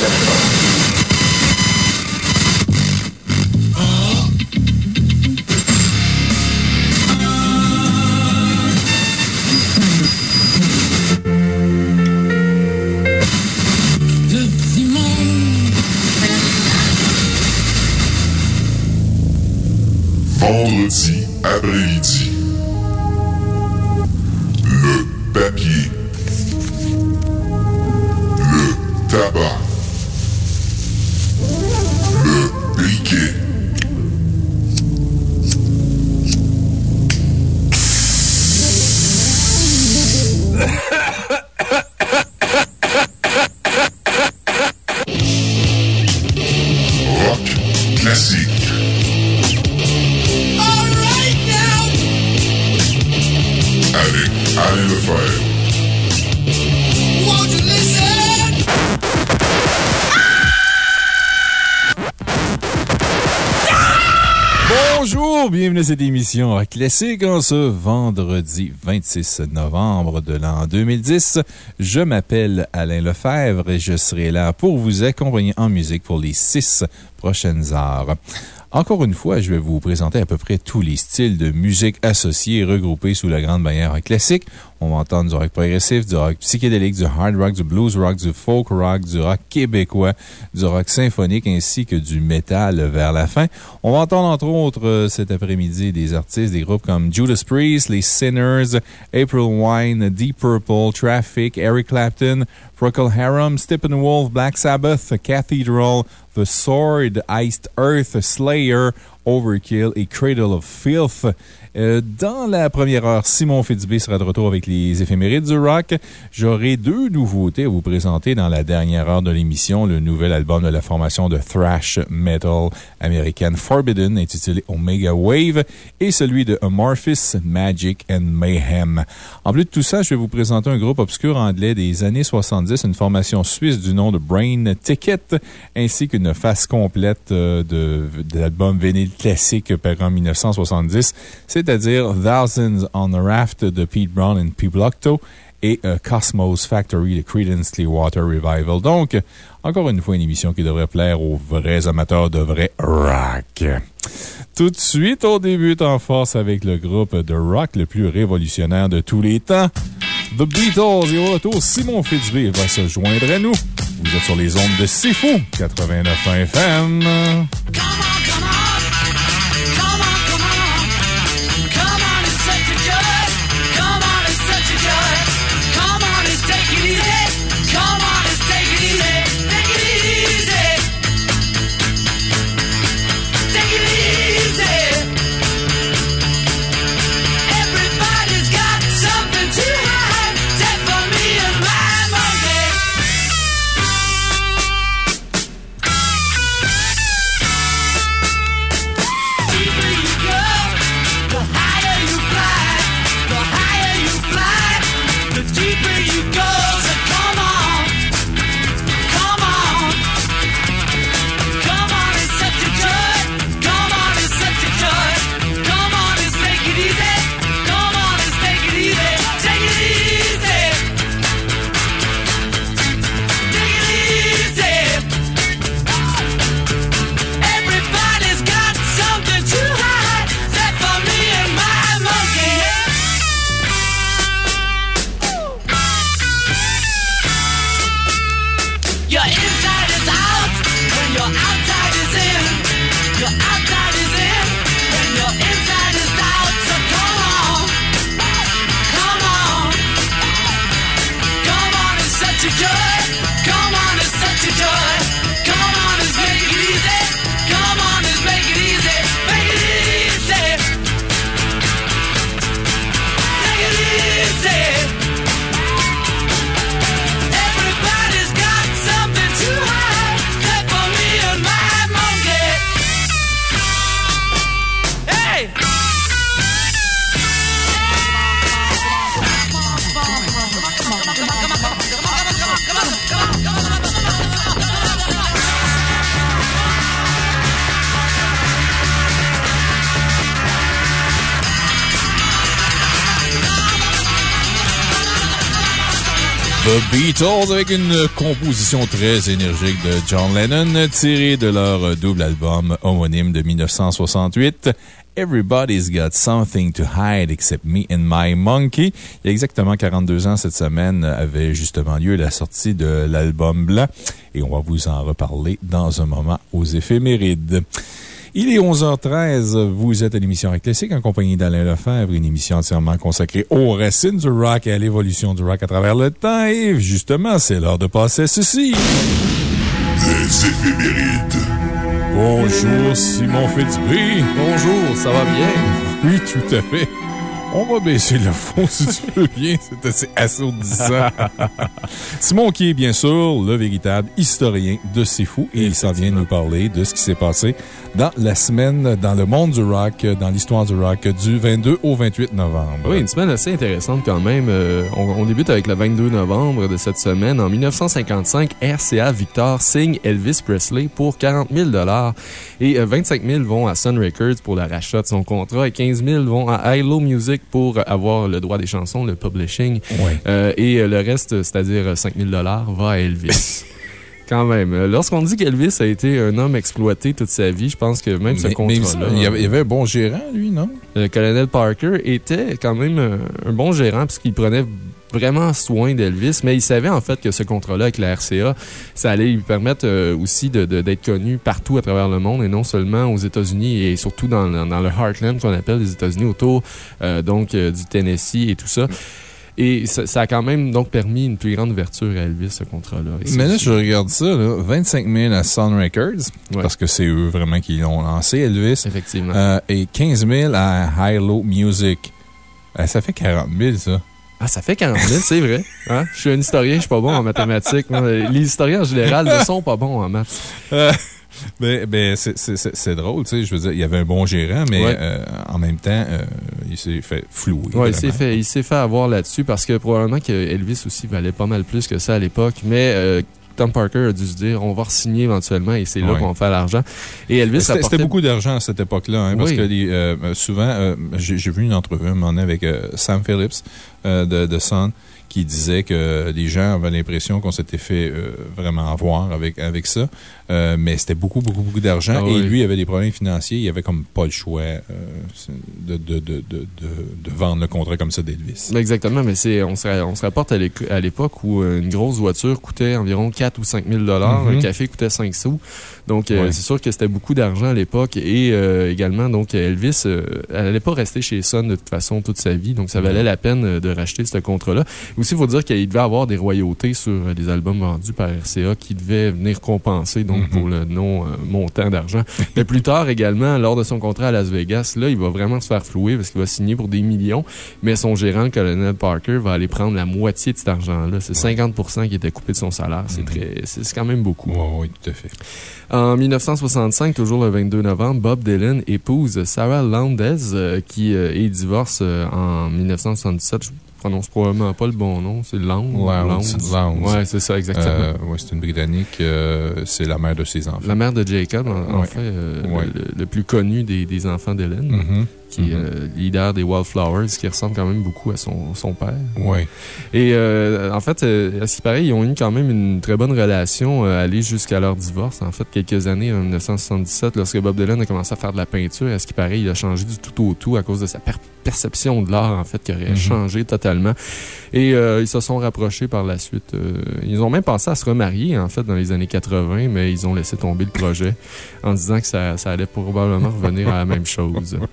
Vendredi émission Classique en ce vendredi 26 novembre de l'an 2010. Je m'appelle Alain Lefebvre et je serai là pour vous accompagner en musique pour les six prochaines heures. Encore une fois, je vais vous présenter à peu près tous les styles de musique associés et regroupés sous la grande bannière classique. On va entendre du rock progressif, du rock psychédélique, du hard rock, du blues rock, du folk rock, du rock québécois, du rock symphonique ainsi que du métal vers la fin. On va entendre entre autres euh, cet après-midi des artistes des groupes comme Judas Priest, les Sinners, April Wine, Deep Purple, Traffic, Eric Clapton, Procol Harum, Steppenwolf, Black Sabbath, Cathedral, The Sword, Iced Earth, Slayer, Overkill et Cradle of Filth. Euh, dans la première heure, Simon Fitzbé sera de retour avec les éphémérides du rock. J'aurai deux nouveautés à vous présenter dans la dernière heure de l'émission. Le nouvel album de la formation de thrash metal américaine Forbidden, intitulé Omega Wave, et celui de Amorphis, Magic and Mayhem. En plus de tout ça, je vais vous présenter un groupe obscur anglais des années 70, une formation suisse du nom de Brain Ticket, ainsi qu'une face complète euh, de, de l'album vinyle classique paru en 1970, c'est-à-dire Thousands on a Raft de Pete Brown and P. Blockto et Cosmos Factory de Creedence Clearwater Revival. Donc, encore une fois, une émission qui devrait plaire aux vrais amateurs de vrai rock. Tout de suite, on débute en force avec le groupe de rock le plus révolutionnaire de tous les temps. The Beatles et au retour, Simon Fitzbé va se joindre à nous. Vous êtes sur les ondes de C'est Fou, 89 FM. The Beatles avec une composition très énergique de John Lennon tirée de leur double album homonyme de 1968. Everybody's got something to hide except me and my monkey. Il y a exactement 42 ans cette semaine avait justement lieu la sortie de l'album blanc et on va vous en reparler dans un moment aux éphémérides. Il est 11h13. Vous êtes à l'émission Rock Classique en compagnie d'Alain Lefebvre, une émission entièrement consacrée aux racines du rock et à l'évolution du rock à travers le temps. Et justement, c'est l'heure de passer à ceci. Les éphémérides. Bonjour, Simon Fitzbee. Bonjour, ça va bien? Oui, tout à fait. On va baisser le fond si tu veux bien. C'est assez assourdissant. Simon, qui est bien sûr le véritable historien de ces fous, et il s'en vient nous parler de ce qui s'est passé dans la semaine dans le monde du rock, dans l'histoire du rock, du 22 au 28 novembre. Oui, une semaine assez intéressante quand même. Euh, on, on débute avec le 22 novembre de cette semaine. En 1955, RCA Victor signe Elvis Presley pour 40 000 et euh, 25 000 vont à Sun Records pour le rachat de son contrat et 15 000 vont à Hilo Music pour avoir le droit des chansons, le publishing. Oui. Euh, et le reste, c'est-à-dire 5 000 va à Elvis. Quand même. Euh, Lorsqu'on dit qu'Elvis a été un homme exploité toute sa vie, je pense que même ce Mais- contrat-là. il y avait- il y avait un bon gérant, lui, non? Le colonel Parker était quand même un bon gérant puisqu'il prenait vraiment soin d'Elvis, mais il savait en fait que ce contrat-là avec la RCA, ça allait lui permettre euh, aussi de- de- d'être connu partout à travers le monde et non seulement aux États-Unis et surtout dans, dans- dans le Heartland qu'on appelle les États-Unis autour euh, donc euh, du Tennessee et tout ça. Et ça, ça a quand même donc permis une plus grande ouverture à Elvis, ce contrat-là. Mais là, je regarde ça, là, 25 000 à Sun Records, Ouais. parce que c'est eux vraiment qui l'ont lancé, Elvis, Effectivement. euh, et 15 000 à Hilo Music. Euh, ça fait 40 000, ça. Ah, ça fait 40 000, c'est vrai. Hein? Je suis un historien, je suis pas bon en mathématiques. Les historiens en général ne sont pas bons en maths. Ben, ben c'est- drôle, tu sais. Je veux dire, il y avait un bon gérant, mais Ouais. euh, en même temps, euh, il s'est fait flouer. Ouais, il s'est fait, il fait avoir là-dessus parce que probablement que Elvis aussi valait pas mal plus que ça à l'époque. Mais euh, Tom Parker a dû se dire on va re-signer éventuellement et c'est là Ouais. qu'on va faire l'argent. Et Elvis C'était apportait beaucoup d'argent à cette époque-là, hein, parce que les, euh, souvent, euh, j'ai vu une entrevue un moment donné avec euh, Sam Phillips euh, de, de Sun qui disait que les gens avaient l'impression qu'on s'était fait euh, vraiment avoir avec, avec ça. Euh, mais c'était beaucoup, beaucoup, beaucoup d'argent. Ah et oui. lui avait des problèmes financiers. Il avait comme pas le choix euh, de, de, de, de, vendre le contrat comme ça d'Elvis. Exactement, mais c'est, on, se, on se rapporte à l'époque où euh, une grosse voiture coûtait environ 4 ou 5 000 Mhm. Un café coûtait 5 sous. Donc, euh, c'est sûr que c'était beaucoup d'argent à l'époque. Et également, donc, Elvis, elle n'allait pas rester chez Sun de toute façon toute sa vie. Donc, ça valait la peine de racheter ce contrat-là. Aussi, il faut dire qu'il devait avoir des royautés sur les albums vendus par RCA qui devaient venir compenser donc, Mhm. pour le non-montant d'argent. Mais plus tard également, lors de son contrat à Las Vegas, là, il va vraiment se faire flouer parce qu'il va signer pour des millions. Mais son gérant, le colonel Parker, va aller prendre la moitié de cet argent-là. C'est 50% qui était coupé de son salaire. C'est Mhm. très, c'est quand même beaucoup. Oui, oui, tout à fait. En 1965, toujours le 22 novembre, Bob Dylan épouse Sarah Lowndes, euh, qui euh, est divorce euh, en 1977. Je prononce probablement pas le bon nom. C'est Lowndes. Lowndes. Lowndes. Ouais, c'est ça, exactement. Euh, ouais, c'est une Britannique. euh, c'est la mère de ses enfants. La mère de Jacob, en, fait, euh, Ouais. le, le plus connu des, des enfants d'Hélène, Mhm. Qui est Mhm. euh, leader des Wildflowers, qui ressemble quand même beaucoup à son, son père. Oui. Et euh, en fait, euh, à ce qui paraît, ils ont eu quand même une très bonne relation, aller jusqu'à leur divorce. En fait, quelques années, en 1977, lorsque Bob Dylan a commencé à faire de la peinture, à ce qui paraît, il a changé du tout au tout à cause de sa per- perception de l'art, en fait, qui aurait Mhm. changé totalement. Et euh, ils se sont rapprochés par la suite. Euh, ils ont même pensé à se remarier, en fait, dans les années 80, mais ils ont laissé tomber le projet en disant que ça, ça allait probablement revenir à la même chose.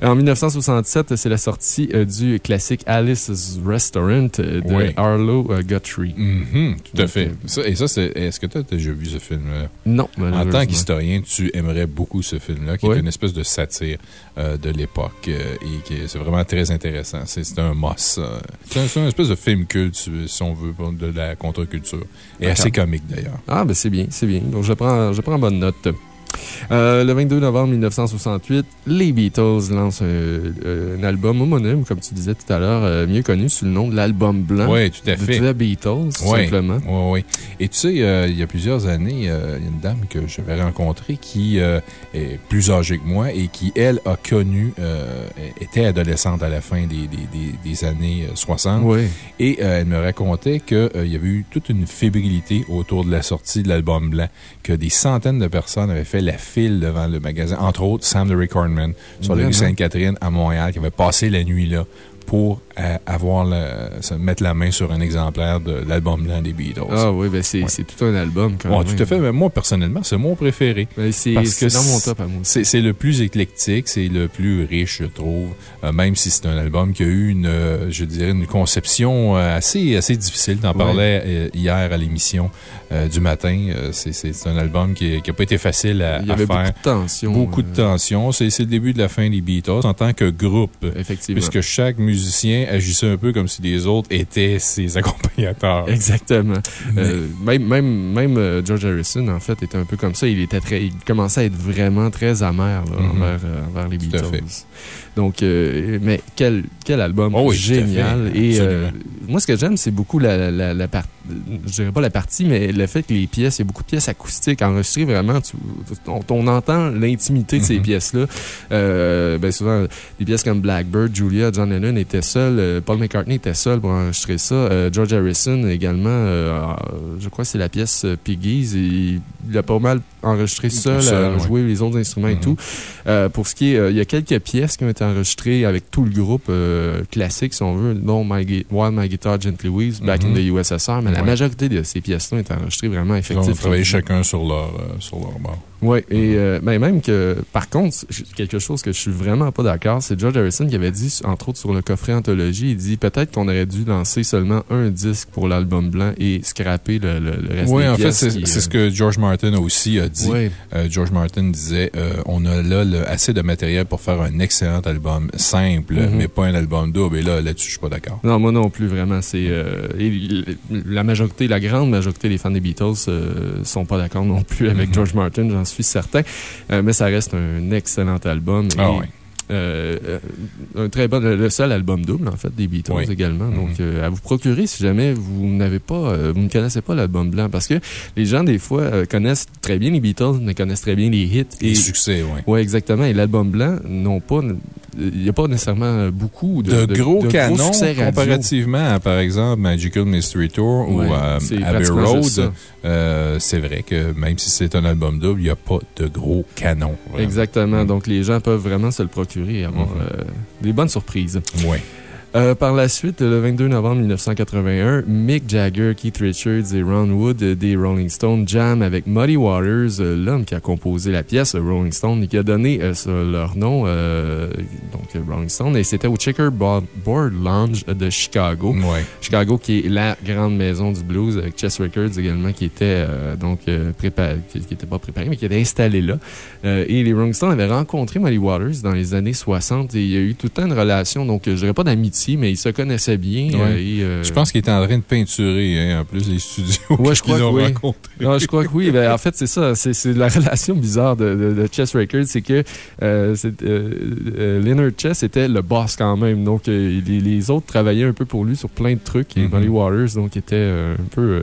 En 1967, c'est la sortie euh, du classique Alice's Restaurant euh, de Oui. Arlo euh, Guthrie. Mhm, tout à fait. Ça- et ça. Est-ce que tu as déjà vu ce film-là? Non, En tant qu'historien, tu aimerais beaucoup ce film-là, qui Oui. est une espèce de satire de l'époque. et qui est- c'est vraiment très intéressant. C'est un moss. euh. C'est un- une espèce de film culte, si on veut, de la contre-culture. Et assez comique, d'ailleurs. Ah, ben c'est bien, c'est bien. Donc, je prends, je prends bonne note. Euh, le 22 novembre 1968, les Beatles lancent un, euh, un album homonyme, comme tu disais tout à l'heure, euh, mieux connu sous le nom de l'album blanc. Oui, tout à de fait. The Beatles, tout Oui, simplement. Oui, oui. Et tu sais, euh, il y a plusieurs années, euh, il y a une dame que j'avais rencontrée qui euh, est plus âgée que moi et qui, elle, a connu, euh, était adolescente à la fin des, des, des, des années euh, 60. Oui. Et euh, elle me racontait qu'il y avait eu toute une fébrilité autour de la sortie de l'album blanc, que des centaines de personnes avaient fait la file devant le magasin, entre autres Sam the Recordman sur la rue? Sainte-Catherine à Montréal, qui avait passé la nuit là pour avoir se mettre la main sur un exemplaire de l'album blanc des Beatles. Ah oui, ben c'est Ouais. tout un album quand Ouais, même. tout à fait. Mais moi, personnellement, c'est mon préféré. Ben, c'est dans mon top à moi. C'est le plus éclectique, c'est le plus riche, je trouve. Euh, même si c'est un album qui a eu une, euh, je dirais, une conception euh, assez, assez difficile. T'en Ouais. parlais euh, hier à l'émission du matin. C'est- un album qui n'a pas été facile à, Il y à avait beaucoup faire. de tension. Beaucoup de tension. C'est c'est le début de la fin des Beatles en tant que groupe. Effectivement. Puisque chaque musicien agissait un peu comme si les autres étaient ses accompagnateurs. Exactement. Mais- Euh, même même, même euh, George Harrison, en fait, était un peu comme ça. Il, était très, il commençait à être vraiment très amer là, Mhm. envers, euh, envers les Tout à Beatles. fait. Donc, mais quel, quel album Oh oui, génial. Et. Moi, ce que j'aime, c'est beaucoup la, la, la partie, je dirais pas la partie, mais le fait que les pièces, il y a beaucoup de pièces acoustiques enregistrées vraiment. Tu, on, on entend l'intimité de ces Mhm. pièces-là. Euh, ben souvent, des pièces comme Blackbird, Julia, John Lennon étaient seuls, euh, Paul McCartney était seul pour enregistrer ça. Euh, George Harrison également, euh, euh, je crois que c'est la pièce Piggies. et il a pas mal enregistré seul, Seul, à ouais. jouer les autres instruments et Mhm. tout. Pour ce qui est, il y a quelques pièces qui ont été enregistrées avec tout le groupe classique, si on veut, dont My, While My Guitar Gently Weeps, Back in Mhm. the USSR, mais la majorité de ces pièces-là ont été enregistrées vraiment Ils ont effectivement. travaillé chacun sur leur, euh, sur leur bord. Oui, et euh, ben, même que, par contre, quelque chose que je suis vraiment pas d'accord, c'est George Harrison qui avait dit, entre autres sur le coffret Anthologie, il dit peut-être qu'on aurait dû lancer seulement un disque pour l'album blanc et scraper le, le, le reste Oui, des en fait, c'est c'est euh, ce que George Martin aussi a dit. Ouais. Euh, George Martin disait on a là le- assez de matériel pour faire un excellent album simple, Mhm. mais pas un album double. Et là, là-dessus, je suis pas d'accord. Non, moi non plus, vraiment. C'est la majorité, la grande majorité des fans des Beatles sont pas d'accord non plus avec. George Martin, j'en suis certain. Euh, mais ça reste un excellent album. Ah ouais. euh, euh, un très bon, le seul album double, en fait, des Beatles Oui. également. Mhm. Donc, euh, à vous procurer si jamais vous n'avez pas, euh, vous ne connaissez pas l'album blanc. Parce que les gens, des fois, connaissent très bien les Beatles, mais connaissent très bien les hits. Et Et, succès, oui. ouais, exactement. Et l'album blanc, non pas, il n'y a pas nécessairement beaucoup de, De, gros de canons comparativement à, par exemple, Magical Mystery Tour Ouais, ou c'est Abbey Road. Euh, c'est vrai que même si c'est un album double, il n'y a pas de gros canons. vraiment. Exactement. Mhm. Donc, les gens peuvent vraiment se le procurer et avoir Mhm. euh, des bonnes surprises. Ouais. Euh, par la suite, le 22 novembre 1981, Mick Jagger, Keith Richards et Ron Wood des Rolling Stones jam avec Muddy Waters, euh, l'homme qui a composé la pièce, Rolling Stone, et qui a donné euh, leur nom, euh, donc Rolling Stone, et c'était au Checkerboard Lounge de Chicago. Ouais. Chicago, qui est la grande maison du blues, avec Chess Records également, qui était donc préparé, qui qui était pas préparé, mais qui était installé là. Et les Rolling Stones avaient rencontré Muddy Waters dans les années 60 et il y a eu tout le temps une relation, donc je dirais pas d'amitié, mais ils se connaissaient bien. Ouais. euh, et, euh, Je pense qu'il était en train de peinturer, hein, en plus, les studios. Ouais, qu'ils l'ont oui. Non, je crois que oui. Ben, en fait, c'est ça. C'est la relation bizarre de, de, de Chess Records. C'est que euh, Leonard Chess était le boss quand même. Donc, les, les autres travaillaient un peu pour lui sur plein de trucs. Et Mhm. Muddy Waters, donc, était un peu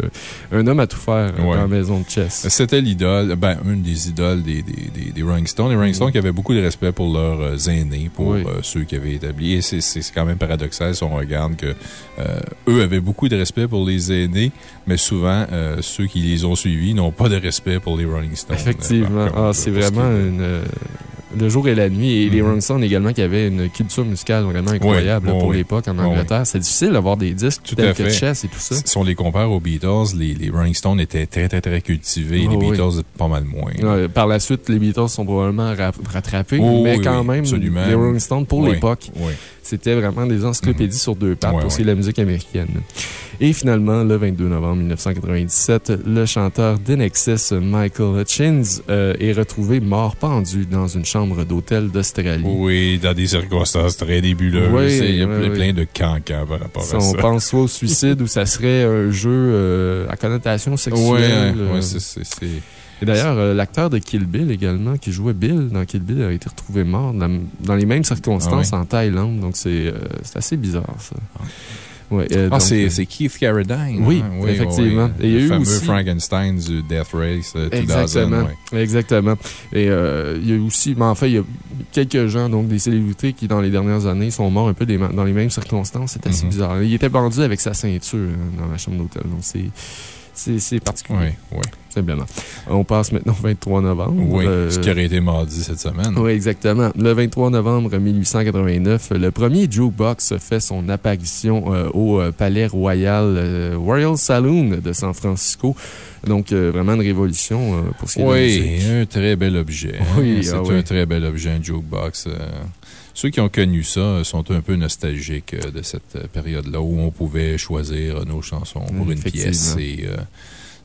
un homme à tout faire Ouais. dans la maison de Chess. C'était l'idole, ben, une des idoles des, des, des, des Rolling Stones. Les Rolling Stones qui avaient beaucoup de respect pour leurs aînés, pour Oui. ceux qui avaient établi. Et c'est quand même paradoxal si on regarde que euh, eux avaient beaucoup de respect pour les aînés, mais souvent, euh, ceux qui les ont suivis n'ont pas de respect pour les Rolling Stones. Effectivement. Ah, c'est ce vraiment une, euh, le jour et la nuit. Et les Mhm. Rolling Stones également qui avaient une culture musicale vraiment incroyable pour l'époque en Angleterre. C'est difficile d'avoir des disques Tout tels à que fait. Chess et tout ça. Si on les compare aux Beatles, les, les Rolling Stones étaient très, très, très cultivés. et Oh, les. Beatles, pas mal moins. Ouais, par la suite, les Beatles sont probablement ra- rattrapés, Oh, mais quand même, absolument. les Rolling Stones, pour l'époque. C'était vraiment des encyclopédies sur deux pattes Ouais, pour ce qui est ouais. de la musique américaine. Et finalement, le 22 novembre 1997, le chanteur d'Inexis, Michael Hutchins, euh, est retrouvé mort pendu dans une chambre d'hôtel d'Australie. Oui, dans des circonstances très nébuleuses. Oui, Il y a oui, plein, oui. de cancans par rapport Si à on ça. pense soit au suicide ou ça serait un jeu euh, à connotation Oui, sexuelle. euh, c'est. c'est- c'est- Et d'ailleurs, euh, l'acteur de Kill Bill également, qui jouait Bill dans Kill Bill, a été retrouvé mort dans, dans les mêmes circonstances Ah en Thaïlande. Donc, c'est euh, c'est assez bizarre, ça. Ouais, euh, Ah, c'est euh, Keith Carradine. Oui, hein? effectivement. oui. Et il y a le eu fameux aussi- Frankenstein du Death Race euh, 2000. Exactement. ouais. Exactement. Et il y a aussi, mais en fait, il y a quelques gens, donc des célébrités qui, dans les dernières années, sont morts un peu des dans les mêmes circonstances. C'est assez Mhm. bizarre. Il était pendu avec sa ceinture hein, dans la chambre d'hôtel. Donc, c'est. C'est particulier, Oui, oui. simplement. On passe maintenant au 23 novembre. Oui, Euh, ce qui aurait été mardi cette semaine. Oui, exactement. Le 23 novembre 1889, le premier jukebox fait son apparition euh, au euh, Palais Royal euh, Royal Saloon de San Francisco. Donc, euh, vraiment une révolution euh, pour ce qui est de la Oui, musique. un très bel objet. hein. Oui, c'est ah un oui. très bel objet, un jukebox. Euh. Ceux qui ont connu ça sont un peu nostalgiques euh, de cette euh, période-là où on pouvait choisir nos chansons pour une pièce et euh,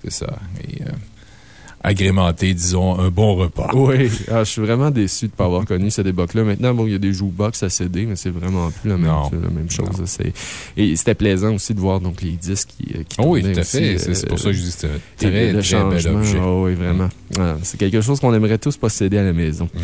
c'est ça. Et euh, agrémenter, disons, un bon repas. Oui, ah, je suis vraiment déçu de ne pas avoir connu cette époque-là. Maintenant, bon, il y a des jukebox à CD, mais c'est vraiment plus la même, la même chose. Et c'était plaisant aussi de voir donc, les disques qui, qui Oh oui, tout à fait. C'est euh, pour ça que je dis très, le très bel objet. ah oui, vraiment. Ah, c'est quelque chose qu'on aimerait tous posséder à la maison. Mhm.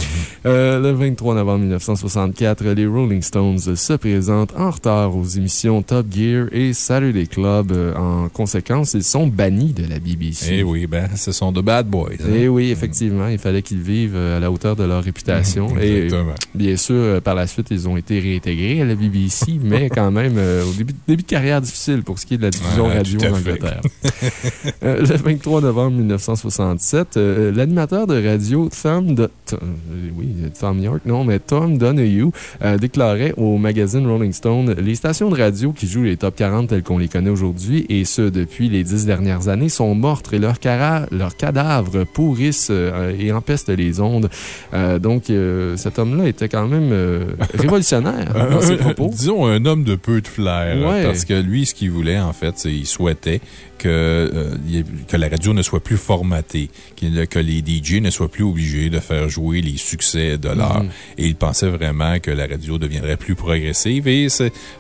Euh, le 23 novembre 1964, les Rolling Stones se présentent en retard aux émissions Top Gear et Saturday Club. En conséquence, ils sont bannis de la BBC. Eh oui, ben, ce sont de bad boys. hein? Eh oui, effectivement, il fallait qu'ils vivent euh, à la hauteur de leur réputation. Et bien sûr, euh, par la suite, ils ont été réintégrés à la BBC, mais quand même, euh, au début, début de carrière difficile pour ce qui est de la diffusion radio en. Angleterre. Euh, le 23 novembre 1967, euh, l'animateur de radio Tom, oui, Tom York, non, mais Tom Donahue déclarait au magazine Rolling Stone Les stations de radio qui jouent les top 40 tels qu'on les connaît aujourd'hui, et ce depuis les dix dernières années, sont mortes et leurs, leurs cadavres pourrissent euh, et empestent les ondes. Euh, donc, euh, cet homme-là était quand même révolutionnaire dans ses propos. Disons un homme de peu de flair. Ouais. Parce que lui, ce qu'il voulait, en fait, c'est qu'il souhaitait que, euh, que la radio ne soit plus formatée, que les DJ ne soient plus obligés de faire jouer les succès de l'heure. Mhm. Et il pensait vraiment que la radio deviendrait plus progressive. Et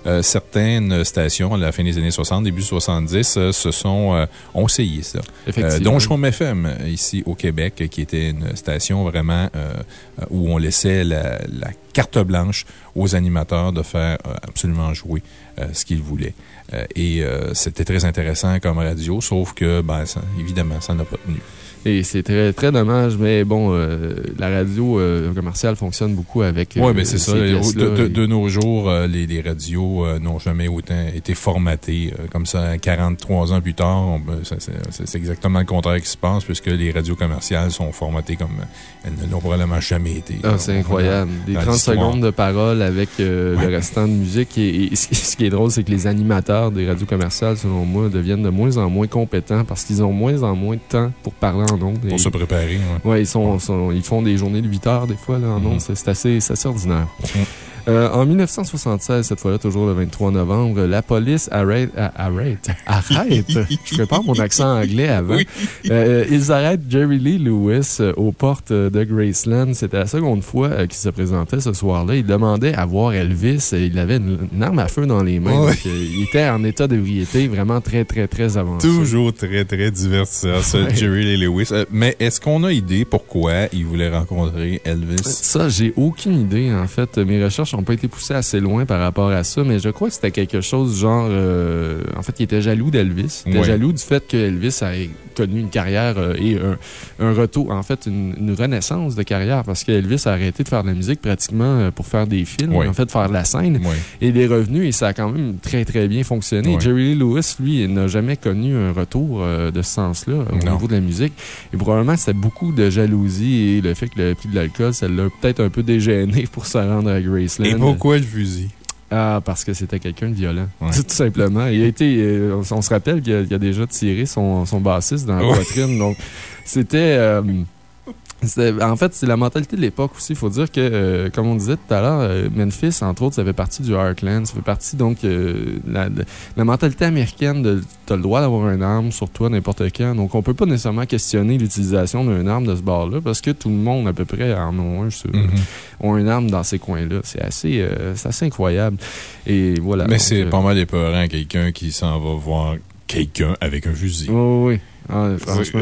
euh, certaines stations, à la fin des années 60, début 70, euh, se sont, euh, ont essayé ça. Euh, dont FM, ici au Québec, qui était une station vraiment euh, euh, où on laissait la, la carte blanche aux animateurs de faire euh, absolument jouer euh, ce qu'ils voulaient. Euh, et euh, c'était très intéressant comme radio, sauf que, ben, ça- évidemment, ça n'a pas tenu. Et c'est très, très dommage, mais bon, euh, la radio euh, commerciale fonctionne beaucoup avec. Oui, euh, mais c'est ça. De, pièces-là. de- de nos jours, les, les radios n'ont jamais autant été formatées. comme ça, 43 ans plus tard, ben, c'est exactement le contraire qui se passe, puisque les radios commerciales sont formatées comme elles ne l'ont probablement jamais été. Ah, c'est incroyable. Des dans 30 l'histoire. secondes de parole avec euh, Ouais. le restant de musique. Et, et ce ce qui est drôle, c'est que les animateurs des radios commerciales, selon moi, deviennent de moins en moins compétents parce qu'ils ont moins en moins de temps pour parler en ondes. Pour Et- se préparer. ouais. Ouais, ils, sont, sont- ils font des journées de 8 heures des fois là, en Mhm. ondes. C'est assez, assez ordinaire. Mhm. Euh, en 1976, cette fois-là, toujours le 23 novembre, la police arrête. arrête. Arrête. Je prépare mon accent anglais avant. Oui. Euh, ils arrêtent Jerry Lee Lewis euh, aux portes euh, de Graceland. C'était la seconde fois euh, qu'il se présentait ce soir-là. Il demandait à voir Elvis. Euh, Il avait une, une arme à feu dans les mains. Donc, euh, il était en état d'ébriété vraiment très, très, très avancé. Toujours très, très divertissant, Ouais. Jerry Lee Lewis. Euh, mais est-ce qu'on a idée pourquoi il voulait rencontrer Elvis? Ça, j'ai aucune idée, en fait. Mes recherches n'ont pas été poussées assez loin par rapport à ça, mais je crois que c'était quelque chose genre. euh, en fait, il était jaloux d'Elvis. Il était Ouais. jaloux du fait que Elvis a connu une carrière euh, et un, un retour, en fait, une, une renaissance de carrière parce qu'Elvis a arrêté de faire de la musique pratiquement euh, pour faire des films, en fait, faire de la scène. Oui. Et il est revenu et ça a quand même très, très bien fonctionné. Jerry Lee Lewis, lui, n'a jamais connu un retour euh, de ce sens-là au Non. niveau de la musique. Et probablement, c'était beaucoup de jalousie et le fait que le prix de l'alcool, ça l'a peut-être un peu dégêné pour se rendre à Graceland. Et pourquoi le fusil? Ah, parce que c'était quelqu'un de violent. Ouais. Tout simplement. Il a été, euh, on, on se rappelle qu'il a, déjà tiré son, son bassiste dans la Ouais. poitrine. Donc, c'était. euh, C'était- En fait, c'est la mentalité de l'époque aussi. Il faut dire que, euh, comme on disait tout à l'heure, euh, Memphis, entre autres, ça fait partie du Heartland. Ça fait partie, donc, euh, la, de- la mentalité américaine de tu as le droit d'avoir une arme sur toi n'importe quand. Donc, on peut pas nécessairement questionner l'utilisation d'une arme de ce bord-là parce que tout le monde, à peu près, en ont un sur- Mhm. ont une arme dans ces coins-là. C'est assez, assez incroyable. Et voilà. Mais c'est pas mal épeurant, quelqu'un qui s'en va voir quelqu'un avec un fusil. Oui, oui. Ah, franchement.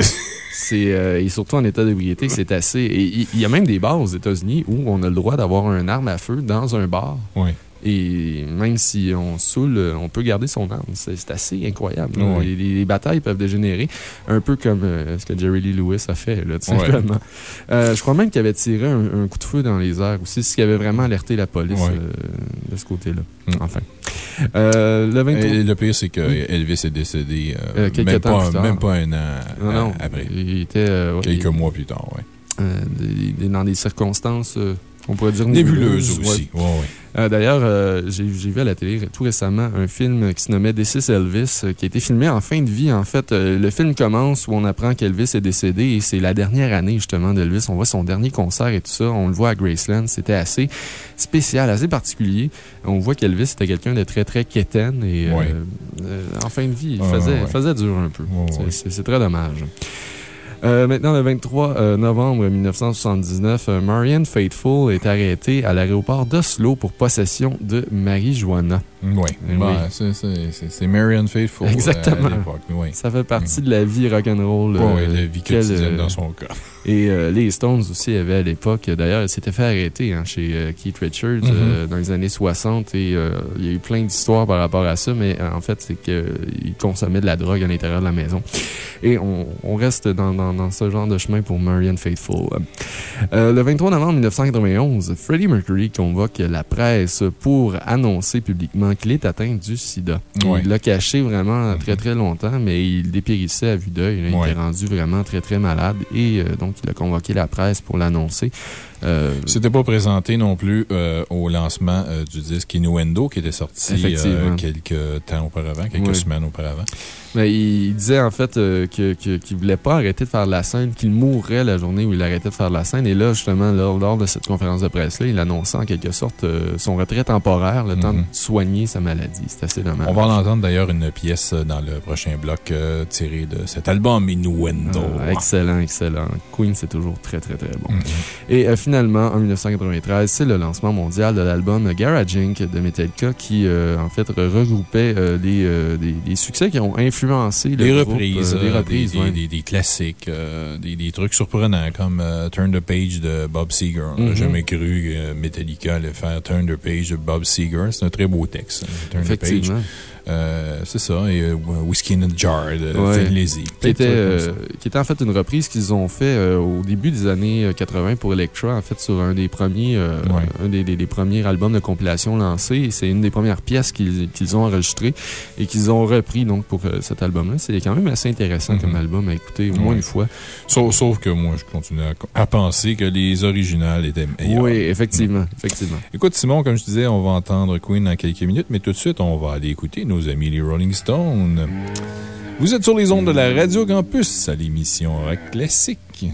C'est, euh, et surtout en état d'ébriété, c'est assez. Il il y, a même des bars aux États-Unis où on a le droit d'avoir une arme à feu dans un bar. Oui. Et même si on saoule, on peut garder son arme. C'est assez incroyable. Les, les batailles peuvent dégénérer un peu comme euh, ce que Jerry Lee Lewis a fait, là, tout simplement. Euh, je crois même qu'il avait tiré un, un coup de feu dans les airs aussi, ce qui avait vraiment alerté la police Ouais. euh, de ce côté-là. Mm. Enfin. Le 23... Et le pire, c'est que Oui. Elvis est décédé même, pas, même pas un an Non, non. après. Il était. Quelques mois plus tard, oui. euh, des- des- dans des circonstances, euh, on pourrait dire Nébuleuse aussi. Ouais. Euh, D'ailleurs, euh, j'ai vu à la télé tout récemment un film qui se nommait This Elvis, euh, qui a été filmé en fin de vie. En fait, le film commence où on apprend qu'Elvis est décédé et c'est la dernière année justement d'Elvis. On voit son dernier concert et tout ça. On le voit à Graceland. C'était assez spécial, assez particulier. On voit qu'Elvis était quelqu'un de très, très quétaine et Ouais. en fin de vie, il faisait, ouais, ouais. faisait dur un peu. C'est très dommage. Euh, maintenant, le 23 euh, novembre 1979, euh, Marianne Faithfull est arrêtée à l'aéroport d'Oslo pour possession de marijuana. Oui. Oui. c'est- c'est Marion Faithful. euh, Exactement. à l'époque, oui. Ça fait partie de la vie rock'n'roll. Euh, ouais, la vie qu'elle, quotidienne euh, dans son cas. Et euh, les Stones aussi avaient à l'époque, d'ailleurs, elle s'était fait arrêter hein, chez euh, Keith Richards Mhm. euh, dans les années 60 et euh, il y a eu plein d'histoires par rapport à ça, mais euh, en fait, c'est qu'il consommait de la drogue à l'intérieur de la maison. Et on, on reste dans, dans, dans ce genre de chemin pour Marianne Faithfull. Euh, le 23 novembre 1991, Freddie Mercury convoque la presse pour annoncer publiquement qu'il est atteint du sida. Il l'a caché vraiment très très longtemps, mais il dépérissait à vue d'œil. Il était rendu vraiment très très malade et euh, donc il a convoqué la presse pour l'annoncer. Euh, C'était pas présenté non plus euh, au lancement euh, du disque Innuendo qui était sorti euh, quelques temps auparavant, quelques Oui. semaines auparavant. Mais il disait en fait qu'il ne voulait pas arrêter de faire de la scène, qu'il mourrait la journée où il arrêtait de faire de la scène. Et là, justement, lors, lors de cette conférence de presse-là, il annonçait en quelque sorte son retrait temporaire, le temps de Mhm. soigner sa maladie. C'est assez dommage. On va en entendre d'ailleurs une pièce dans le prochain bloc tirée de cet album Innuendo. Ah, excellent, excellent. Queen, c'est toujours très, très, très bon. Mhm. Et finalement, en 1993, c'est le lancement mondial de l'album Garage Inc. de Metallica qui, euh, en fait, regroupait euh, les, euh, des, des succès qui ont influencé le Des groupe, reprises, des reprises, des, ouais. des- des classiques, des, des trucs surprenants comme Turn the Page de Bob Seger. On n'a Mhm. jamais cru que Metallica allait faire Turn the Page de Bob Seger. C'est un très beau texte. hein, Turn the Page. Euh, c'est ça. Et euh, Whiskey in a Jar de Ouais. Thin Lizzy. Qui était, euh, qui en fait une reprise qu'ils ont fait euh, au début des années euh, 80 pour Electra, en fait, sur un des premiers, euh, Ouais. un des, des- des premiers albums de compilation lancés. C'est une des premières pièces qu'ils ont enregistrées et qu'ils ont repris donc, pour euh, cet album-là. C'est quand même assez intéressant comme album à écouter au moins Ouais. une fois. Sauf, sauf que moi, je continue à, à penser que les originales étaient meilleures. Oui, effectivement. effectivement. Écoute, Simon, comme je disais, on va entendre Queen dans quelques minutes, mais tout de suite, on va aller écouter nos amis les Rolling Stones. Vous êtes sur les ondes de la Radio Campus à l'émission Rock Classique.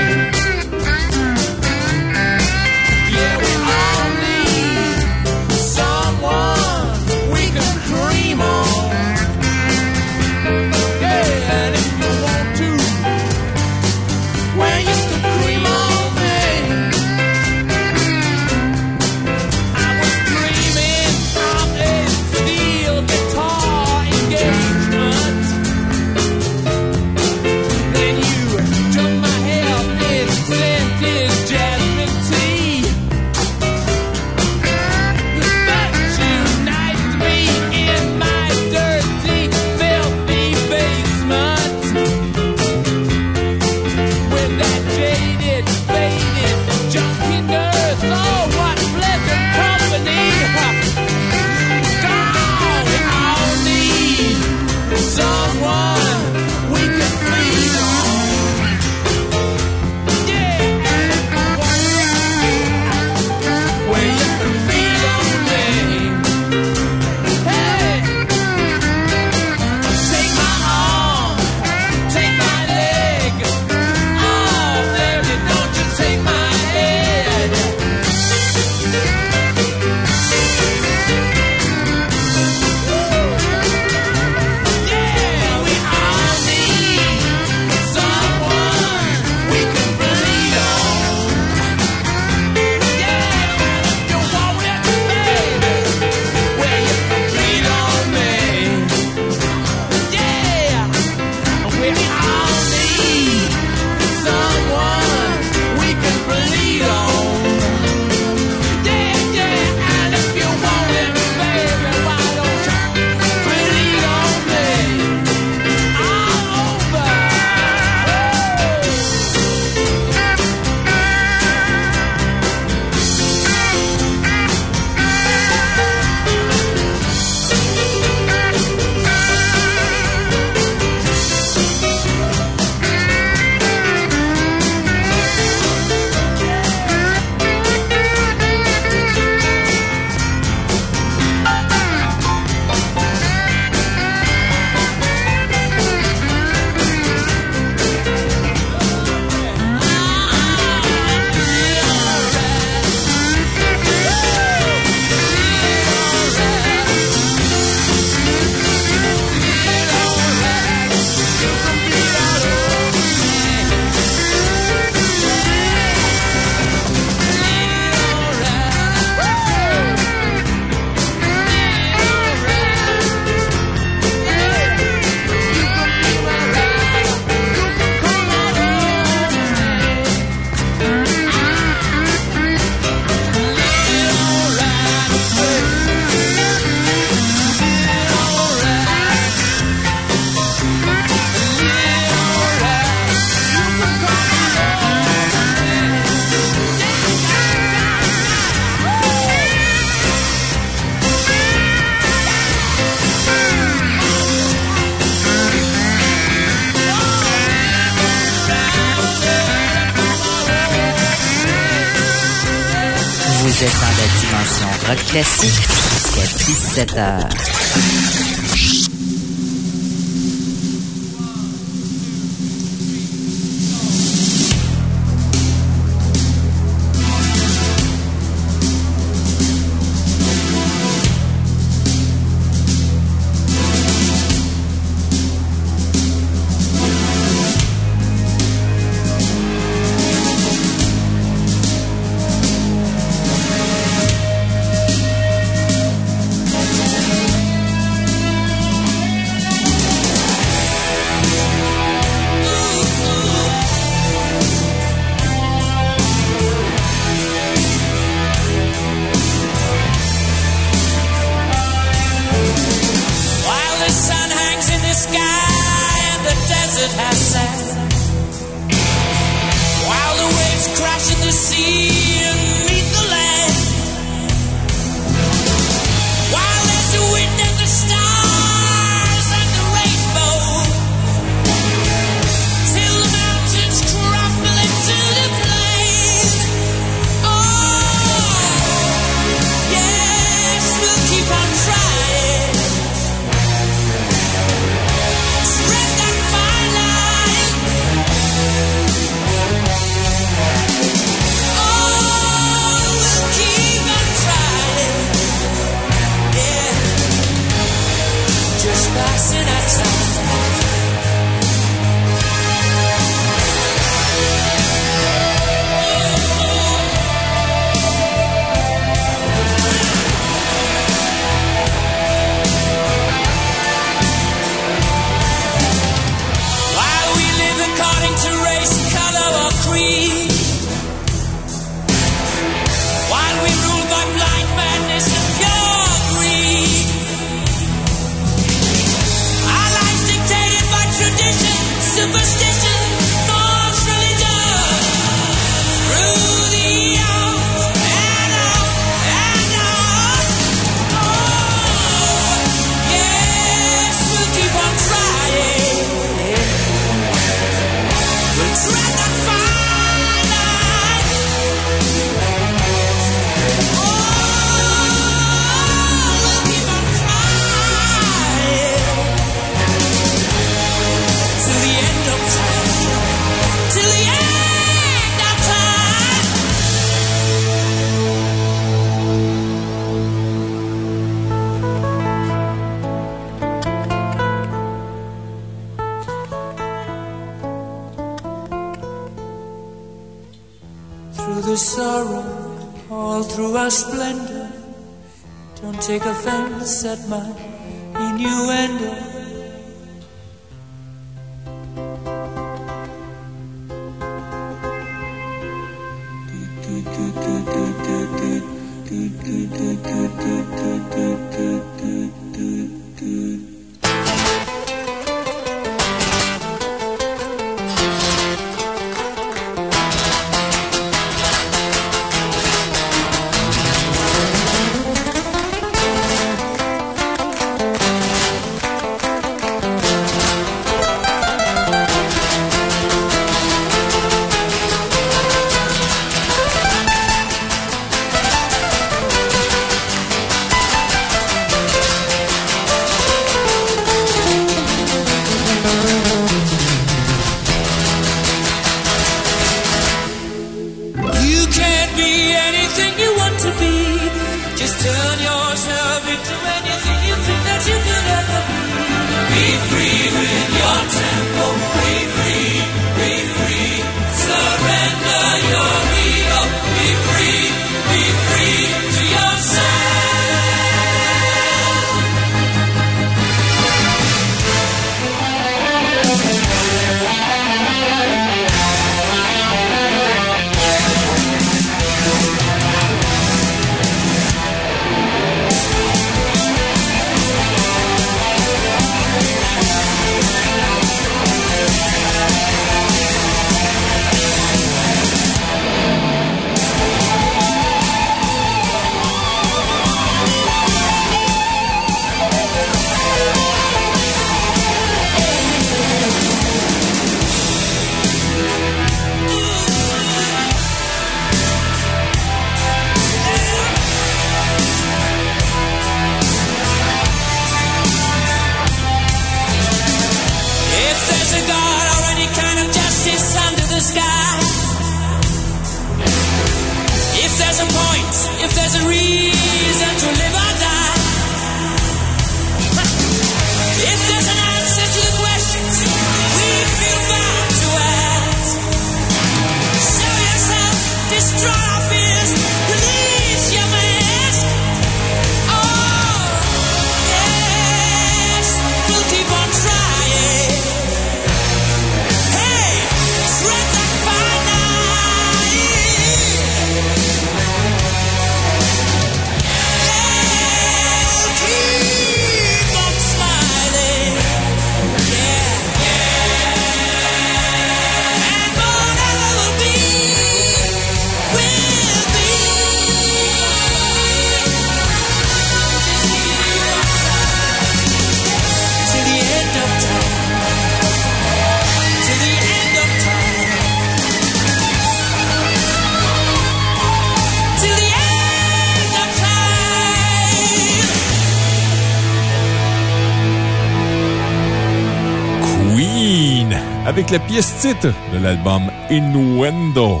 Pièce titre de l'album Innuendo,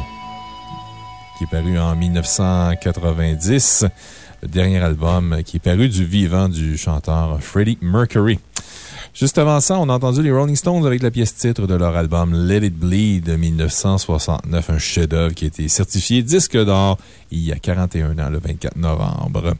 qui est paru en 1990, le dernier album qui est paru du vivant du chanteur Freddie Mercury. Juste avant ça, on a entendu les Rolling Stones avec la pièce titre de leur album Let It Bleed de 1969, un chef-d'œuvre qui a été certifié disque d'or il y a 41 ans, le 24 novembre.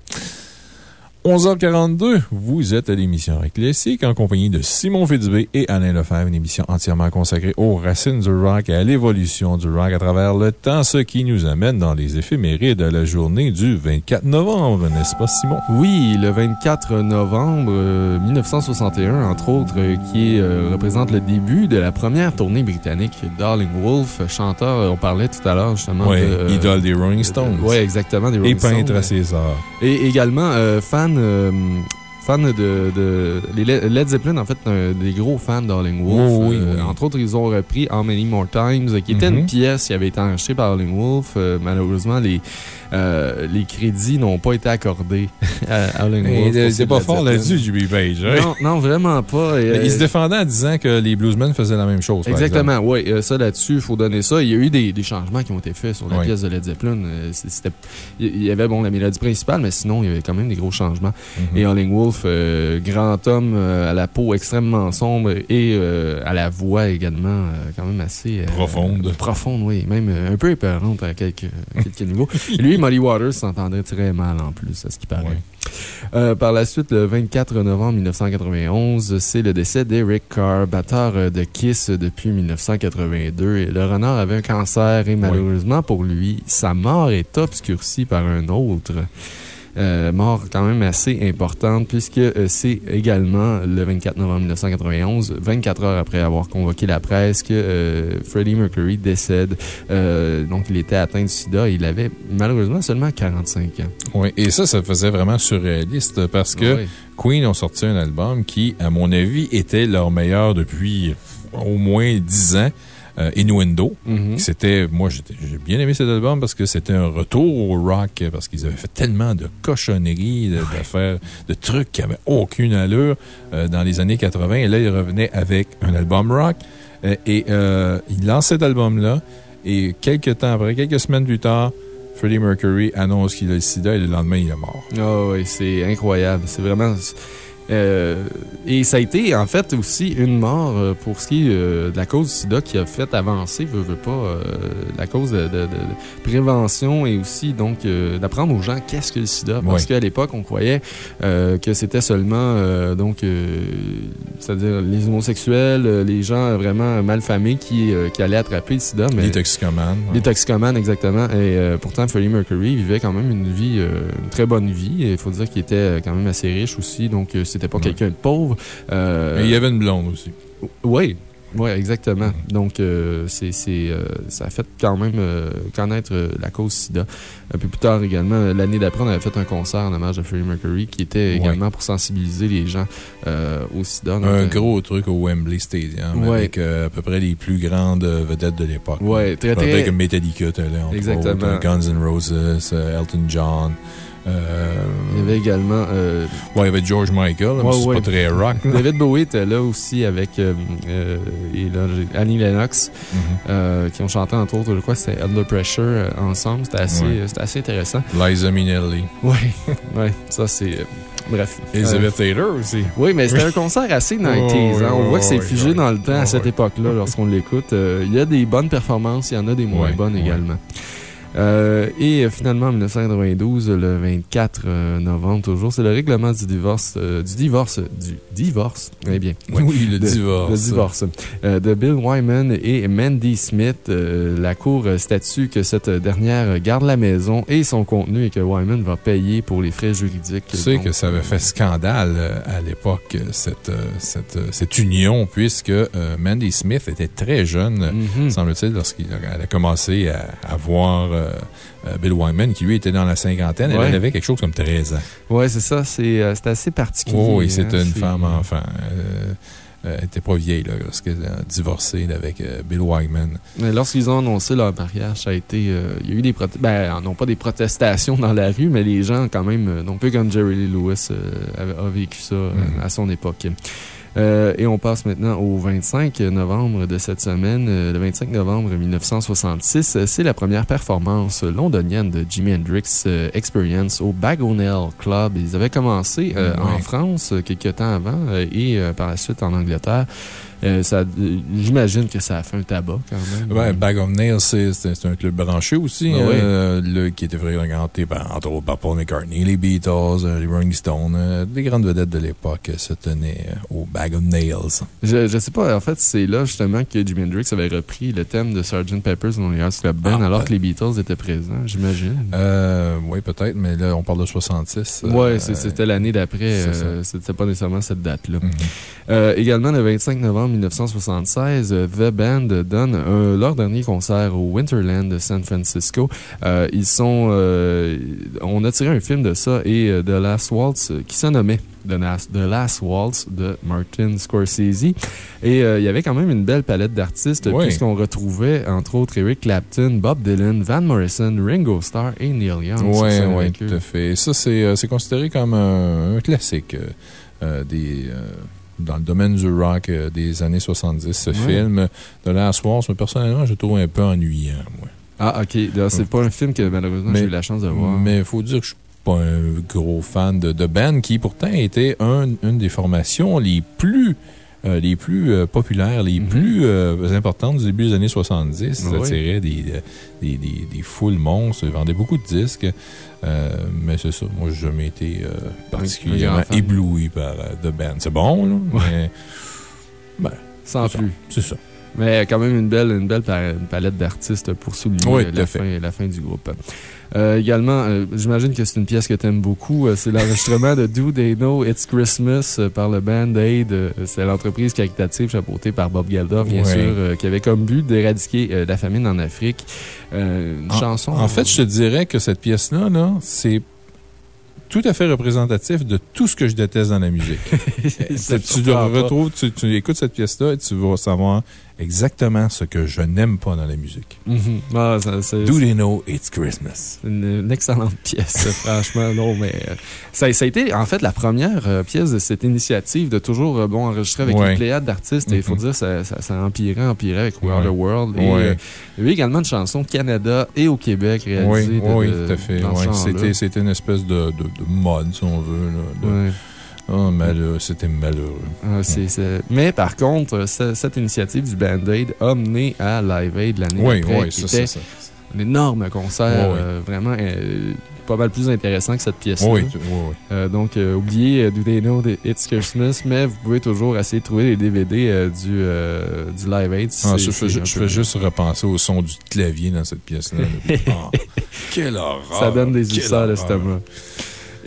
11h42, vous êtes à l'émission Rock Classique en compagnie de Simon Fitzbé et Alain Lefebvre, une émission entièrement consacrée aux racines du rock et à l'évolution du rock à travers le temps, ce qui nous amène dans les éphémérides de la journée du 24 novembre, n'est-ce pas, Simon? Oui, le 24 novembre euh, 1961, entre autres, euh, qui euh, représente le début de la première tournée britannique. Darling Wolf, chanteur, euh, on parlait tout à l'heure justement Oui, de. euh, idole des Rolling Stones. Oui, exactement, des Et Rolling Stones. peintre à César. Et également, euh, fan, euh, fan de, de les Le- Led Zeppelin, en fait, un des gros fans d'Arling Wolf. Oh, oui, Euh, oui. Entre autres, ils ont repris How Many More Times, euh, qui était Mhm. une pièce qui avait été enregistrée par Arling Wolf. Euh, malheureusement, les, euh, les crédits n'ont pas été accordés à Arling Wolf. C'est pas fort là-dessus, Jimmy Page. hein? Non, non, vraiment pas. Et, Mais Il euh, se défendait en disant que les bluesmen faisaient la même chose. Exactement, oui. euh, ça, là-dessus, il faut donner ça. Il y a eu des, des changements qui ont été faits sur la Oui. pièce de Led Zeppelin. Euh, Il y avait, bon, la mélodie principale, mais sinon, il y avait quand même des gros changements. exemple. Et Howling Wolf, euh, grand homme euh, à la peau extrêmement sombre et euh, à la voix également euh, quand même assez... euh, Profonde. profonde, oui. Même euh, un peu épeurante à quelques, quelques niveaux. Lui, Molly Waters s'entendrait très mal en plus, à ce qui paraît. Ouais. Euh, par la suite, le 24 novembre 1991, c'est le décès d'Eric Carr, batteur de Kiss depuis 1982. Et le renard avait un cancer et malheureusement pour lui, sa mort est obscurcie par un autre. Euh, mort quand même assez importante puisque euh, c'est également le 24 novembre 1991, 24 heures après avoir convoqué la presse, que euh, Freddie Mercury décède. Euh, donc, il était atteint du sida. Il avait malheureusement seulement 45 ans. Oui, et ça, ça faisait vraiment surréaliste parce que Oui. Queen ont sorti un album qui, à mon avis, était leur meilleur depuis au moins 10 ans. Euh, Innuendo. C'était, moi, j'ai bien aimé cet album parce que c'était un retour au rock, parce qu'ils avaient fait tellement de cochonneries, de- d'affaires, de trucs qui avaient aucune allure euh, dans les années 80. Et là, ils revenaient avec un album rock. Euh, et euh, ils lancent cet album-là. Et quelques temps après, quelques semaines plus tard, Freddie Mercury annonce qu'il a le sida et le lendemain, il est mort. Ah oui, c'est incroyable. C'est vraiment. Euh, et ça a été, en fait, aussi une mort euh, pour ce qui est euh, de la cause du sida qui a fait avancer, veut, veut pas, la cause de, de- de- de prévention et aussi, donc, d'apprendre aux gens qu'est-ce que le sida. Parce Oui. qu'à l'époque, on croyait que c'était seulement, donc, c'est-à-dire les homosexuels, les gens vraiment malfamés qui, euh, qui allaient attraper le sida. Mais Les toxicomanes. ouais. les toxicomanes, exactement. Et pourtant, Freddie Mercury vivait quand même une vie, une très bonne vie. Il faut dire qu'il était quand même assez riche aussi. Donc, euh, c'était pas Ouais. quelqu'un de pauvre. Euh, Mais il y avait une blonde aussi. Oui. Oui, exactement. Donc, euh, c'est, c'est, euh, ça a fait quand même euh, connaître euh, la cause SIDA. Un peu plus tard également, l'année d'après, on avait fait un concert en hommage à Freddie Mercury qui était Ouais. également pour sensibiliser les gens au SIDA. Donc, Un gros truc au Wembley Stadium Ouais. avec à peu près les plus grandes vedettes de l'époque. Ouais, très, très- Avec Metallica, là, entre Exactement. Guns N' Roses, Elton John. Euh, Il y avait également euh, ouais, il y avait George Michael, mais Ouais, c'est pas très rock. là. David Bowie était là aussi avec euh, euh, et là, j'ai- Annie Lennox, Mhm. euh, qui ont chanté entre autres, je crois que c'était Under Pressure ensemble. C'était assez, Ouais. assez intéressant. Liza Minnelli. Oui, ouais, ça c'est. bref. Elizabeth Taylor aussi. Oui, mais c'était un concert assez 90s. ouais, hein. On voit que c'est figé dans le temps à cette époque-là lorsqu'on l'écoute. Il y a des bonnes performances, il y en a des moins bonnes également. Euh, et euh, finalement, en 1992, le 24 euh, novembre, toujours, c'est le règlement du divorce, du divorce, du divorce, eh bien. ouais. Oui, le De- divorce. Le divorce. De Bill Wyman et Mandy Smith. La Cour statue que cette dernière garde la maison et son contenu et que Wyman va payer pour les frais juridiques. Tu sais Donc, que ça avait fait scandale à l'époque, cette, cette, cette union, puisque Mandy Smith était très jeune, Mhm. semble-t-il, lorsqu'elle a commencé à, à voir euh, euh, Bill Wyman, qui lui était dans la cinquantaine. Ouais. Elle avait quelque chose comme 13 ans. Ouais, c'est ça. C'est euh, c'est assez particulier. Oh, oui, hein, c'était une c'est- femme enfant. Euh, elle n'était pas vieille là, lorsqu'elle a divorcé avec Bill Wyman. Mais Lorsqu'ils ont annoncé leur mariage, ça a été. il y a eu des ben, non pas des protestations dans la rue, mais les gens, quand même, non peu comme Jerry Lee Lewis a vécu ça Mhm. à son époque. Euh, et on passe maintenant au 25 novembre de cette semaine. Euh, le 25 novembre 1966, euh, c'est la première performance londonienne de Jimi Hendrix euh, Experience au Bagonell Club. Ils avaient commencé en. France quelques temps avant et par la suite en Angleterre. Euh, euh, J'imagine que ça a fait un tabac quand même. Ouais, Bag of Nails, c'est un club branché aussi, Ah oui. euh, le- qui était fréquenté par, entre autres par Paul McCartney, les Beatles, les Rolling Stones, les grandes vedettes de l'époque se tenaient au Bag of Nails. Je, je sais pas, en fait, c'est là justement que Jimi Hendrix avait repris le thème de Sgt. Pepper's Lonely Hearts Club Band Ah, alors ben. que les Beatles étaient présents, j'imagine. Euh, oui, peut-être, mais là, on parle de 66. euh, Ouais, c'est- c'était l'année d'après. euh, C'était pas nécessairement cette date-là. mhm. Euh, également, le 25 novembre 1976, euh, The Band donne un- leur dernier concert au Winterland de San Francisco. Euh, ils sont. euh, on a tiré un film de ça et euh, The Last Waltz qui se nommait The Last, Waltz de Martin Scorsese. Et euh, il y avait quand même une belle palette d'artistes Oui. puisqu'on retrouvait entre autres Eric Clapton, Bob Dylan, Van Morrison, Ringo Starr et Neil Young. Oui, oui, tout à fait. Ça, c'est considéré comme un, un classique euh, des, euh, dans le domaine du rock euh, des années 70. Ce Ouais. film de Last Waltz, mais personnellement, je le trouve un peu ennuyant, moi. Ah, ok. Là, C'est pas un film que malheureusement j'ai eu la chance de voir. Mais il faut dire que je suis pas un gros fan de, de band qui, pourtant, était un- une des formations les plus. Euh, les plus euh, populaires, les Mhm. plus euh, importantes du début des années 70. Ça Oui. attirait des, des, des, des foules monstres, ils vendaient beaucoup de disques. Mais c'est ça, moi, j'ai jamais été particulièrement ébloui par The Band. C'est bon, là, mais Sans c'est ça. plus. c'est ça. Mais quand même une belle, une belle palette d'artistes pour souligner Oui, la, fin, la fin du groupe. Euh, également, euh, j'imagine que c'est une pièce que tu aimes beaucoup. euh, c'est l'enregistrement de Do They Know It's Christmas par le Band Aid. C'est l'entreprise caritative chapeautée par Bob Geldof, bien Ouais. sûr, qui avait comme but d'éradiquer la famine en Afrique. Une En- chanson. En fait, je te dirais que cette pièce-là, là, c'est tout à fait représentatif de tout ce que je déteste dans la musique. Tu retrouves, tu, tu écoutes cette pièce-là et tu vas savoir exactement ce que je n'aime pas dans la musique. Mhm. Ah, Do they know it's Christmas? Une, une excellente pièce, franchement. Non, mais euh, ça, ça a été en fait la première euh, pièce de cette initiative de toujours euh, bon, enregistrer avec Ouais. une pléiade d'artistes. Et il faut Mhm. dire, ça, ça, ça empirait, empirait avec We Are the World. Et, Ouais. euh, il y avait également une chanson au Canada et au Québec Oui, réalisée. de- oui, de- tout à fait. ouais. C'était c'était une espèce de, de, de mode, si on veut. Là, Ah, malheureux, C'était malheureux. Ah, c'est- Mais par contre, ce- cette initiative du Band-Aid a mené à Live Aid l'année Oui, après, oui, qui ça, était c'est ça. un énorme concert, euh, vraiment euh, pas mal plus intéressant que cette pièce-là. Oui, oui. Euh, donc, oubliez Do They Know It's Christmas, mais vous pouvez toujours essayer de trouver les DVD du, du Live Aid. Ah, je, fais, je fais juste repenser au son du clavier dans cette pièce-là. Ah, quelle horreur! Ça donne des ulcères l'estomac.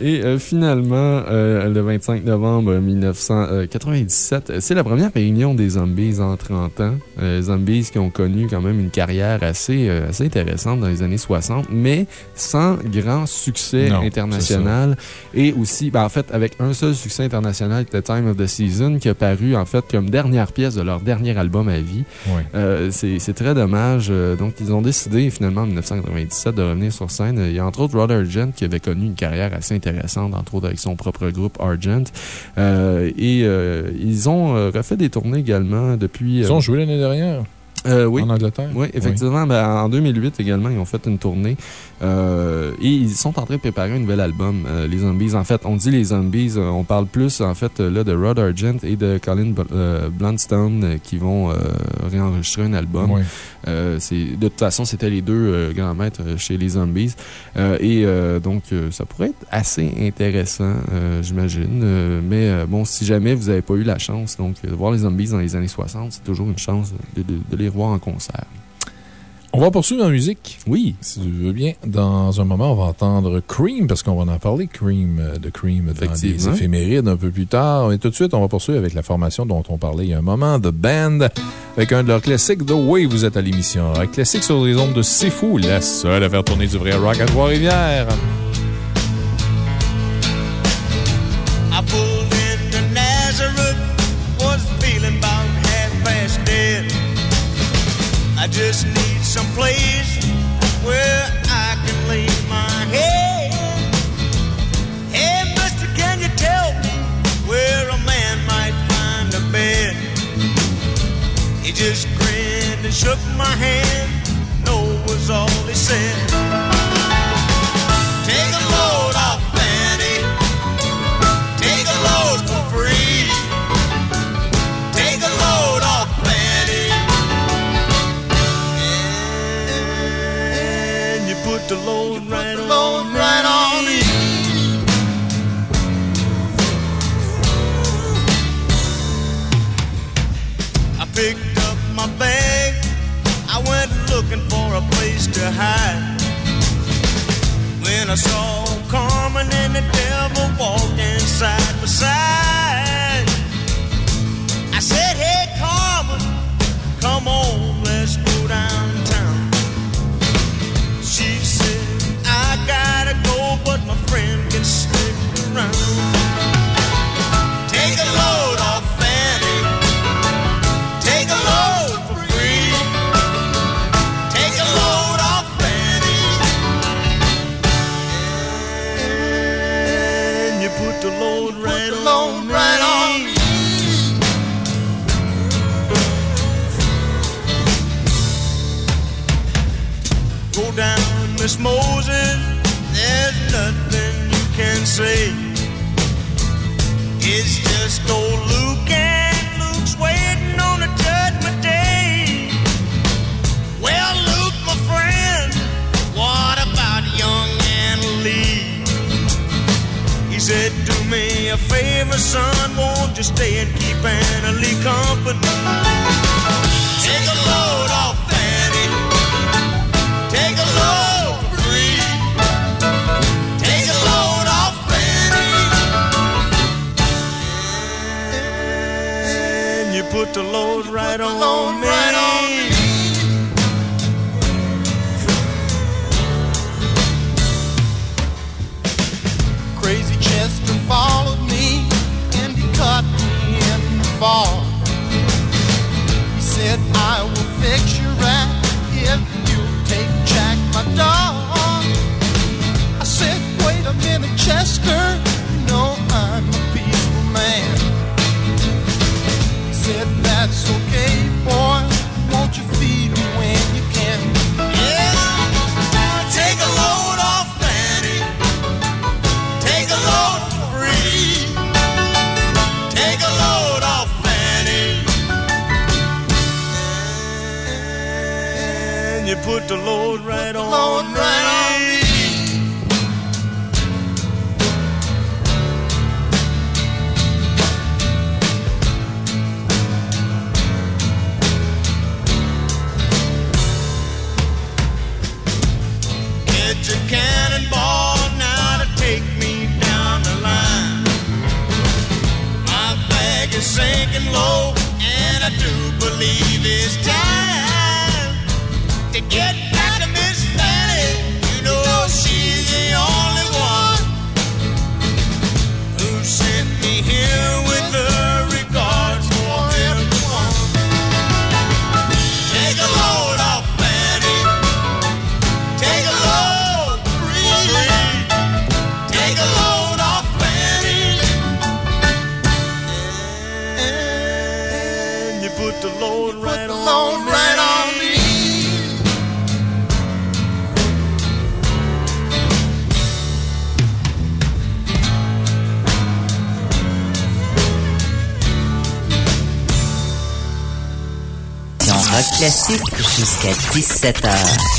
Et euh, finalement, euh, le 25 novembre 1997, euh, c'est la première réunion des Zombies en 30 ans. Euh, Zombies qui ont connu quand même une carrière assez, assez intéressante dans les années 60, mais sans grand succès Non, international. Et aussi, ben, en fait, avec un seul succès international, The Time of the Season, qui a paru en fait comme dernière pièce de leur dernier album à vie. Oui. C'est très dommage. Donc, ils ont décidé finalement en 1997 de revenir sur scène. Il y a entre autres Rod Argent qui avait connu une carrière assez intéressante, entre autres avec son propre groupe Argent. Euh, et euh, ils ont euh, refait des tournées également depuis. Ils ont joué l'année dernière euh, oui. en Angleterre? Oui, effectivement. ben, en 2008 également, ils ont fait une tournée. euh, et ils sont en train de préparer un nouvel album, euh, les Zombies. En fait, on dit les Zombies, euh, on parle plus en fait là de Rod Argent et de Colin Bl- Blunstone euh, qui vont euh, réenregistrer un album. Oui. Euh, de toute façon, c'était les deux grands maîtres chez les Zombies. Euh, et euh, donc, euh, ça pourrait être assez intéressant, euh, j'imagine. Euh, mais bon, si jamais vous n'avez pas eu la chance donc, de voir les Zombies dans les années 60, c'est toujours une chance de, de- de les revoir en concert. On va poursuivre en musique. Oui. Si tu veux bien, dans un moment, on va entendre Cream, parce qu'on va en parler, Cream, euh, de Cream, dans les Effectivement. éphémérides un peu plus tard. Et tout de suite, on va poursuivre avec la formation dont on parlait il y a un moment, The Band, avec un de leurs classiques, The Way Vous êtes à l'émission. Un classique sur les ondes de C'est Fou, la seule à faire tourner du vrai rock à Trois-Rivières. I just need some place where I can lay my head. Hey, mister, can you tell me where a man might find a bed? He just grinned and shook my hand. No was all he said. to hide. When I saw Carmen and the devil walked inside my side, I said, Hey, Carmen, come on. say is just old Luke, and Luke's waiting on a judgment day. Well, Luke, my friend, what about young and Lee? He said, Do me a favor, son, won't you stay and keep Annalee company? the load right on me. Right on me. Crazy Chester followed me and he cut me in the fall. He said, I will fix your rat if you take Jack, my dog. I said, wait a minute, Chester. the Lord. classiques jusqu'à 17h.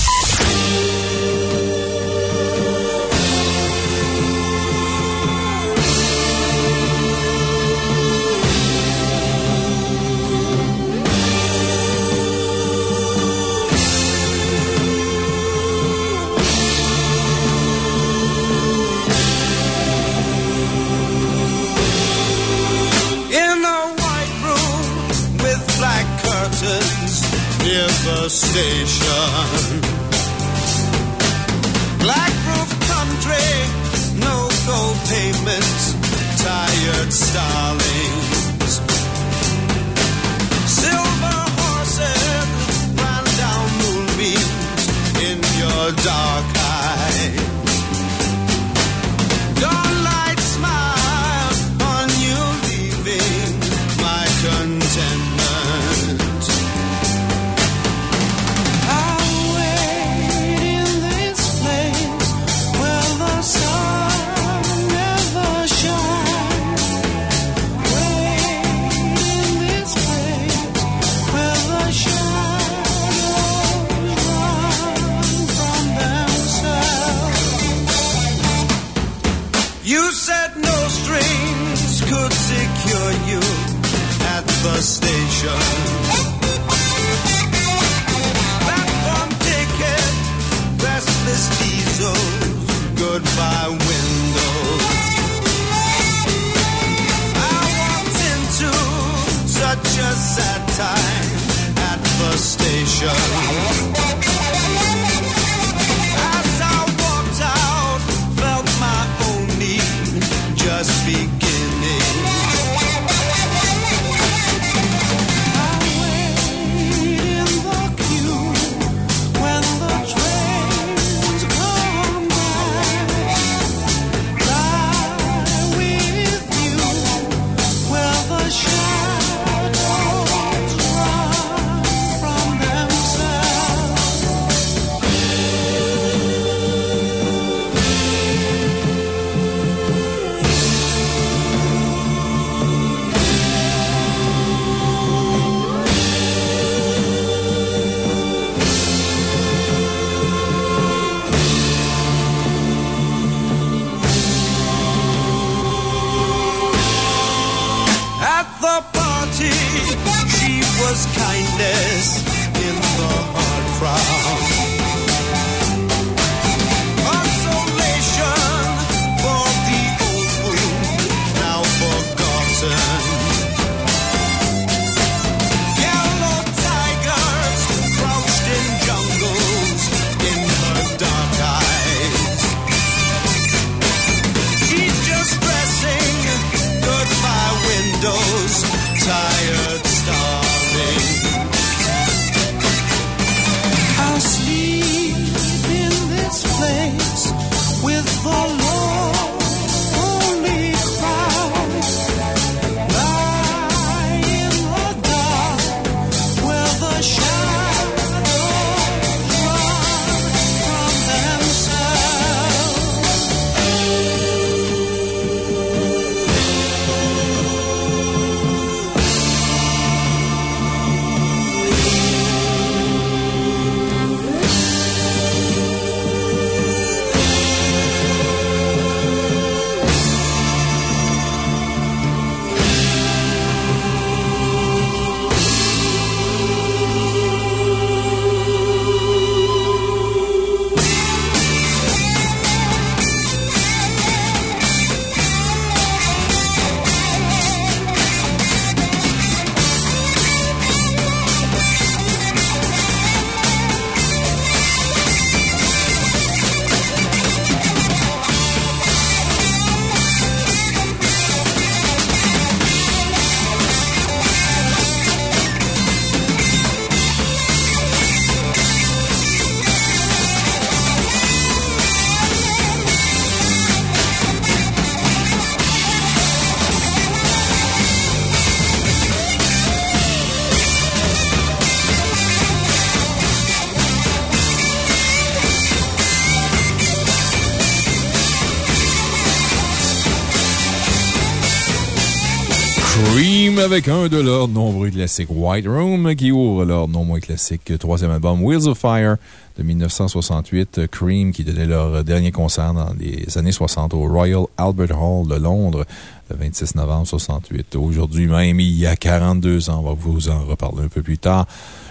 Avec un de leurs nombreux classiques White Room qui ouvre leur non moins classique troisième album Wheels of Fire de 1968. Cream qui donnait leur dernier concert dans les années 60 au Royal Albert Hall de Londres le 26 novembre 68. Aujourd'hui même, il y a 42 ans. On va vous en reparler un peu plus tard.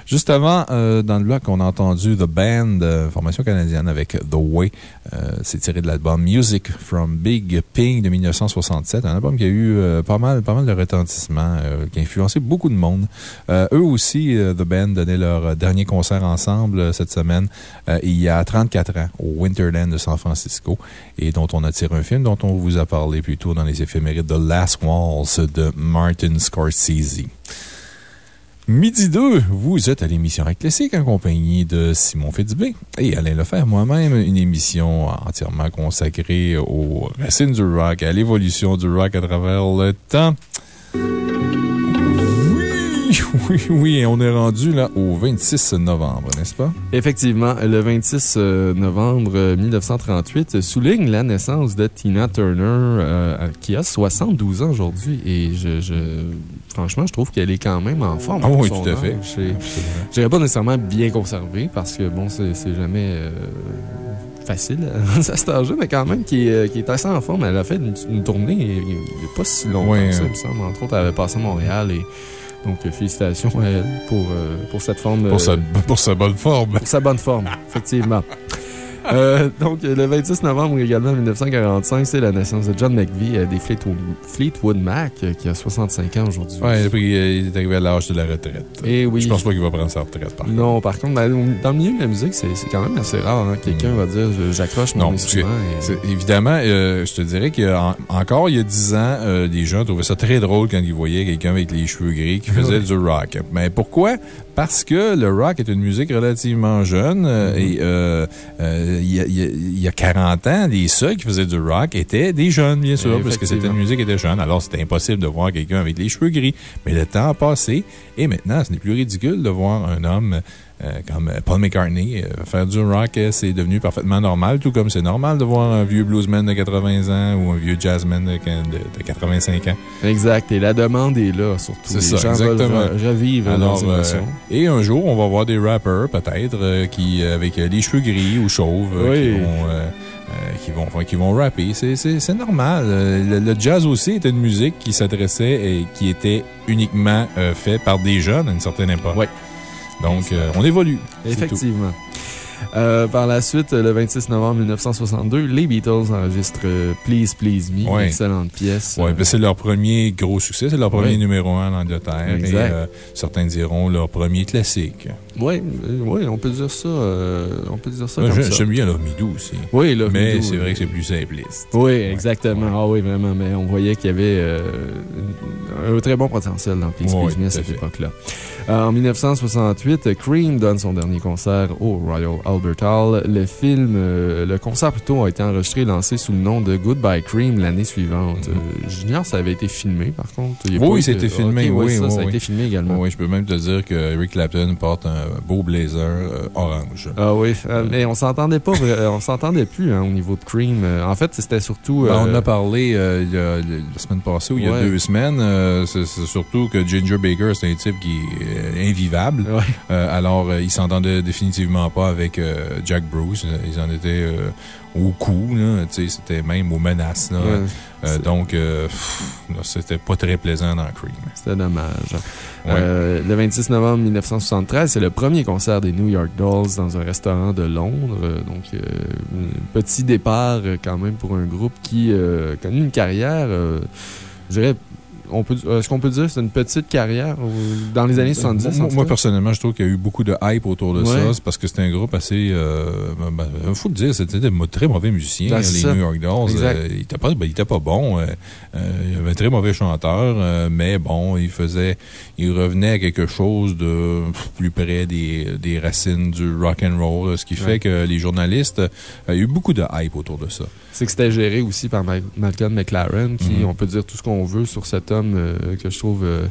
Juste avant, euh, dans le bloc, on a entendu The Band, euh, formation canadienne avec The Way. C'est tiré de l'album Music from Big Pink de 1967. Un album qui a eu euh, pas, mal, pas mal de retentissement, euh, qui a influencé beaucoup de monde. Euh, eux aussi, The Band, donnaient leur dernier concert ensemble cette semaine, il y a 34 ans, au Winterland de San Francisco, et dont on a tiré un film dont on vous a parlé plus tôt dans les éphémérides The Last Waltz de Martin Scorsese. Midi 2, vous êtes à l'émission Rock Classique en compagnie de Simon Fitzbé et Alain Lefebvre, moi-même, une émission entièrement consacrée aux racines du rock, à l'évolution du rock à travers le temps. Oui, oui, oui, on est rendu là au 26 novembre, n'est-ce pas? Effectivement, le 26 euh, novembre euh, 1938 souligne la naissance de Tina Turner, euh, qui a 72 ans aujourd'hui. Et je- franchement, je trouve qu'elle est quand même en forme. Ah oui, tout à fait. Je dirais pas nécessairement bien conservé parce que, bon, c'est jamais euh, facile à cet âge-là, mais quand même qui est, euh, qui est assez en forme. Elle a fait une, une tournée il n'y a pas si longtemps que ça, il me semble. Entre autres, elle avait passé à Montréal et Donc, euh, félicitations à elle pour, pour cette forme. Pour, sa, pour sa bonne forme. pour sa bonne forme, effectivement. Euh, donc, le 26 novembre également 1945, c'est la naissance de John McVie euh, des Fleetwood, Fleetwood Mac, euh, qui a 65 ans aujourd'hui. Ouais, il, est arrivé à l'âge de la retraite. Et oui. Je pense pas qu'il va prendre sa retraite, par contre. Non, par contre, dans le milieu de la musique, c'est quand même assez rare. hein. Quelqu'un va dire j'accroche mon Non, instrument. et- évidemment, euh, je te dirais qu'encore il y a 10 ans, euh, les gens trouvaient ça très drôle quand ils voyaient quelqu'un avec les cheveux gris qui faisait du rock. Mais pourquoi? Parce que le rock est une musique relativement jeune euh, et euh, euh, il y, a- il y a- il y a 40 ans, les seuls qui faisaient du rock étaient des jeunes, bien sûr, parce que c'était une musique qui était jeune. Alors, c'était impossible de voir quelqu'un avec les cheveux gris. Mais le temps a passé et maintenant, ce n'est plus ridicule de voir un homme comme euh, Paul McCartney euh, faire du rock. euh, C'est devenu parfaitement normal, tout comme c'est normal de voir un vieux bluesman de 80 ans ou un vieux jazzman de, de- de 85 ans. Exact. Et la demande est là, surtout. C'est ça, gens exactement. veulent revivre Alors, euh, et un jour, on va voir des rappers, peut-être, euh, qui, euh, avec euh, les cheveux gris ou chauves, euh, Oui. qui vont. euh, euh, qui vont, enfin, qui vont rapper. C'est- normal. Euh, Le, le jazz aussi était une musique qui s'adressait et qui était uniquement euh, fait par des jeunes à une certaine époque. Oui. Donc, euh, on évolue. Effectivement. Euh, par la suite, le 26 novembre 1962, les Beatles enregistrent euh, Please Please Me, Ouais. une excellente pièce. Oui, Euh, c'est leur premier gros succès. C'est leur premier Ouais. numéro un en Angleterre. Et Exact. certains diront leur premier classique. Oui, ouais, on peut dire ça. euh, on peut dire ça comme ça. J'aime bien Midou aussi. Oui, Love Mais c'est euh, vrai que c'est plus simpliste. Oui, exactement. Ah oui, vraiment. Mais on voyait qu'il y avait euh, un très bon potentiel dans Oui, Please Me à cette époque-là. Euh, en 1968, Cream donne son dernier concert au Royal Albert Hall. Le film, euh, le concert plutôt, a été enregistré et lancé sous le nom de Goodbye Cream l'année suivante. Euh, J'ignore si ça avait été filmé, par contre. Il. Oui, c'était filmé, oui, ça, oui, ça a oui. été filmé également. Oui, je peux même te dire que Eric Clapton porte un beau blazer euh, orange. Ah oui, euh, mais on s'entendait pas, on s'entendait plus hein, au niveau de Cream. Euh, En fait, c'était surtout. Ben, on euh, a parlé euh, il y a- la semaine passée ou il y a Ouais. deux semaines. euh, c'est surtout que Ginger Baker, c'est un type qui est euh, invivable. Ouais. Euh, alors, euh, il s'entendait définitivement pas avec euh, Jack Bruce. Ils en étaient au coup, là. Tu sais, C'était même aux menaces. là. Ouais, Euh, donc, euh, c'était pas très plaisant dans Cream. C'était dommage. Ouais. Euh, le 26 novembre 1973, c'est le premier concert des New York Dolls dans un restaurant de Londres. Donc, petit départ quand même pour un groupe qui a connu une carrière, je dirais, on peut- est-ce qu'on peut dire que c'est une petite carrière euh, dans les années 70? Moi, en tout moi, cas? personnellement, je trouve qu'il y a eu beaucoup de hype autour de Ouais. ça. C'est parce que c'était un groupe assez. Il faut le dire, c'était des très mauvais musiciens, Ben, les ça. New York Dolls. Exact. Euh, il n'était pas, ben, il était pas bon. euh, euh, il avait un très mauvais chanteur, euh, mais bon, il faisait. Il revenait à quelque chose de plus près des, des racines du rock and roll, euh, ce qui fait que les journalistes. euh, il y a eu beaucoup de hype autour de ça. C'est que c'était géré aussi par Ma- Malcolm McLaren, qui, Mhm. on peut dire tout ce qu'on veut sur cet homme euh, que je trouve euh,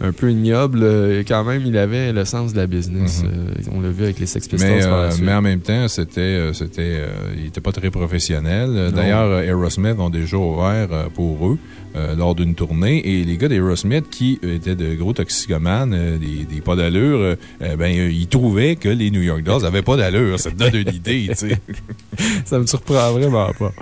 un peu ignoble. Euh, quand même, il avait le sens de la business. Mhm. Euh, on l'a vu avec les Sex Pistols Mais, par la euh, suite. mais en même temps, c'était, c'était, il n'était pas très professionnel. D'ailleurs, Aerosmith ont déjà ouvert pour eux euh, lors d'une tournée. Et les gars d'Aerosmith, qui étaient de gros toxicomanes, euh, des, des pas d'allure, euh, euh, ben, ils trouvaient que les New York Dolls n'avaient pas d'allure. Ça te donne une idée, tu sais. Ça me surprend vraiment pas.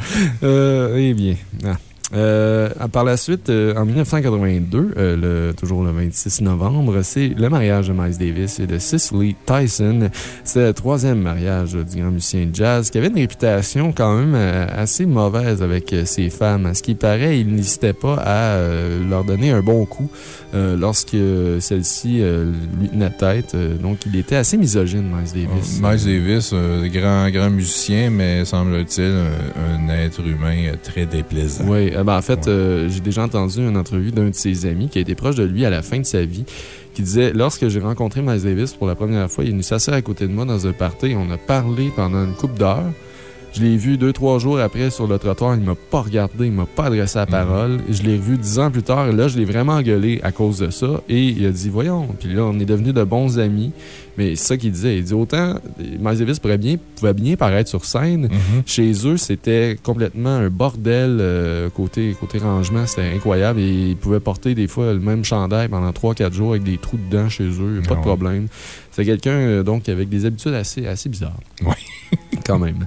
Eh bien. ah. Euh, par la suite, euh, en 1982, euh, le, toujours le 26 novembre, c'est le mariage de Miles Davis et de Cicely Tyson. C'est le troisième mariage du grand musicien de jazz qui avait une réputation quand même assez mauvaise avec ses femmes. À ce qui paraît, il n'hésitait pas à leur donner un bon coup lorsque celle-ci lui tenait tête. Donc, il était assez misogyne, Miles Davis. Miles Davis, grand, grand musicien, mais semble-t-il un, un être humain très déplaisant. Oui, euh, ben, en fait, euh, j'ai déjà entendu une entrevue d'un de ses amis qui a été proche de lui à la fin de sa vie, qui disait Lorsque j'ai rencontré Miles Davis pour la première fois, il est venu s'asseoir à côté de moi dans un party on a parlé pendant une couple d'heures. Je l'ai vu deux, trois jours après sur le trottoir. Il m'a pas regardé, il m'a pas adressé la parole. Je l'ai revu dix ans plus tard et là, je l'ai vraiment engueulé à cause de ça. Et il a dit Voyons. Puis là, on est devenus de bons amis. Mais c'est ça qu'il disait. Il dit autant, Miles Davis pourrait bien, pouvait bien paraître sur scène. Mhm. Chez eux, c'était complètement un bordel euh, côté, côté rangement. C'était incroyable. Et ils pouvaient porter des fois le même chandail pendant 3-4 jours avec des trous dedans chez eux. Pas Ah de ouais. problème. C'est quelqu'un euh, donc avec des habitudes assez, assez bizarres. Oui. Quand même.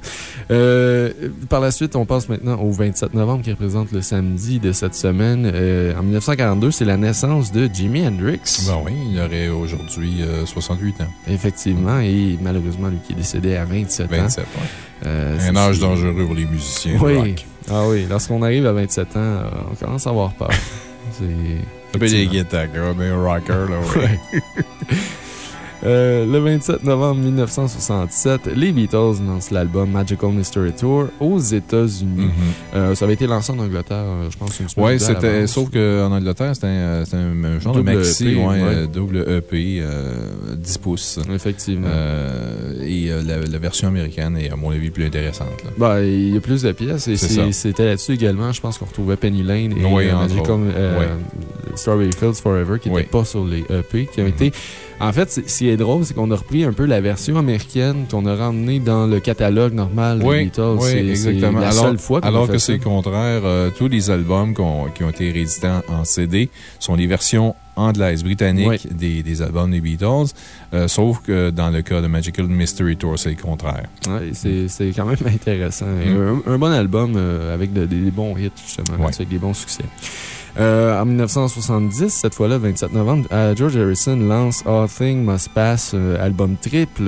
Euh, par la suite, on passe maintenant au 27 novembre qui représente le samedi de cette semaine. Euh, en 1942, c'est la naissance de Jimi Hendrix. Ben oui, il aurait aujourd'hui euh, 68 ans. Effectivement, et malheureusement, lui qui est décédé à 27, 27, ans. ouais. Euh, Un âge dangereux pour les musiciens. Oui. rock. Ah oui, lorsqu'on arrive à 27 ans, euh, on commence à avoir peur. C'est. Ça peut des guitares, un rocker, là, ouais. Euh, le 27 novembre 1967, les Beatles lancent l'album Magical Mystery Tour aux États-Unis. Mhm. Euh, ça avait été lancé en Angleterre, euh, je pense, une semaine Ouais, ou deux à c'était. l'avance. Sauf qu'en Angleterre, c'était un, genre Double de maxi, EP, ouais, ouais. double EP, euh, 10 pouces. Effectivement. Et la, la version américaine est, à mon avis, plus intéressante. Ben, il y a plus de pièces et c'était là-dessus également, je pense qu'on retrouvait Penny Lane et Oui, Magical. Strawberry Fields Forever qui n'étaient Oui. pas sur les EP, qui ont Mhm. été. En fait, ce qui est drôle, c'est qu'on a repris un peu la version américaine qu'on a ramenée dans le catalogue normal des Oui, Beatles. oui, exactement. La alors seule fois alors que c'est le contraire, euh, tous les albums qui ont été réédités en, CD sont les versions anglaises, britanniques Oui. des, des albums des Beatles, euh, sauf que dans le cas de Magical Mystery Tour, c'est le contraire. Ouais, c'est quand même intéressant. Mm. Un, un bon album euh, avec de- des, des bons hits, justement, là-dessus, avec des bons succès. Euh, en 1970, cette fois-là, 27 novembre, euh, George Harrison lance All Things Must Pass, euh, album triple,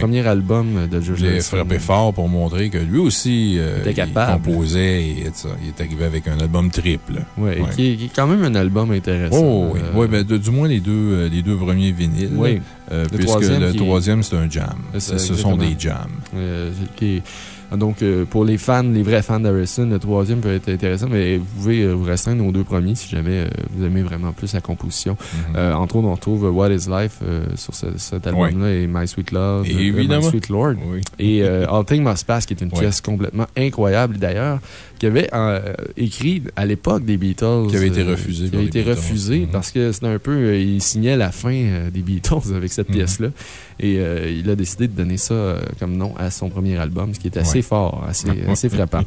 premier album de George Harrison. frappé fort pour montrer que lui aussi, Il était capable. composait et ça, il est arrivé avec un album triple. Ouais. Qui, est, qui est quand même un album intéressant. Oh oui, ben, de- du moins les deux, les deux premiers vinyles. Oui. Euh, Le puisque troisième le troisième, c'est un jam. Ce sont des jams. Euh, qui est- donc, euh, pour les fans, les vrais fans d'Harrison, le troisième peut être intéressant, mais vous pouvez euh, vous restreindre aux deux premiers si jamais euh, vous aimez vraiment plus la composition. Mhm. Entre autres, on retrouve What is Life sur ce- cet album-là et My Sweet Love, Et. My Sweet Lord. Oui. Et All Things Must Pass, qui est une Ouais. pièce complètement incroyable d'ailleurs, qui avait euh, écrit à l'époque des Beatles. Qui avait été euh, refusée Qui par a les été Beatles. refusée Mhm. parce que c'était un peu. euh, il signait la fin des Beatles avec cette Mhm. pièce-là. Et il a décidé de donner ça comme nom à son premier album, ce qui est assez Ouais. fort, assez, assez frappant.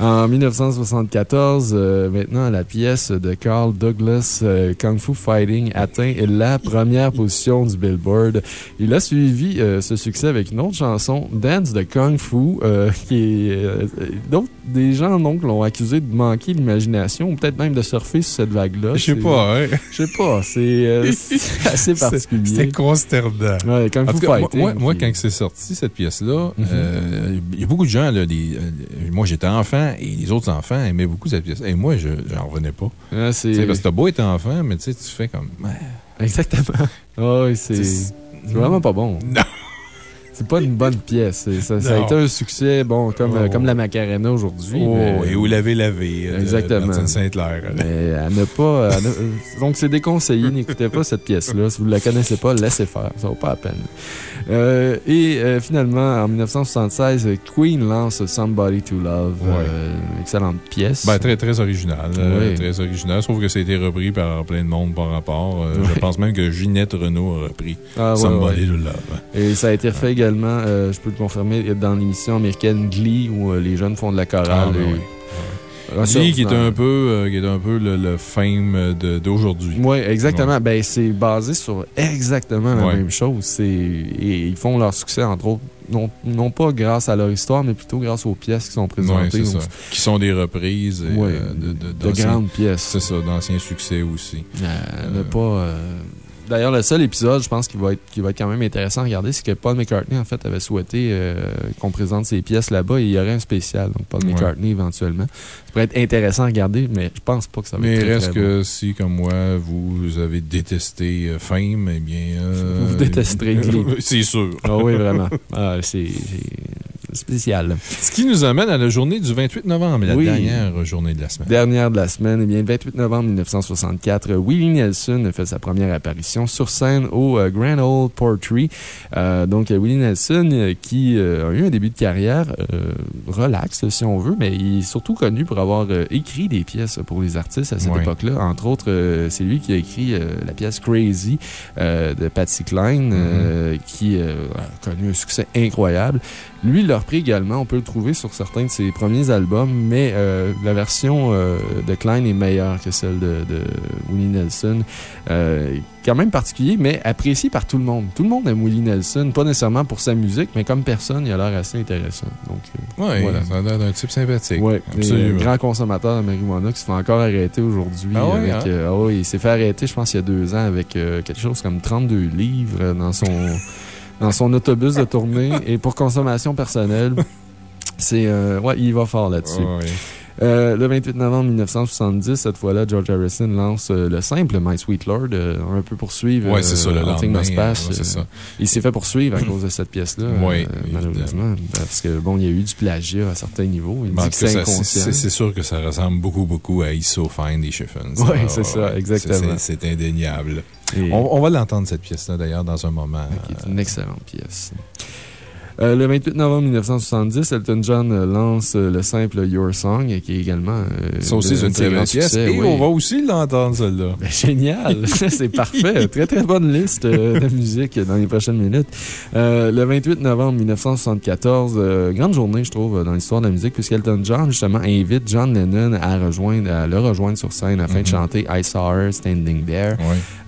En 1974, euh, maintenant, la pièce de Carl Douglas, Kung Fu Fighting, atteint la première position du Billboard. Il a suivi ce succès avec une autre chanson, Dance de Kung Fu, qui est. euh, d'autres- des gens donc l'ont accusé de manquer l'imagination, ou peut-être même de surfer sur cette vague-là. Je sais pas, hein? Je sais pas, c'est euh, assez particulier. C'était consternant. Ouais, En tout cas, moi, quand c'est sorti, cette pièce-là, Mhm. euh, il y a beaucoup de gens, là, des, euh, moi j'étais enfant et les autres enfants aimaient beaucoup cette pièce. Et moi, je j'en revenais pas. Sais, c'est. parce que t'as beau être enfant, mais tu sais, tu fais comme. Exactement. Ah c'est- C'est vraiment pas bon. Non. C'est pas une bonne pièce. Ça, ça a été un succès, bon, comme, euh, Oh. comme la Macarena aujourd'hui. Oh, mais- et où laver laver. euh, Exactement. Saint-Clair. Mais à ne pas. à ne- euh, donc, c'est déconseillé. N'écoutez pas cette pièce-là. Si vous ne la connaissez pas, laissez faire. Ça vaut pas la peine. Euh, et euh, finalement, en 1976, Queen lance Somebody to Love. Ouais. Euh, excellente pièce. Ben, très, très original. Oui. Très original. Sauf que ça a été repris par plein de monde par rapport. Je pense même que Ginette Renault a repris Ah, Somebody to Love. Et ça a été refait également, je peux le confirmer, dans l'émission américaine Glee, où les jeunes font de la chorale. Ah, ben et- ça, Lui, qui est un peu, euh, qui est un peu le, le fame d'aujourd'hui. Oui, exactement. Ben, c'est basé sur exactement la Ouais. même chose. Et ils font leur succès, entre autres, non, non pas grâce à leur histoire, mais plutôt grâce aux pièces qui sont présentées. Qui sont des reprises et, euh, de, de, de d'anciens- grandes pièces. C'est ça, d'anciens succès aussi. Euh, ne pas. D'ailleurs, le seul épisode, je pense, qui va, être, qui va être quand même intéressant à regarder, c'est que Paul McCartney, en fait, avait souhaité euh, qu'on présente ses pièces là-bas et il y aurait un spécial. Donc, Paul Ouais. McCartney, éventuellement. Ça pourrait être intéressant à regarder, mais je pense pas que ça va Mais être très, reste très que si, comme moi, vous avez détesté euh, Fame, eh bien. euh, Vous détesterez Glee. C'est sûr. Ah oui, vraiment. Ah, c'est spécial. Ce qui nous amène à la journée du 28 novembre, la Oui. dernière journée de la semaine. Dernière de la semaine, eh bien, le 28 novembre 1964, Willie Nelson fait sa première apparition sur scène au euh, Grand Ole Portree. Euh, donc, euh, Willie Nelson, euh, qui euh, a eu un début de carrière euh, relax, si on veut, mais il est surtout connu pour avoir euh, écrit des pièces pour les artistes à cette époque-là. Entre autres, euh, c'est lui qui a écrit euh, la pièce Crazy euh, de Patsy Cline, euh, qui euh, a connu un succès incroyable. Lui, il l'a repris également. On peut le trouver sur certains de ses premiers albums, mais euh, la version euh, de Klein est meilleure que celle de, de Willie Nelson. Euh, quand même particulier, mais apprécié par tout le monde. Tout le monde aime Willie Nelson, pas nécessairement pour sa musique, mais comme personne, il a l'air assez intéressant. Donc, euh, Oui, voilà. ça a l'air d'un type sympathique. Ouais, absolument. des grands consommateurs de marijuana qui se fait encore arrêter aujourd'hui. Ah ouais, avec, hein? ouais, il s'est fait arrêter, je pense, il y a deux ans avec euh, quelque chose comme 32 livres dans son, dans son autobus de tournée et pour consommation personnelle. C'est, euh, ouais, il va fort là-dessus. Ouais. Euh, le 28 novembre 1970, cette fois-là, George Harrison lance euh, le simple My Sweet Lord, euh, un peu poursuivre. Ouais, c'est ça, le lendemain, ouais, ça. Il s'est fait poursuivre à cause de cette pièce-là, malheureusement. Parce que, bon, il y a eu du plagiat à certains niveaux. Il Ben, dit que c'est sûr que ça ressemble beaucoup, beaucoup à ISO Fine des Chiffons. Ouais, c'est ça, exactement. C'est c'est indéniable. Et- On, on va l'entendre, cette pièce-là, d'ailleurs, dans un moment. qui est une excellente pièce. Euh, le 28 novembre 1970, Elton John euh, lance euh, le simple Your Song, qui est également. euh, Ça aussi, c'est une très belle pièce. succès, Et oui. on va aussi l'entendre, celle-là. Ben, génial! C'est parfait. Très, très bonne liste euh, de musique dans les prochaines minutes. Le 28 novembre 1974, euh, grande journée, je trouve, dans l'histoire de la musique, puisqu'Elton John, justement, invite John Lennon à, rejoindre, à le rejoindre sur scène afin de Mhm. chanter I Saw Her Standing There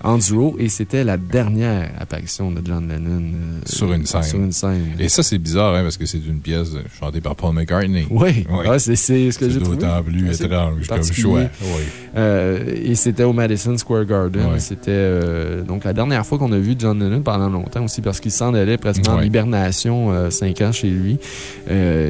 en duo. Et c'était la dernière apparition de John Lennon Sur une scène. Sur une scène. Et ça, c'est bizarre, hein, parce que c'est une pièce euh, chantée par Paul McCartney. Oui, Oui. Ouais, c'est c'est ce que C'est j'ai trouvé. d'autant plus étrange comme particulier. choix. Oui. Euh, et c'était au Madison Square Garden. C'était euh, donc la dernière fois qu'on a vu John Lennon pendant longtemps aussi parce qu'il s'en allait presque en hibernation euh, cinq ans chez lui.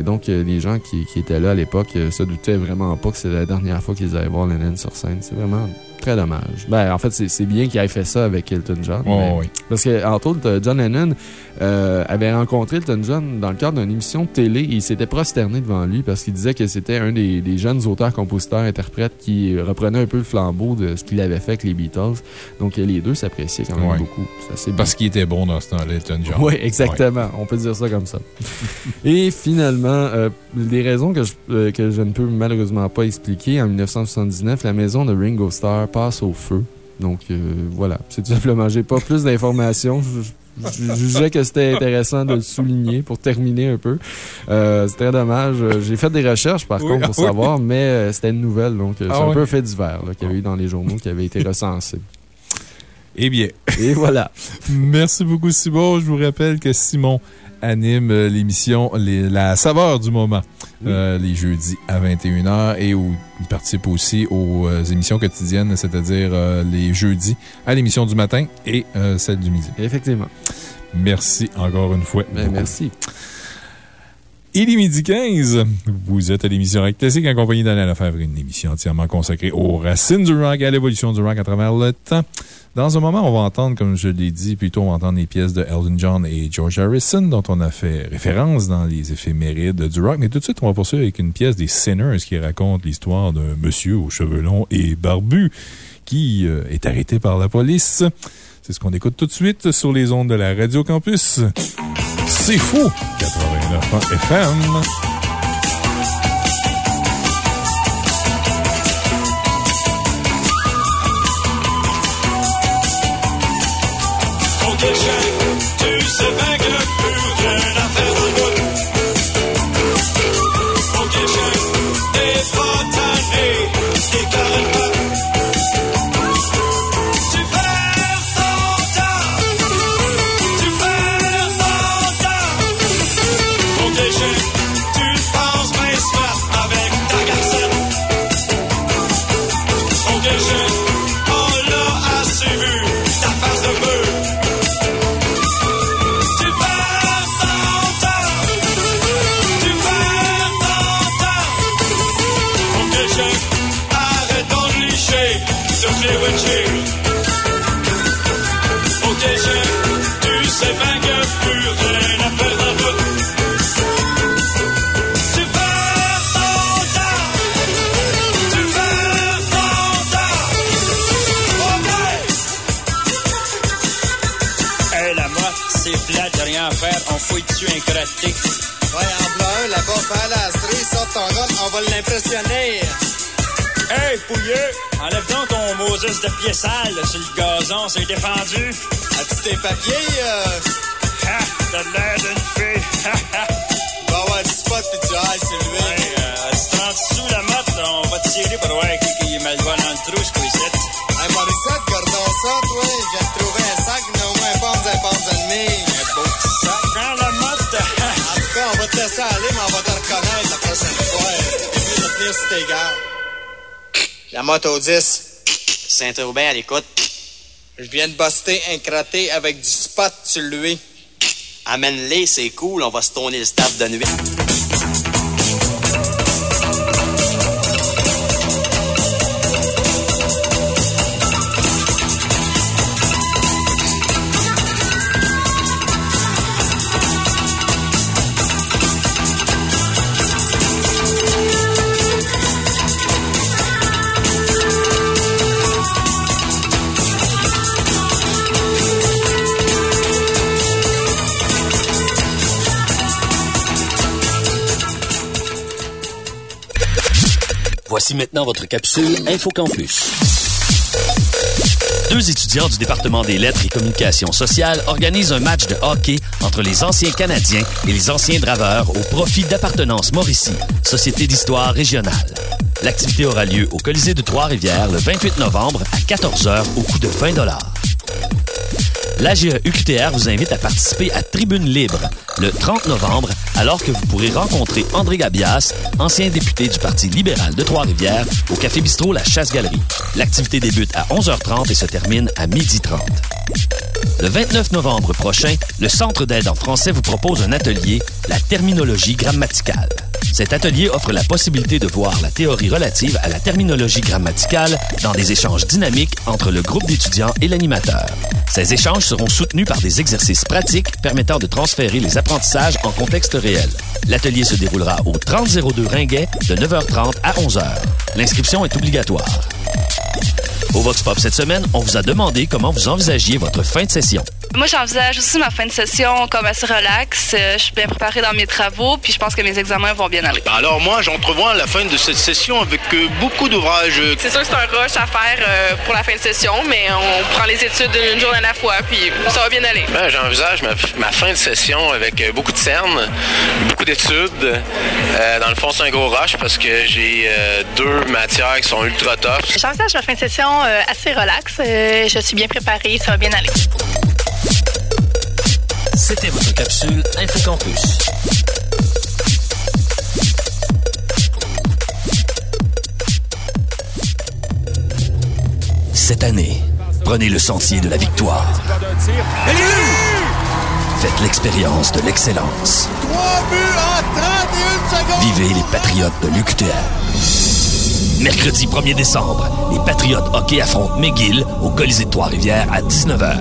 Donc les gens qui, qui étaient là à l'époque se doutaient vraiment pas que c'était la dernière fois qu'ils allaient voir Lennon sur scène. C'est vraiment très dommage. Ben, en fait, c'est bien qu'il ait fait ça avec Elton John. Mais- ouais. Parce que, entre autres, euh, John Lennon euh, avait rencontré Elton John dans le cadre d'une émission de télé et il s'était prosterné devant lui parce qu'il disait que c'était un des, des jeunes auteurs, compositeurs, interprètes qui reprenait un peu le flambeau de ce qu'il avait fait avec les Beatles. Donc, les deux s'appréciaient quand même Ouais. beaucoup. Assez Parce qu'il était bon dans ce temps-là, Elton John. oui, exactement. On peut dire ça comme ça. Et finalement, euh, des raisons que je, euh, que je ne peux malheureusement pas expliquer, en 1979, la maison de Ringo Starr passe au feu. Donc, euh, voilà. C'est tout simplement, j'ai pas plus d'informations. Je, jugeais que c'était intéressant de le souligner pour terminer un peu. Euh, c'est très dommage. J'ai fait des recherches, par Oui, contre, pour ah oui. savoir, mais euh, c'était une nouvelle. Donc, Ah c'est un peu fait divers qu'il y avait eu dans les journaux qui avait été recensé. Eh bien, Et voilà. merci beaucoup, Simon. Je vous rappelle que Simon anime euh, l'émission La saveur du moment, euh, les jeudis à 21h et où il participe aussi aux euh, émissions quotidiennes, c'est-à-dire euh, les jeudis à l'émission du matin et celle du midi. Effectivement. Merci encore une fois. Ben, merci. Il est midi 15. Vous êtes à l'émission Rock Classique en compagnie d'Alain Lefebvre, une émission entièrement consacrée aux racines du rock et à l'évolution du rock à travers le temps. Dans un moment, on va entendre, comme je l'ai dit, plutôt on va entendre les pièces de Elton John et George Harrison, dont on a fait référence dans les éphémérides du rock. Mais tout de suite, on va poursuivre avec une pièce des Sinners qui raconte l'histoire d'un monsieur aux cheveux longs et barbu qui euh, est arrêté par la police. C'est ce qu'on écoute tout de suite sur les ondes de la Radio Campus. C'est fou! 89 FM. On dessus un crotté. Ouais, en blanc, là-bas, fais la cerise, sort ton gun, on va l'impressionner. Hey, pouilleux, enlève donc ton Moses de pied sale sur le gazon, c'est défendu. As-tu tes papiers? Euh... Ha, t'as l'air d'une fille. Ha, ha. va avoir du spot puis du high sur lui. Ouais, euh, se 30 sous la motte, là, on va tirer pour voir qui, qui est mal dans le trou, ce qu'on. Hey, Morissette, gardons ça, toi. Je viens de trouver un sac, mais au moins pas un pommes laisser aller, mais on va te reconnaître la prochaine fois. T'es mieux de tenir sur tes gardes. La moto au 10. Saint-Aubin à l'écoute. Je viens de buster un crotté avec du spot sur lui. Amène-les, c'est cool, on va se tourner le staff de nuit. Voici maintenant votre capsule InfoCampus. Deux étudiants du département des lettres et communications sociales organisent un match de hockey entre les anciens Canadiens et les anciens Draveurs au profit d'Appartenance Mauricie, Société d'histoire régionale. L'activité aura lieu au Colisée de Trois-Rivières le 28 novembre à 14h au coût de 20 L'AGE UQTR vous invite à participer à Tribune Libre le 30 novembre, alors que vous pourrez rencontrer André Gabias, ancien député du Parti libéral de Trois-Rivières, au Café Bistrot La Chasse-Galerie. L'activité débute à 11h30 et se termine à 12h30. Le 29 novembre prochain, le Centre d'aide en français vous propose un atelier, la terminologie grammaticale. Cet atelier offre la possibilité de voir la théorie relative à la terminologie grammaticale dans des échanges dynamiques entre le groupe d'étudiants et l'animateur. Ces échanges seront soutenus par des exercices pratiques permettant de transférer les apprentissages en contexte réel. L'atelier se déroulera au 3002 Ringuet de 9h30 à 11h. L'inscription est obligatoire. Au Vox Pop cette semaine, on vous a demandé comment vous envisagiez votre fin de session. Moi, j'envisage aussi ma fin de session comme assez relax. Euh, je suis bien préparée dans mes travaux, puis je pense que mes examens vont bien aller. Alors moi, j'entrevois la fin de cette session avec euh, beaucoup d'ouvrages. C'est sûr que c'est un rush à faire euh, pour la fin de session, mais on prend les études d'une journée à la fois, puis ça va bien aller. Ben, J'envisage ma, ma fin de session avec beaucoup de cernes, beaucoup d'études. Dans le fond, c'est un gros rush parce que j'ai deux matières qui sont ultra tough. J'envisage ma fin de session euh, assez relax. Euh, je suis bien préparée, ça va bien aller. C'était votre capsule InfoCampus. Cette année, prenez le sentier de la victoire. Faites l'expérience de l'excellence. 3 buts en 31 secondes. Vivez les Patriotes de l'UQTR. Mercredi 1er décembre, les Patriotes hockey affrontent McGill au Colisée de Trois-Rivières à 19h.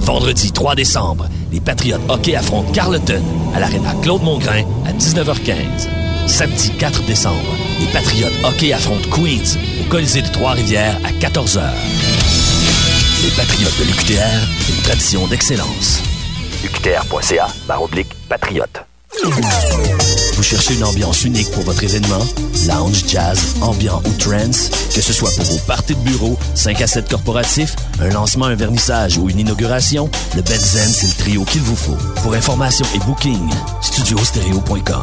Vendredi 3 décembre, les Patriotes hockey affrontent Carleton à l'Arena Claude Mongrain à 19h15. Samedi 4 décembre, les Patriotes hockey affrontent Queens au Colisée de Trois-Rivières à 14h. Les Patriotes de l'UQTR, une tradition d'excellence. UQTR.ca, patriote. Vous cherchez une ambiance unique pour votre événement? Lounge, jazz, ambiant ou trance? Que ce soit pour vos parties de bureau, 5 à 7 corporatifs, un lancement, un vernissage ou une inauguration, le Benzen, c'est le trio qu'il vous faut. Pour information et booking, studiostereo.com.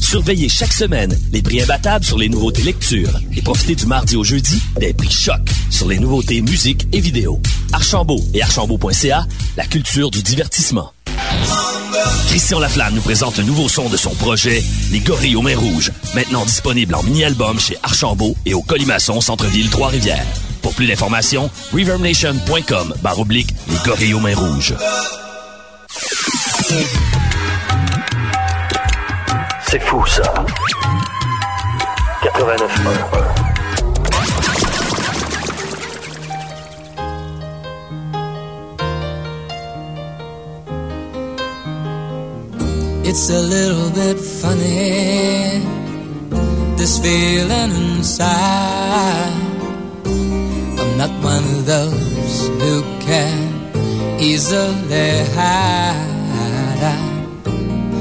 Surveillez chaque semaine les prix imbattables sur les nouveautés lecture et profitez du mardi au jeudi des prix choc sur les nouveautés musique et vidéo. Archambault et archambault.ca, la culture du divertissement. Christian Laflamme nous présente le nouveau son de son projet, Les Gorilles aux Mains Rouges, maintenant disponible en mini-album chez Archambault et au Colimaçon Centre-Ville Trois-Rivières. Pour plus d'informations, reverbnation.com barre oblique Les Gorilles aux Mains Rouges. C'est fou ça. 89.1. It's a little bit funny, this feeling inside. I'm not one those who can easily hide.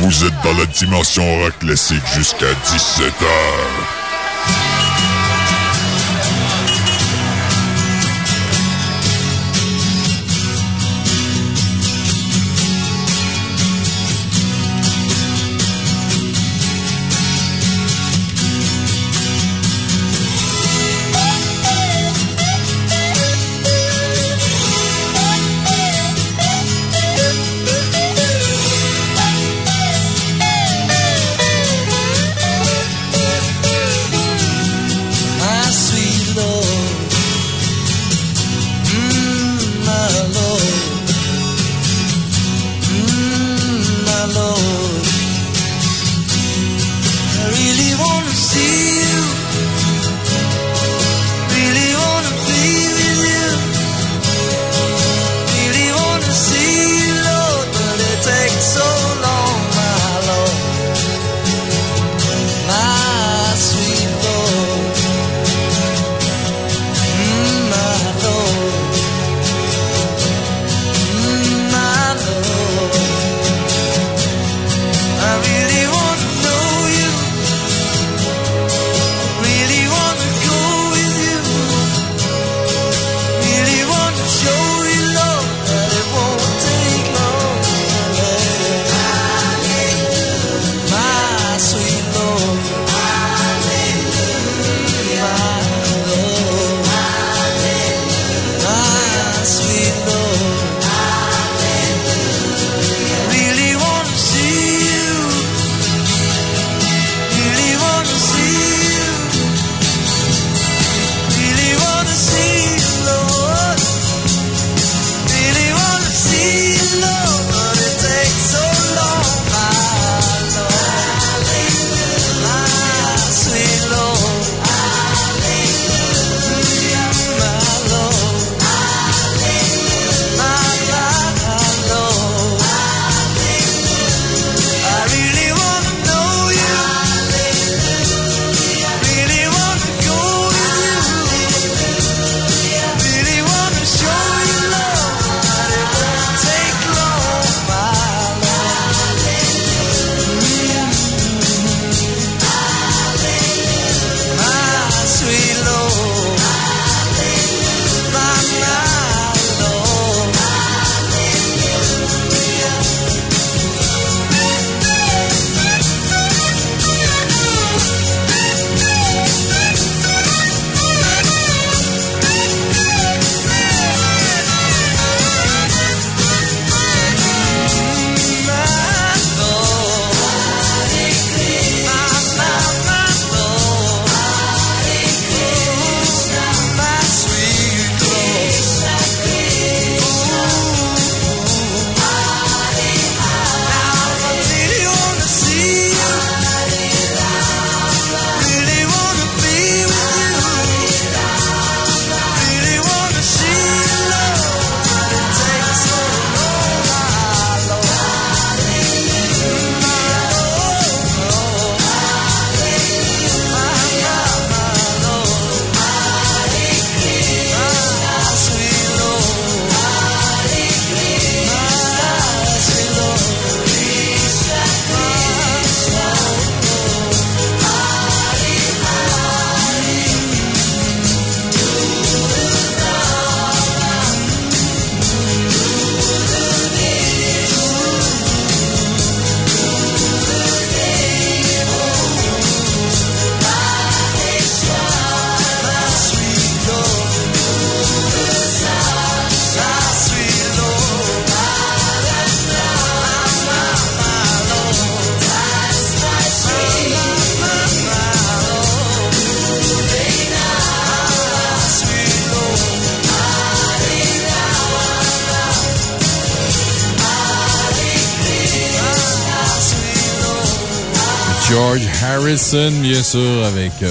Vous êtes dans la dimension rock classique jusqu'à 17h.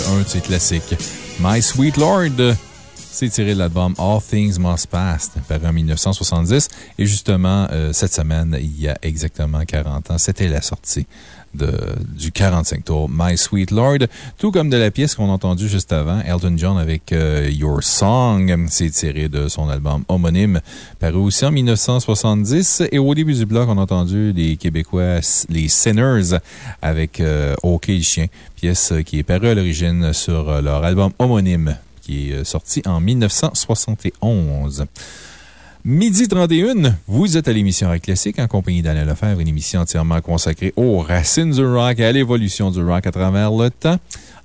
Un de ses classiques, My Sweet Lord. C'est tiré de l'album All Things Must Pass, paru en 1970. Et justement, euh, cette semaine, il y a exactement 40 ans, c'était la sortie du 45 tours My Sweet Lord, tout comme de la pièce qu'on a entendue juste avant, Elton John avec euh, Your Song. C'est tiré de son album homonyme, paru aussi en 1970. Et au début du bloc, on a entendu les Québécois, les Sinners, avec euh, OK le chien, pièce qui est parue à l'origine sur euh, leur album homonyme, qui est sorti en 1971. Midi 31, vous êtes à l'émission Rock Classique en compagnie d'Alain Lefebvre, une émission entièrement consacrée aux racines du rock et à l'évolution du rock à travers le temps.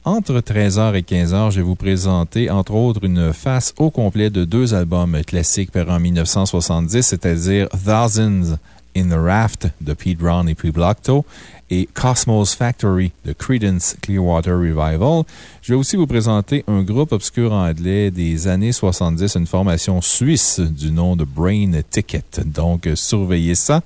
Entre 13h et 15h, je vais vous présenter, entre autres, une face au complet de deux albums classiques par en 1970, c'est-à-dire Thousands in the Raft de Pete Brown et puis Blockto et Cosmos Factory de Credence Clearwater Revival. Je vais aussi vous présenter un groupe obscur anglais des années 70, une formation suisse du nom de Brain Ticket. Donc, surveillez ça.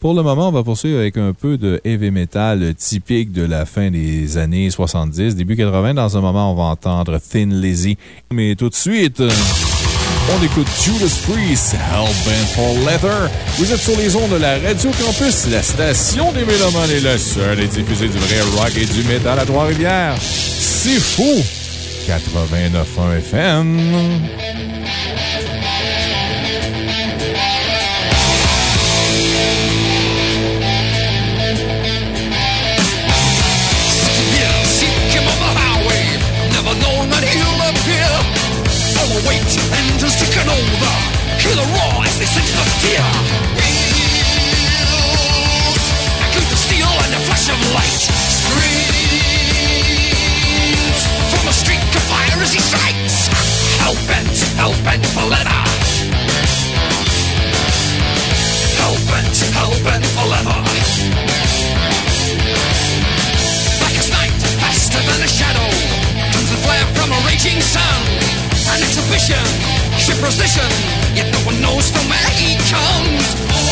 Pour le moment, on va poursuivre avec un peu de heavy metal typique de la fin des années 70, début 80. Dans un moment, on va entendre Thin Lizzy. Mais tout de suite, on écoute Judas Priest, Hellbent for Leather. Vous êtes sur les ondes de la Radio Campus, la station des Mélomanes est la seule à diffuser du vrai rock et du métal à Trois-Rivières. C'est fou! 89.1 FM. As they sense the. Wheels, steel and flash of light. From a streak of fire as he for leather. For leather. Black as night, faster than a shadow. Comes the flare from a raging sun. An exhibition, sheer precision. Yet no one knows from where he comes.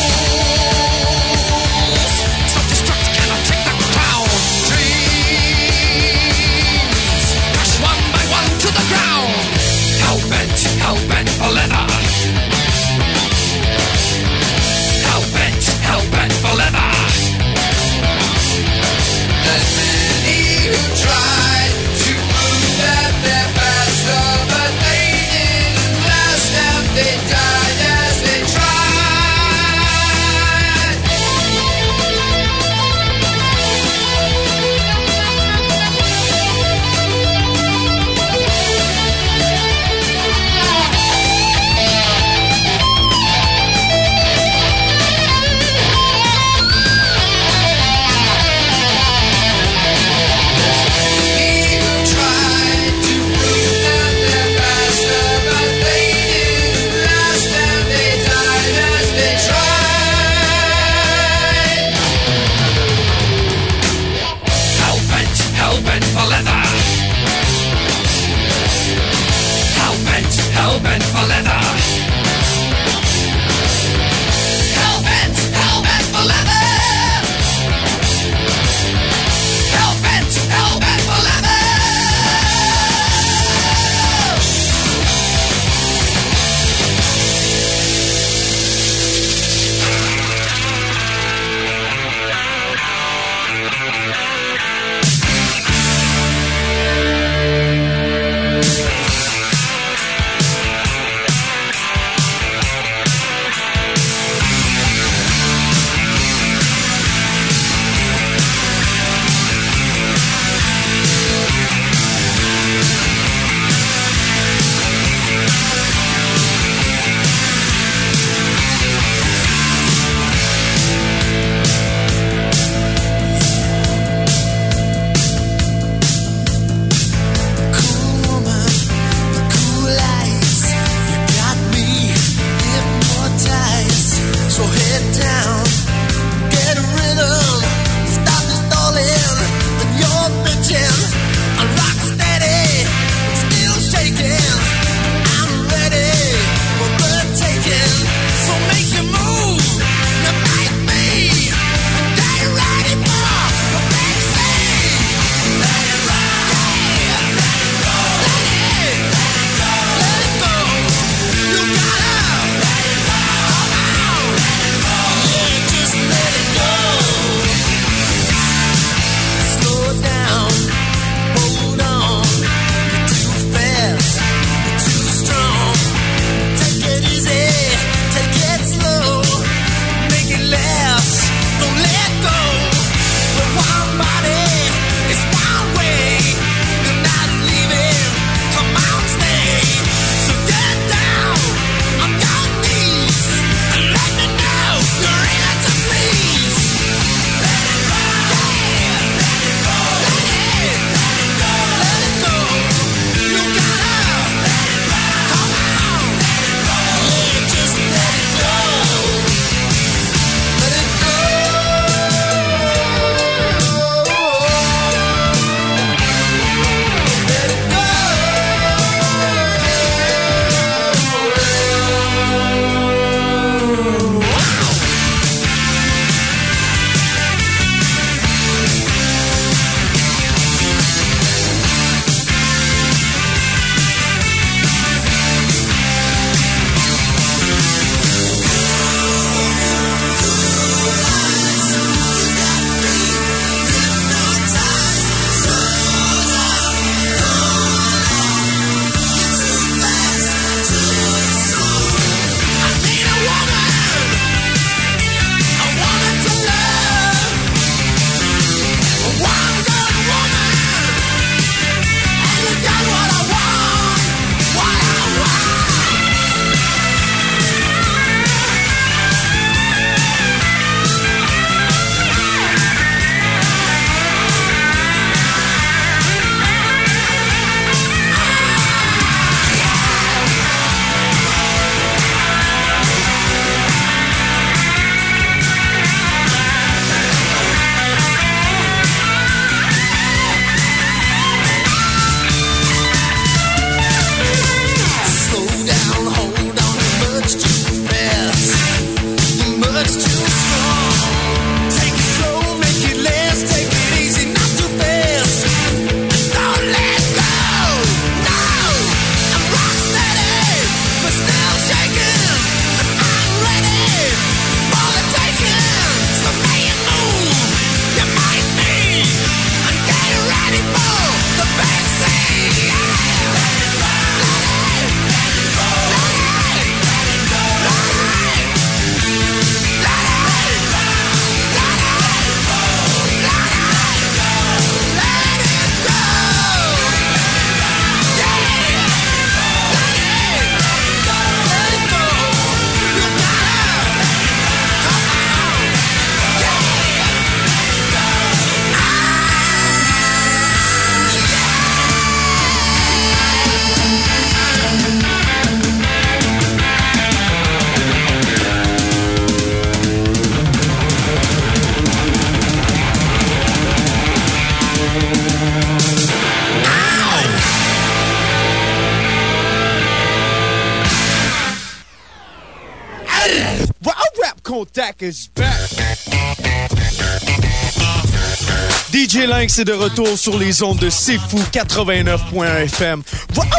Lynx est de retour sur les ondes de C'est Fou 89.1 FM. Voilà,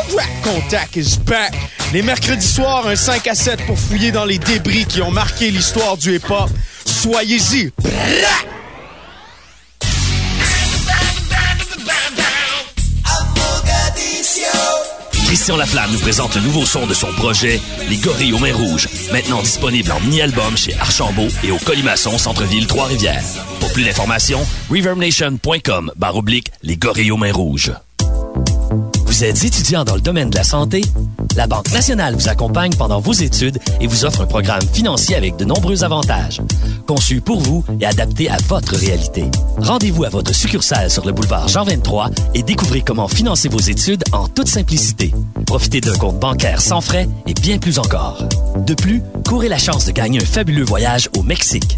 Contact is back. Les mercredis soirs, un 5 à 7 pour fouiller dans les débris qui ont marqué l'histoire du hip-hop. Soyez-y. Christian Laflamme nous présente le nouveau son de son projet, Les Gorilles aux Mains Rouges, maintenant disponible en mini-album chez Archambault et au Colimaçon Centre-Ville Trois-Rivières. Plus d'informations, reverbnation.com barre Les Gorilles Mains Rouges. Vous êtes étudiant dans le domaine de la santé? La Banque nationale vous accompagne pendant vos études et vous offre un programme financier avec de nombreux avantages. Conçu pour vous et adapté à votre réalité. Rendez-vous à votre succursale sur le boulevard Jean 23 et découvrez comment financer vos études en toute simplicité. Profitez d'un compte bancaire sans frais et bien plus encore. De plus, courez la chance de gagner un fabuleux voyage au Mexique.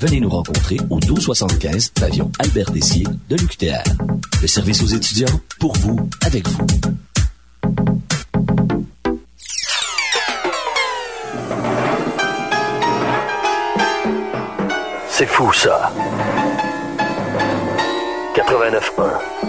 Venez nous rencontrer au 1275 pavillon Albert Dessier de l'UQTR. Le service aux étudiants, pour vous, avec vous. C'est fou ça. 89.1.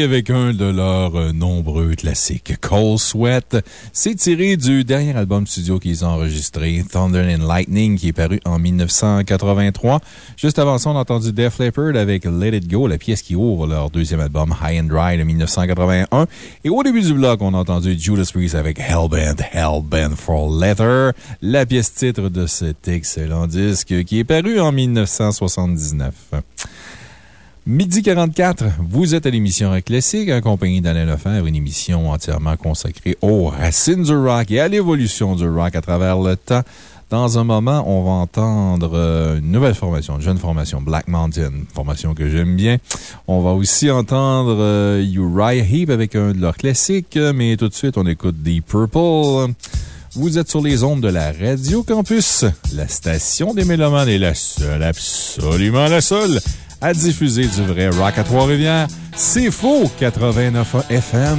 Avec un de leurs euh, nombreux classiques, Cold Sweat. C'est tiré du dernier album studio qu'ils ont enregistré, Thunder and Lightning, qui est paru en 1983. Juste avant ça, on a entendu Def Leppard avec Let It Go, la pièce qui ouvre leur deuxième album, High and Dry de 1981. Et au début du bloc, on a entendu Judas Priest avec Hellbent, Hellbent for Leather, la pièce titre de cet excellent disque qui est paru en 1979. Midi 44, vous êtes à l'émission Rock Classique, accompagné d'Alain Lefebvre, une émission entièrement consacrée aux racines du rock et à l'évolution du rock à travers le temps. Dans un moment, on va entendre euh, une nouvelle formation, une jeune formation, Black Mountain, formation que j'aime bien. On va aussi entendre euh, Uriah Heep avec un de leurs classiques, mais tout de suite, on écoute Deep Purple. Vous êtes sur les ondes de la Radio Campus, la station des Mélomanes est la seule, absolument la seule, à diffuser du vrai rock à Trois-Rivières. C'est faux, 89 FM.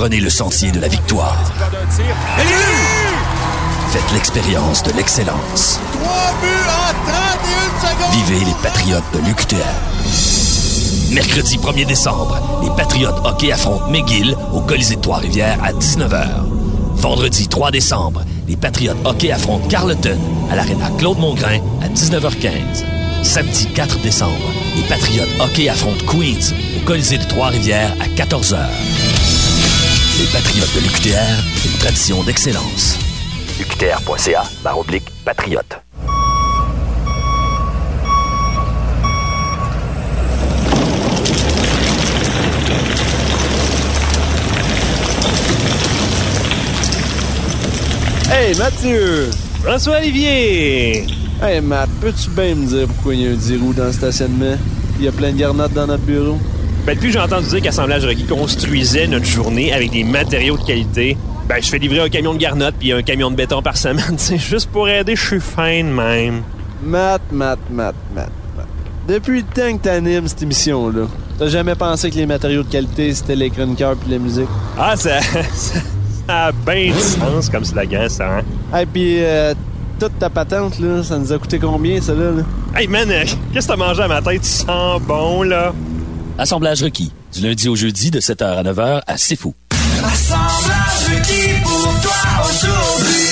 prenez le sentier de la victoire. Faites l'expérience de l'excellence. Vivez les Patriotes de l'UQTR. Mercredi 1er décembre, les Patriotes hockey affrontent McGill au Colisée de Trois-Rivières à 19h. Vendredi 3 décembre, les Patriotes hockey affrontent Carleton à l'Arena Claude-Mongrain à 19h15. Samedi 4 décembre, les Patriotes hockey affrontent Queens au Colisée de Trois-Rivières à 14h. Les Patriotes de l'UQTR, une tradition d'excellence. UQTR.ca, barre oblique, patriote. Hey Mathieu! François Olivier! Hey Matt, peux-tu bien me dire pourquoi il y a un 10 roues dans le stationnement? Il y a plein de garnottes dans notre bureau? Ben, depuis que j'ai entendu dire qu'Assemblage Requis construisait notre journée avec des matériaux de qualité, ben, je fais livrer un camion de garnottes puis un camion de béton par semaine, c'est juste pour aider, je suis fin de même. Matt, Matt, Matt, Matt, Matt. Depuis le temps que t'animes cette émission-là, t'as jamais pensé que les matériaux de qualité, c'était les chroniqueurs puis la musique? Ah, ça, ça, ça a bien du sens comme slogan, ça, hein? Hey, puis euh, toute ta patente, là, ça nous a coûté combien, ça, là? là? Hey, man, euh, qu'est-ce que t'as mangé à ma tête? Tu sens bon, là? Assemblage requis, du lundi au jeudi de 7h à 9h à C'est Fou. Assemblage requis pour toi aujourd'hui.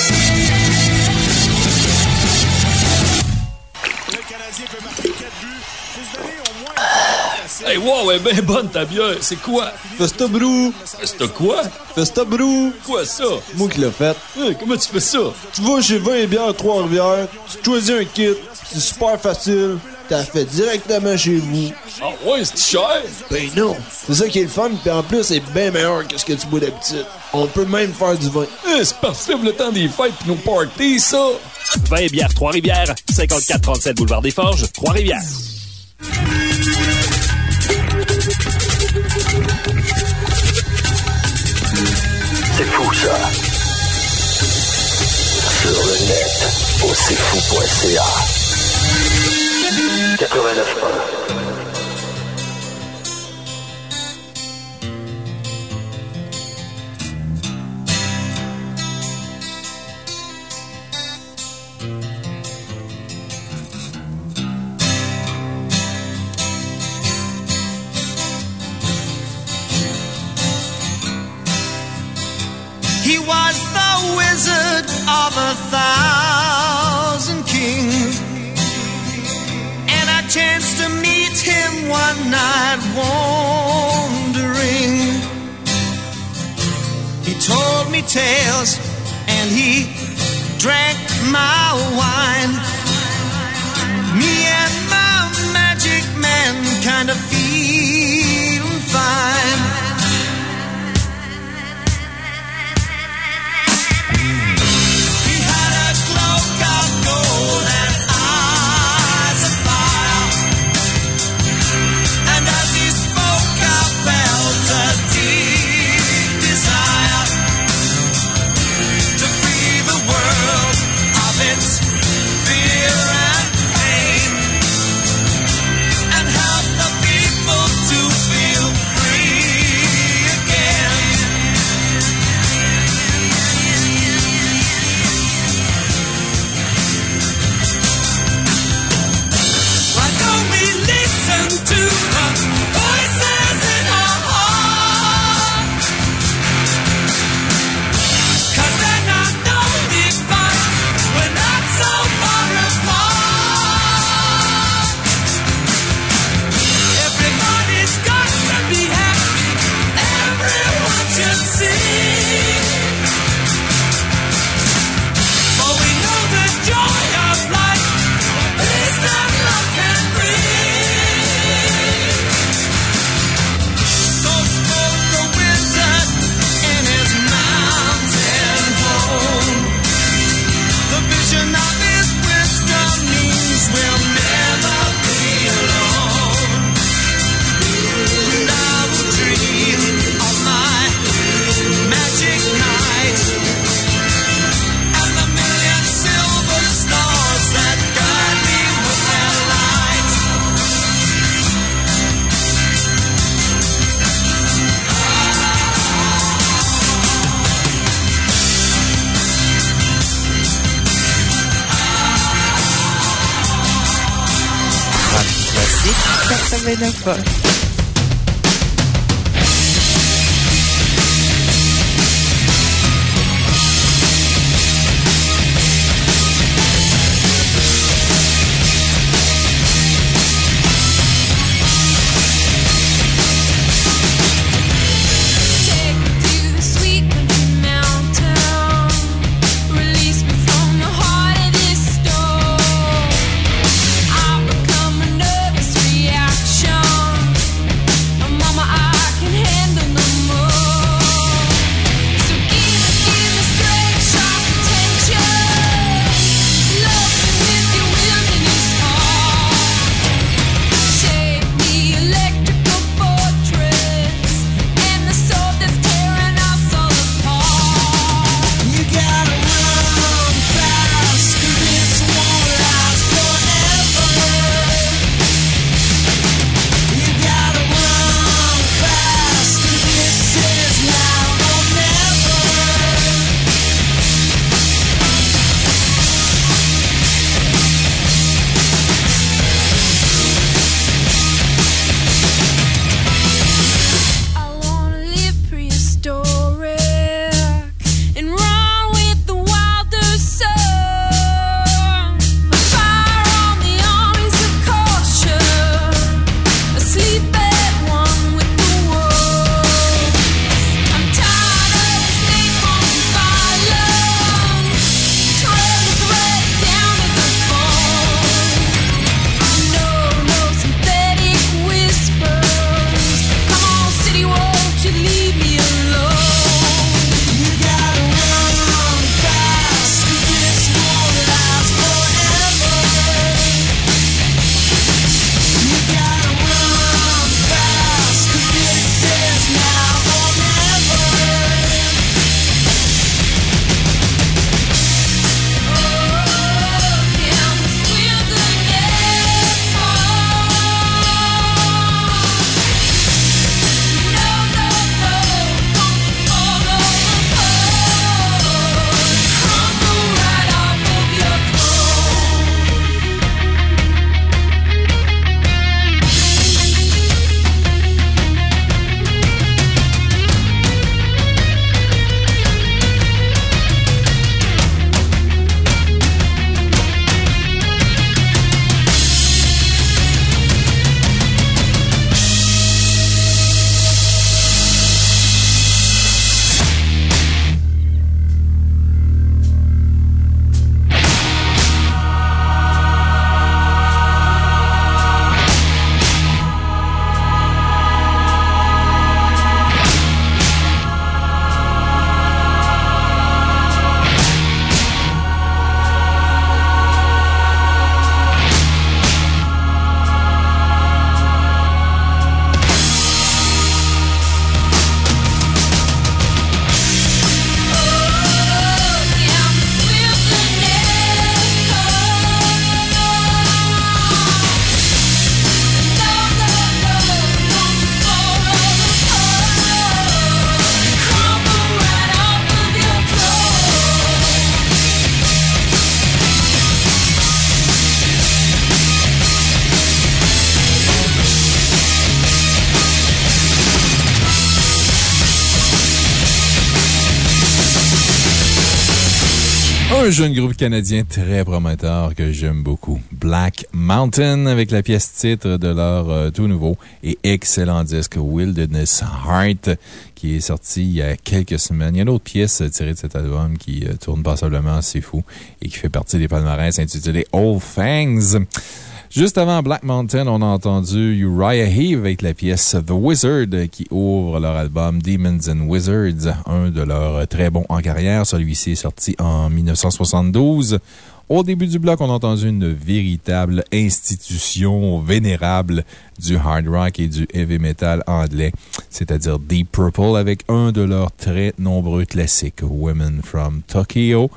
Hey, wow, elle est bien bonne ta bière. C'est quoi? Festa Brou. Festa quoi? Festa Brou. Quoi ça? Moi qui l'ai fait. Hey, comment tu fais ça? Tu vas chez 20 bières Trois-Rivières, tu choisis un kit, c'est super facile, t'as fait directement chez vous. Ah ouais, c'est cher? Ben non, c'est ça qui est le fun, puis en plus, c'est bien meilleur que ce que tu bois d'habitude. On peut même faire du vin. Eh, c'est parfait pour le temps des fêtes pis nos parties, ça! 20 bières Trois-Rivières, 5437 Boulevard des Forges, Trois-Rivières. C'est fou ça. Sur le net, au cfou.ca. 89.1. He was the wizard of a thousand one night wandering. He told me tales and he drank my wine. Me and my magic man kind of feeling fine. 89 Un jeune groupe canadien très prometteur que j'aime beaucoup. Black Mountain avec la pièce titre de leur euh, tout nouveau et excellent disque Wilderness Heart qui est sorti il y a quelques semaines. Il y a une autre pièce tirée de cet album qui euh, tourne passablement assez fou et qui fait partie des palmarès intitulé Old Fangs. Juste avant Black Mountain, on a entendu Uriah Heave avec la pièce The Wizard qui ouvre leur album Demons and Wizards, un de leurs très bons en carrière. Celui-ci est sorti en 1972. Au début du bloc, on a entendu une véritable institution vénérable du hard rock et du heavy metal anglais, c'est-à-dire Deep Purple avec un de leurs très nombreux classiques, Women from Tokyo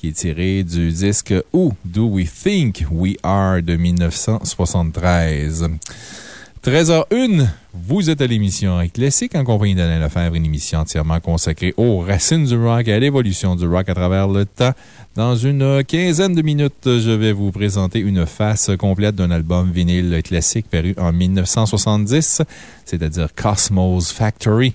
qui est tiré du disque Who Do We Think We Are de 1973. 13h01, vous êtes à l'émission Rock Classique en compagnie d'Alain Lefebvre, une émission entièrement consacrée aux racines du rock et à l'évolution du rock à travers le temps. Dans une quinzaine de minutes, je vais vous présenter une face complète d'un album vinyle classique paru en 1970, c'est-à-dire Cosmos Factory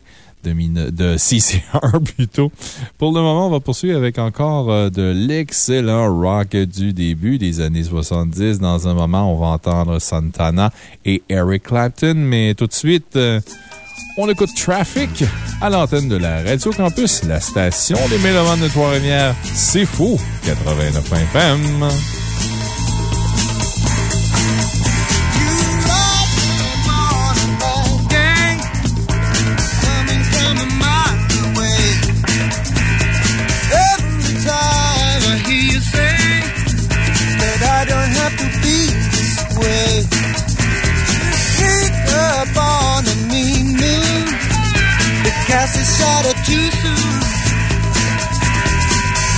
de, CCR plutôt. Pour le moment, on va poursuivre avec encore euh, de l'excellent rock du début des années 70. Dans un moment, on va entendre Santana et Eric Clapton, mais tout de suite, euh, on écoute Traffic à l'antenne de la Radio Campus, la station des Mélomanes de Trois-Rivières. C'est fou! 89 FM. too soon.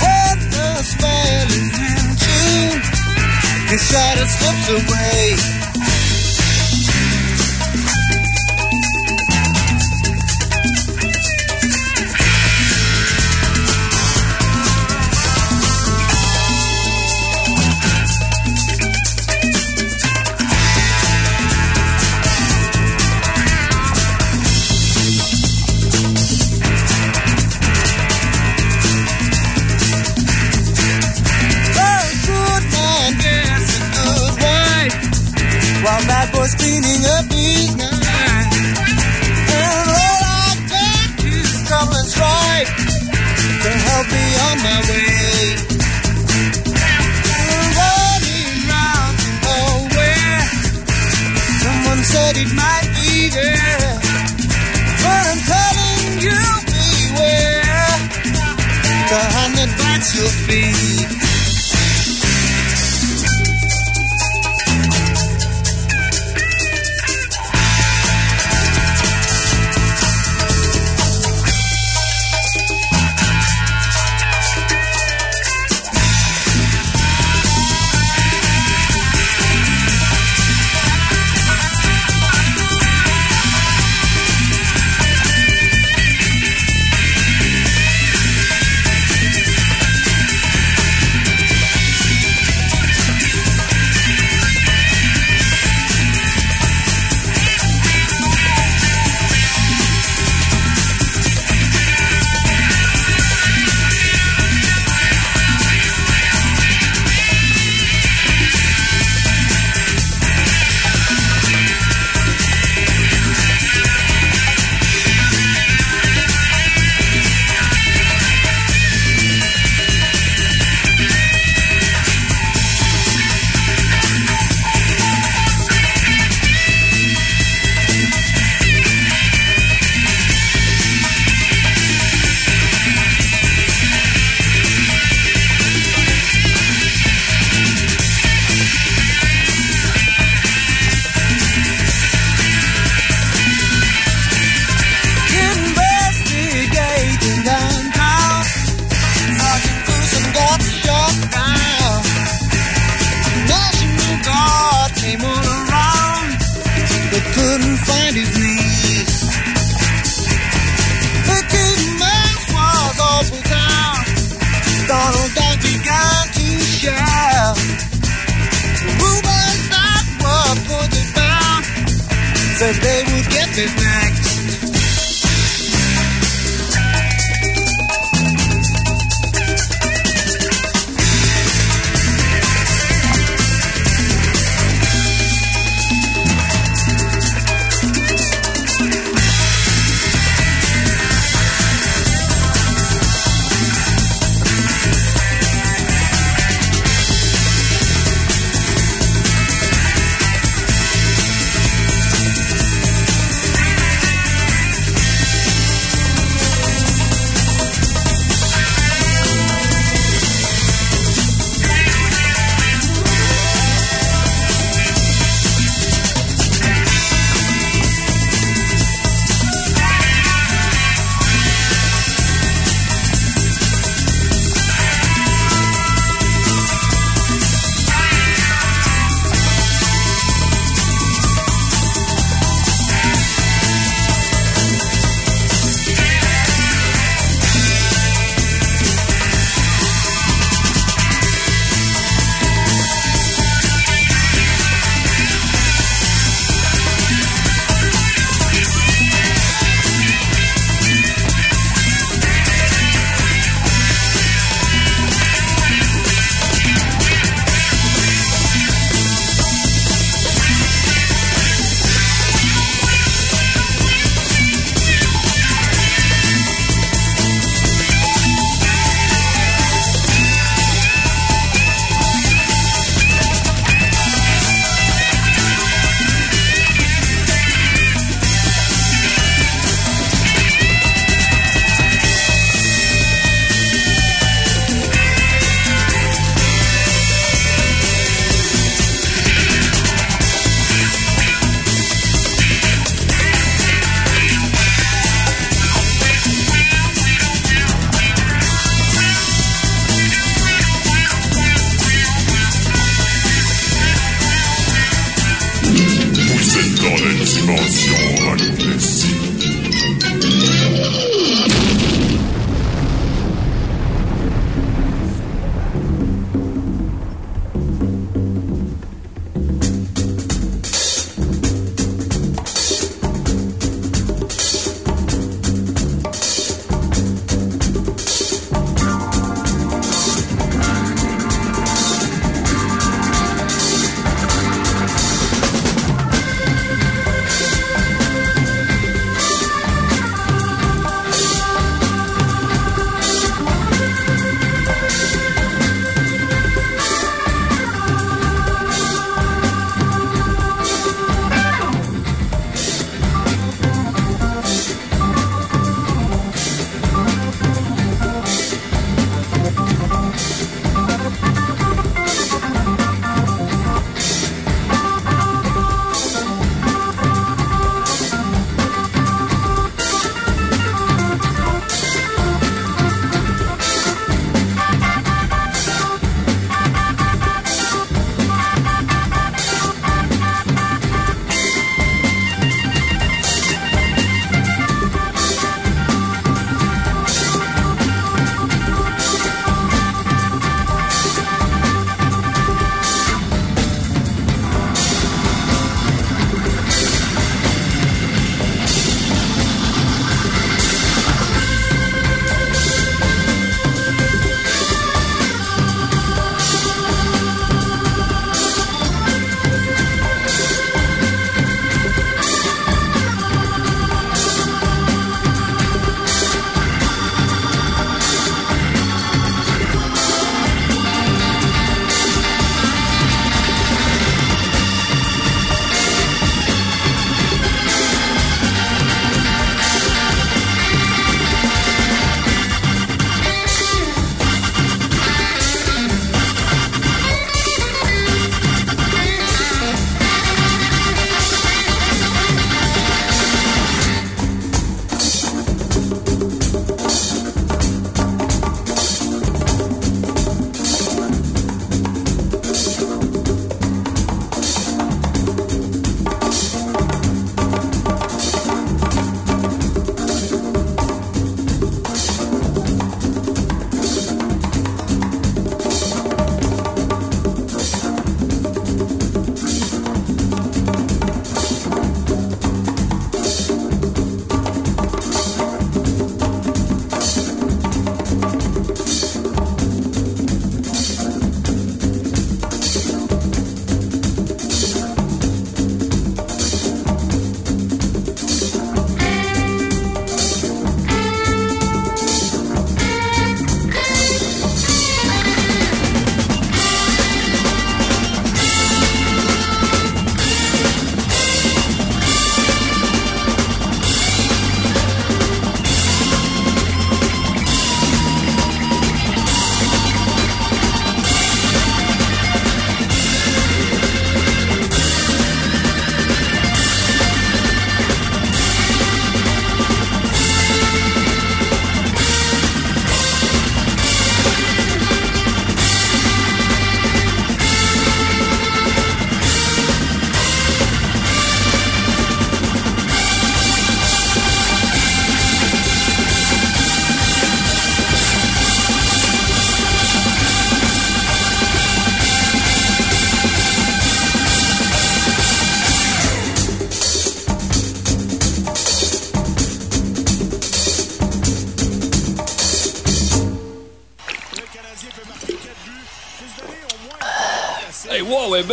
What the spell is away. Boys cleaning up each. And all I got is and strife to help me on my way. Running round nowhere, someone said it might be there, but I'm telling you beware the hand your feet.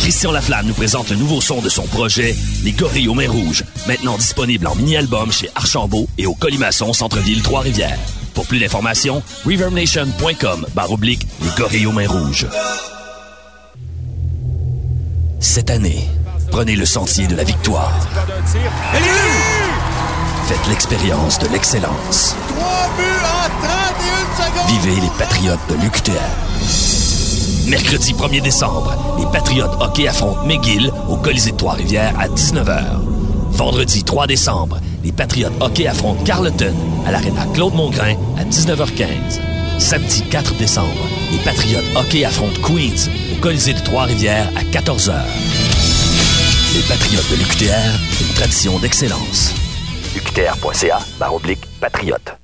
Christian Laflamme nous présente le nouveau son de son projet, Les Gorilles aux Mains Rouges, maintenant disponible en mini-album chez Archambault et au Colimaçon Centre-Ville Trois-Rivières. Pour plus d'informations, reverbnation.com barre oblique Les Gorilles aux Mains Rouges. Cette année, prenez le sentier de la victoire. Faites l'expérience de l'excellence. 3 buts en 31 secondes. Vivez les Patriotes de l'UQTR. Mercredi 1er décembre, les Patriotes hockey affrontent McGill au Colisée de Trois-Rivières à 19h. Vendredi 3 décembre, les Patriotes hockey affrontent Carleton à l'Arena Claude-Mongrain à 19h15. Samedi 4 décembre, les Patriotes hockey affrontent Queens au Colisée de Trois-Rivières à 14h. Les Patriotes de l'UQTR, une tradition d'excellence. UQTR.ca, oblique, patriote.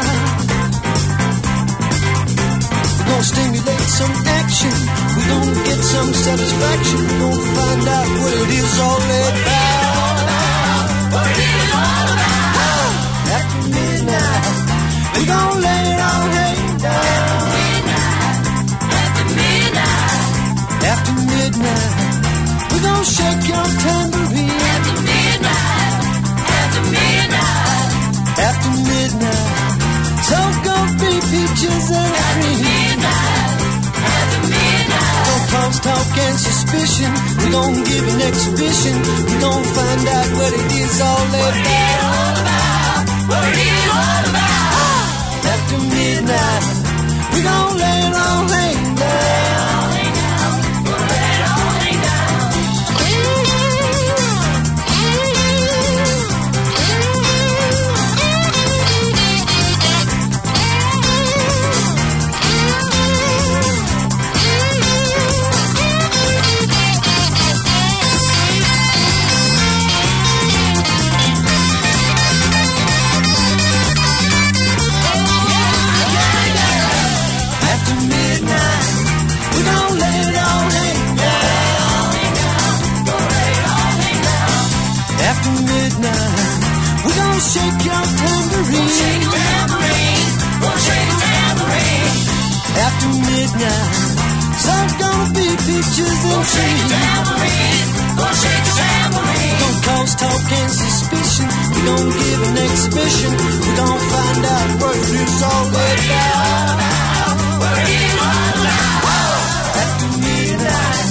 gonna stimulate some action. We're gonna get some satisfaction. We're gonna find out what it is all about. What it is all about. After midnight, we're gonna let it all hang down. After midnight, after midnight, we're gonna shake your tambourine. After midnight, after midnight, after midnight, so gonna be peaches and cream. Midnight, after midnight, gonna cause talk and suspicion. We're gonna give an exhibition. We're gonna find out what it is all about. What it is all about. After midnight, we're gonna lay it all hang down. Shake your tambourine. Shake a tambourine. Shake a tambourine. After midnight, so's gonna be peaches and cream. tambourine. Shake a tambourine. Gonna cause talk and suspicion. We're gonna give an exhibition. We're gonna find out what it's all about. What it's all about. After midnight,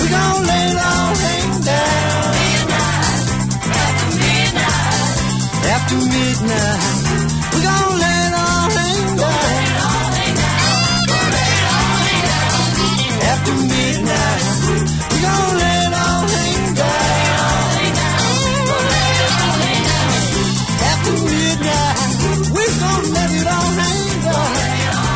we're gonna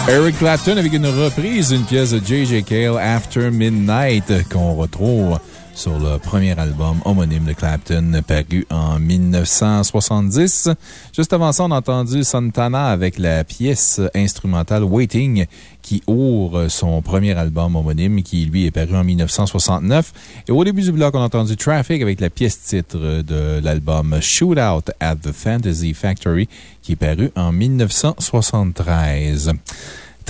Eric Clapton avec une reprise d'une pièce de J.J. Cale, After Midnight, qu'on retrouve sur le premier album homonyme de Clapton, paru en 1970. Juste avant ça, on a entendu Santana avec la pièce instrumentale Waiting, qui ouvre son premier album homonyme, qui lui est paru en 1969. Et au début du bloc, on a entendu Traffic avec la pièce titre de l'album Shootout at the Fantasy Factory, qui est paru en 1973.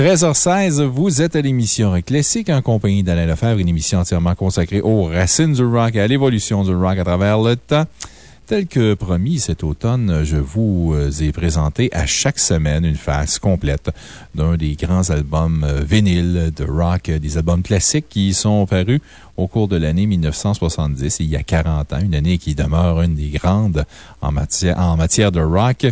13h16, vous êtes à l'émission Classique en compagnie d'Alain Lefebvre, une émission entièrement consacrée aux racines du rock et à l'évolution du rock à travers le temps. Tel que promis, cet automne, je vous euh, ai présenté à chaque semaine une phase complète d'un des grands albums euh, vinyles de rock, euh, des albums classiques qui sont parus au cours de l'année 1970, il y a 40 ans, une année qui demeure une des grandes en matière de rock.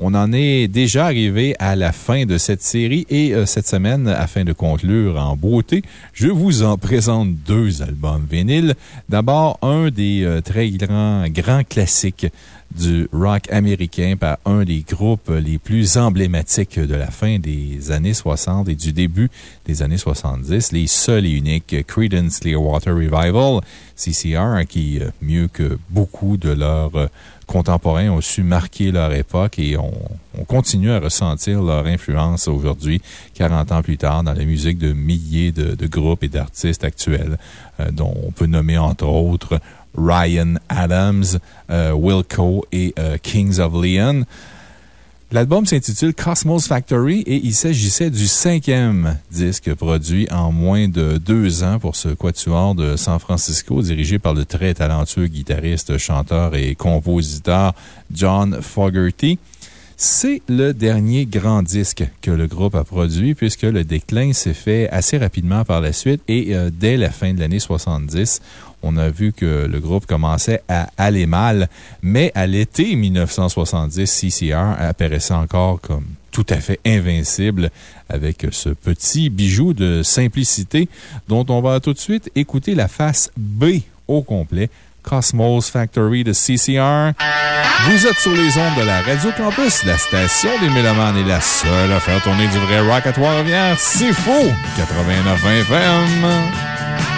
On en est déjà arrivé à la fin de cette série et cette semaine, afin de conclure en beauté, je vous en présente deux albums vinyles. D'abord, un des très grands, grands classiques du rock américain par un des groupes les plus emblématiques de la fin des années 60 et du début des années 70, les seuls et uniques Creedence Clearwater Revival, CCR, qui, mieux que beaucoup de leurs contemporains, ont su marquer leur époque et on, continue à ressentir leur influence aujourd'hui, 40 ans plus tard, dans la musique de milliers de, groupes et d'artistes actuels, dont on peut nommer entre autres Ryan Adams, euh, Wilco et euh, Kings of Leon. L'album s'intitule Cosmos Factory et il s'agissait du cinquième disque produit en moins de deux ans pour ce quatuor de San Francisco, dirigé par le très talentueux guitariste, chanteur et compositeur John Fogerty. C'est le dernier grand disque que le groupe a produit puisque le déclin s'est fait assez rapidement par la suite et euh, dès la fin de l'année 70, on a vu que le groupe commençait à aller mal, mais à l'été 1970, CCR apparaissait encore comme tout à fait invincible avec ce petit bijou de simplicité dont on va tout de suite écouter la face B au complet. Cosmos Factory de CCR. Vous êtes sur les ondes de la Radio Campus, la station des Mélomanes est la seule à faire tourner du vrai rock à Trois-Rivières. C'est faux! 89 FM.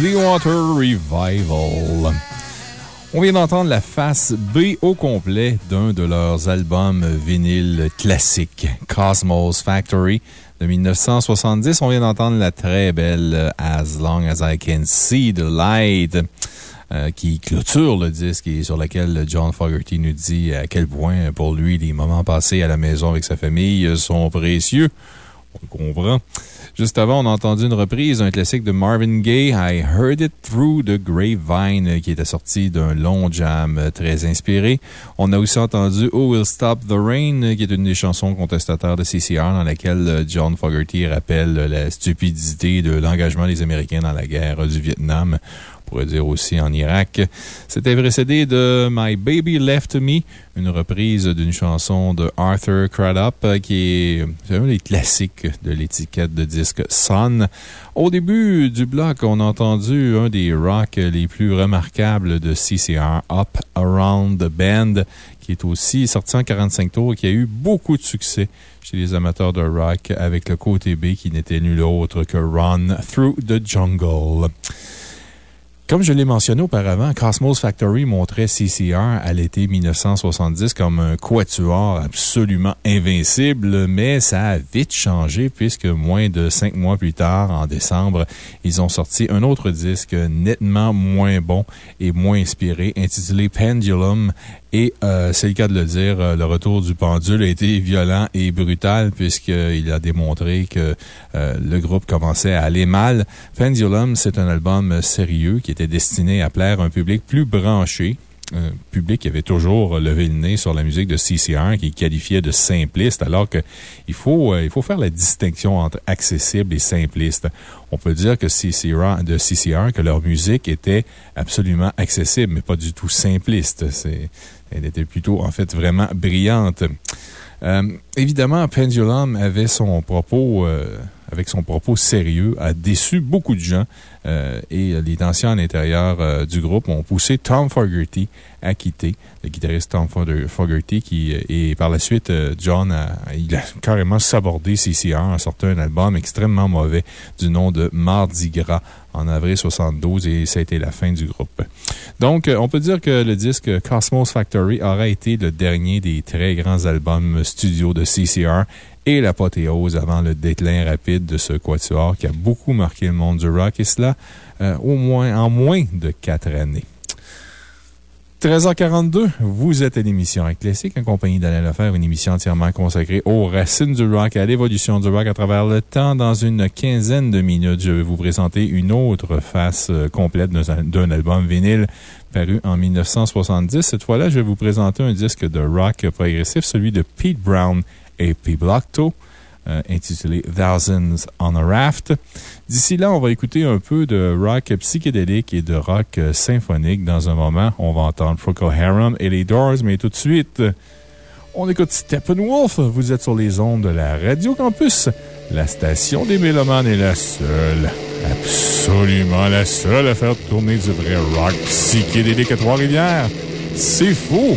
Clearwater Revival. On vient d'entendre la face B au complet d'un de leurs albums vinyle classiques, Cosmos Factory de 1970. On vient d'entendre la très belle As Long as I Can See the Light. euh, qui clôture le disque et sur laquelle John Fogerty nous dit à quel point, pour lui, les moments passés à la maison avec sa famille sont précieux. On le comprend. Juste avant, on a entendu une reprise d'un classique de Marvin Gaye, I Heard It Through the Grapevine, euh, qui était sorti d'un long jam euh, très inspiré. On a aussi entendu Who Will Stop the Rain, euh, qui est une des chansons contestataires de CCR, dans laquelle John Fogerty rappelle la stupidité de l'engagement des Américains dans la guerre du Vietnam pourrait dire aussi en Irak. C'était précédé de My Baby Left Me, une reprise d'une chanson de Arthur Crudup, euh, qui est un des classiques de l'étiquette de disque Sun. Au début du bloc, on a entendu un des rocks les plus remarquables de CCR, Up Around the Band, qui est aussi sorti en 45 tours et qui a eu beaucoup de succès chez les amateurs de rock avec le côté B qui n'était nul autre que Run Through the Jungle. Comme je l'ai mentionné auparavant, Cosmos Factory montrait CCR à l'été 1970 comme un quatuor absolument invincible, mais ça a vite changé puisque moins de cinq mois plus tard, en décembre, ils ont sorti un autre disque nettement moins bon et moins inspiré intitulé Pendulum et euh, c'est le cas de le dire, euh, le retour du pendule a été violent et brutal puisqu'il a démontré que euh, le groupe commençait à aller mal. Pendulum, c'est un album sérieux qui était destiné à plaire à un public plus branché un public avait toujours levé le nez sur la musique de CCR, qui qualifiait de simpliste, alors qu'il faut, il faut faire la distinction entre accessible et simpliste. On peut dire que CCR, de CCR, que leur musique était absolument accessible, mais pas du tout simpliste. Elle était plutôt, en fait, vraiment brillante. Euh, évidemment, Pendulum avait son propos, euh, avec son propos sérieux, a déçu beaucoup de gens. Euh, et les tensions à l'intérieur du groupe ont poussé Tom Fogerty à quitter, le guitariste Tom Fogerty, qui, et par la suite, John a, a carrément sabordé CCR en sortant un album extrêmement mauvais du nom de Mardi Gras en avril 72 et ça a été la fin du groupe. Donc, on peut dire que le disque Cosmos Factory aura été le dernier des très grands albums studio de CCR et l'apothéose avant le déclin rapide de ce quatuor qui a beaucoup marqué le monde du rock et cela euh, au moins, en moins de quatre années. 13h42, vous êtes à l'émission Classique en compagnie d'Alain Lefer, une émission entièrement consacrée aux racines du rock à l'évolution du rock à travers le temps. Dans une quinzaine de minutes, je vais vous présenter une autre face euh, complète d'un album vinyle paru en 1970. Cette fois-là, je vais vous présenter un disque de rock progressif, celui de Pete Brown et P. Blockto. Euh, intitulé Thousands on a Raft. D'ici là, on va écouter un peu de rock psychédélique et de rock euh, symphonique. Dans un moment, on va entendre Procol Harum et les Doors, mais tout de suite, on écoute Steppenwolf. Vous êtes sur les ondes de la Radio Campus. La station des Mélomanes est la seule, absolument la seule à faire tourner du vrai rock psychédélique à Trois-Rivières. C'est faux!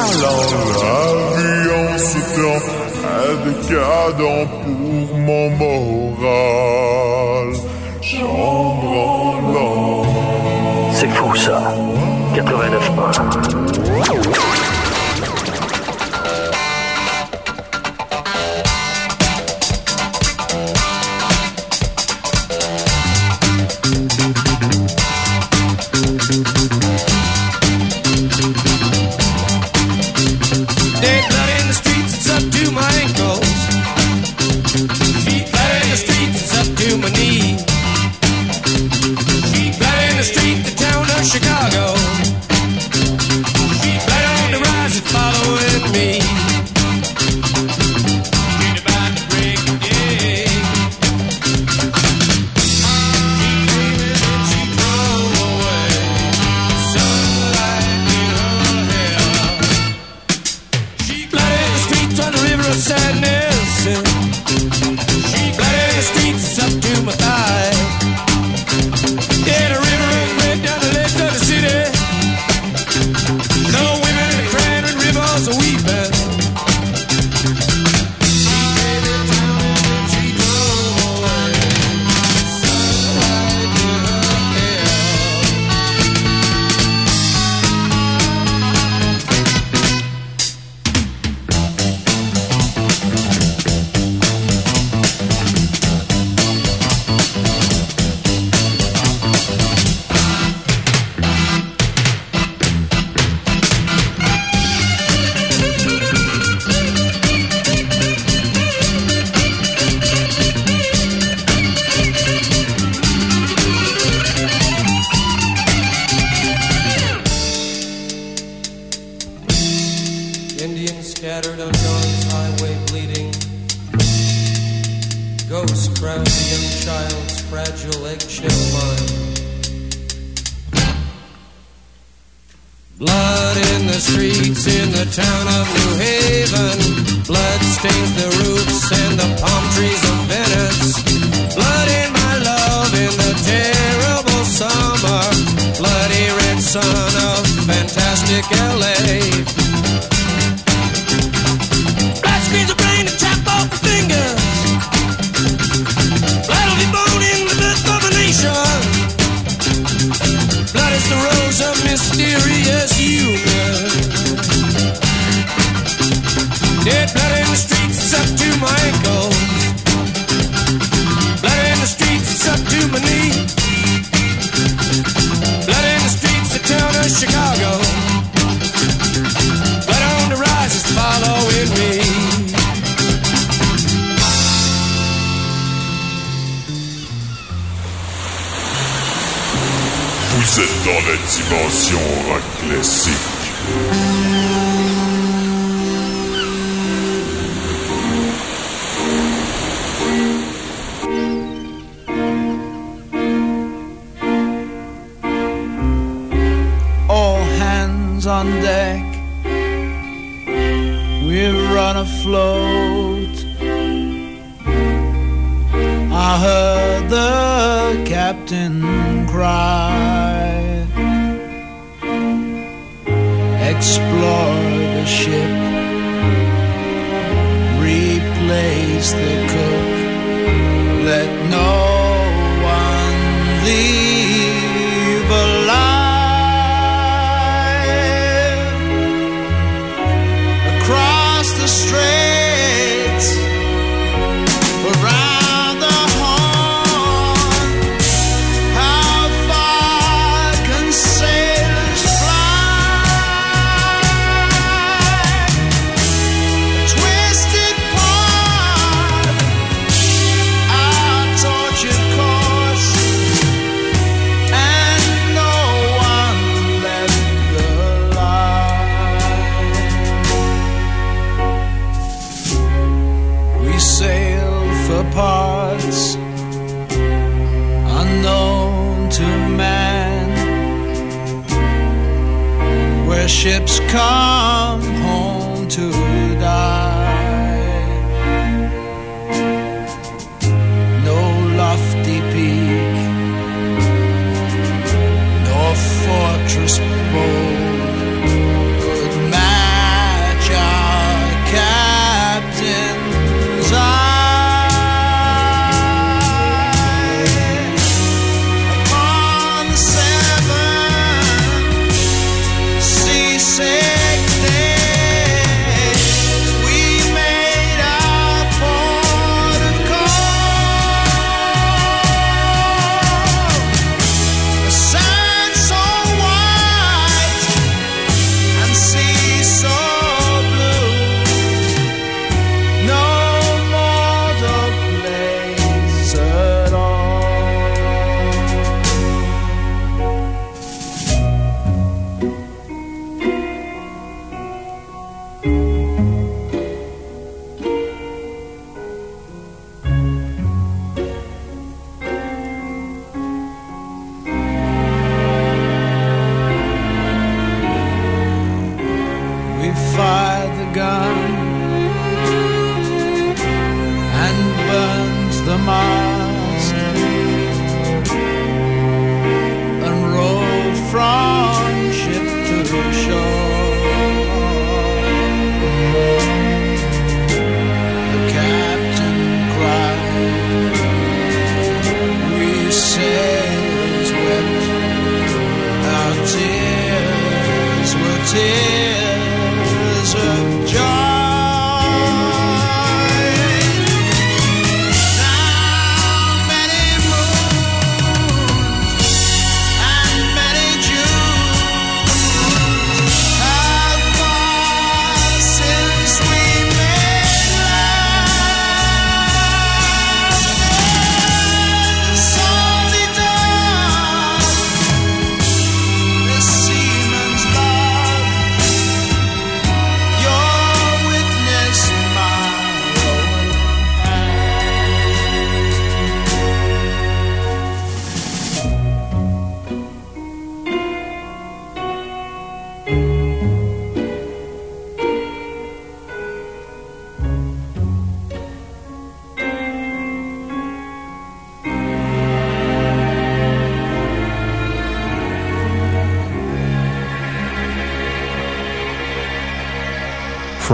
Alors l'avion sautant avec Adam pour mon moral. Chambre en l'an. C'est fou ça. 89.1.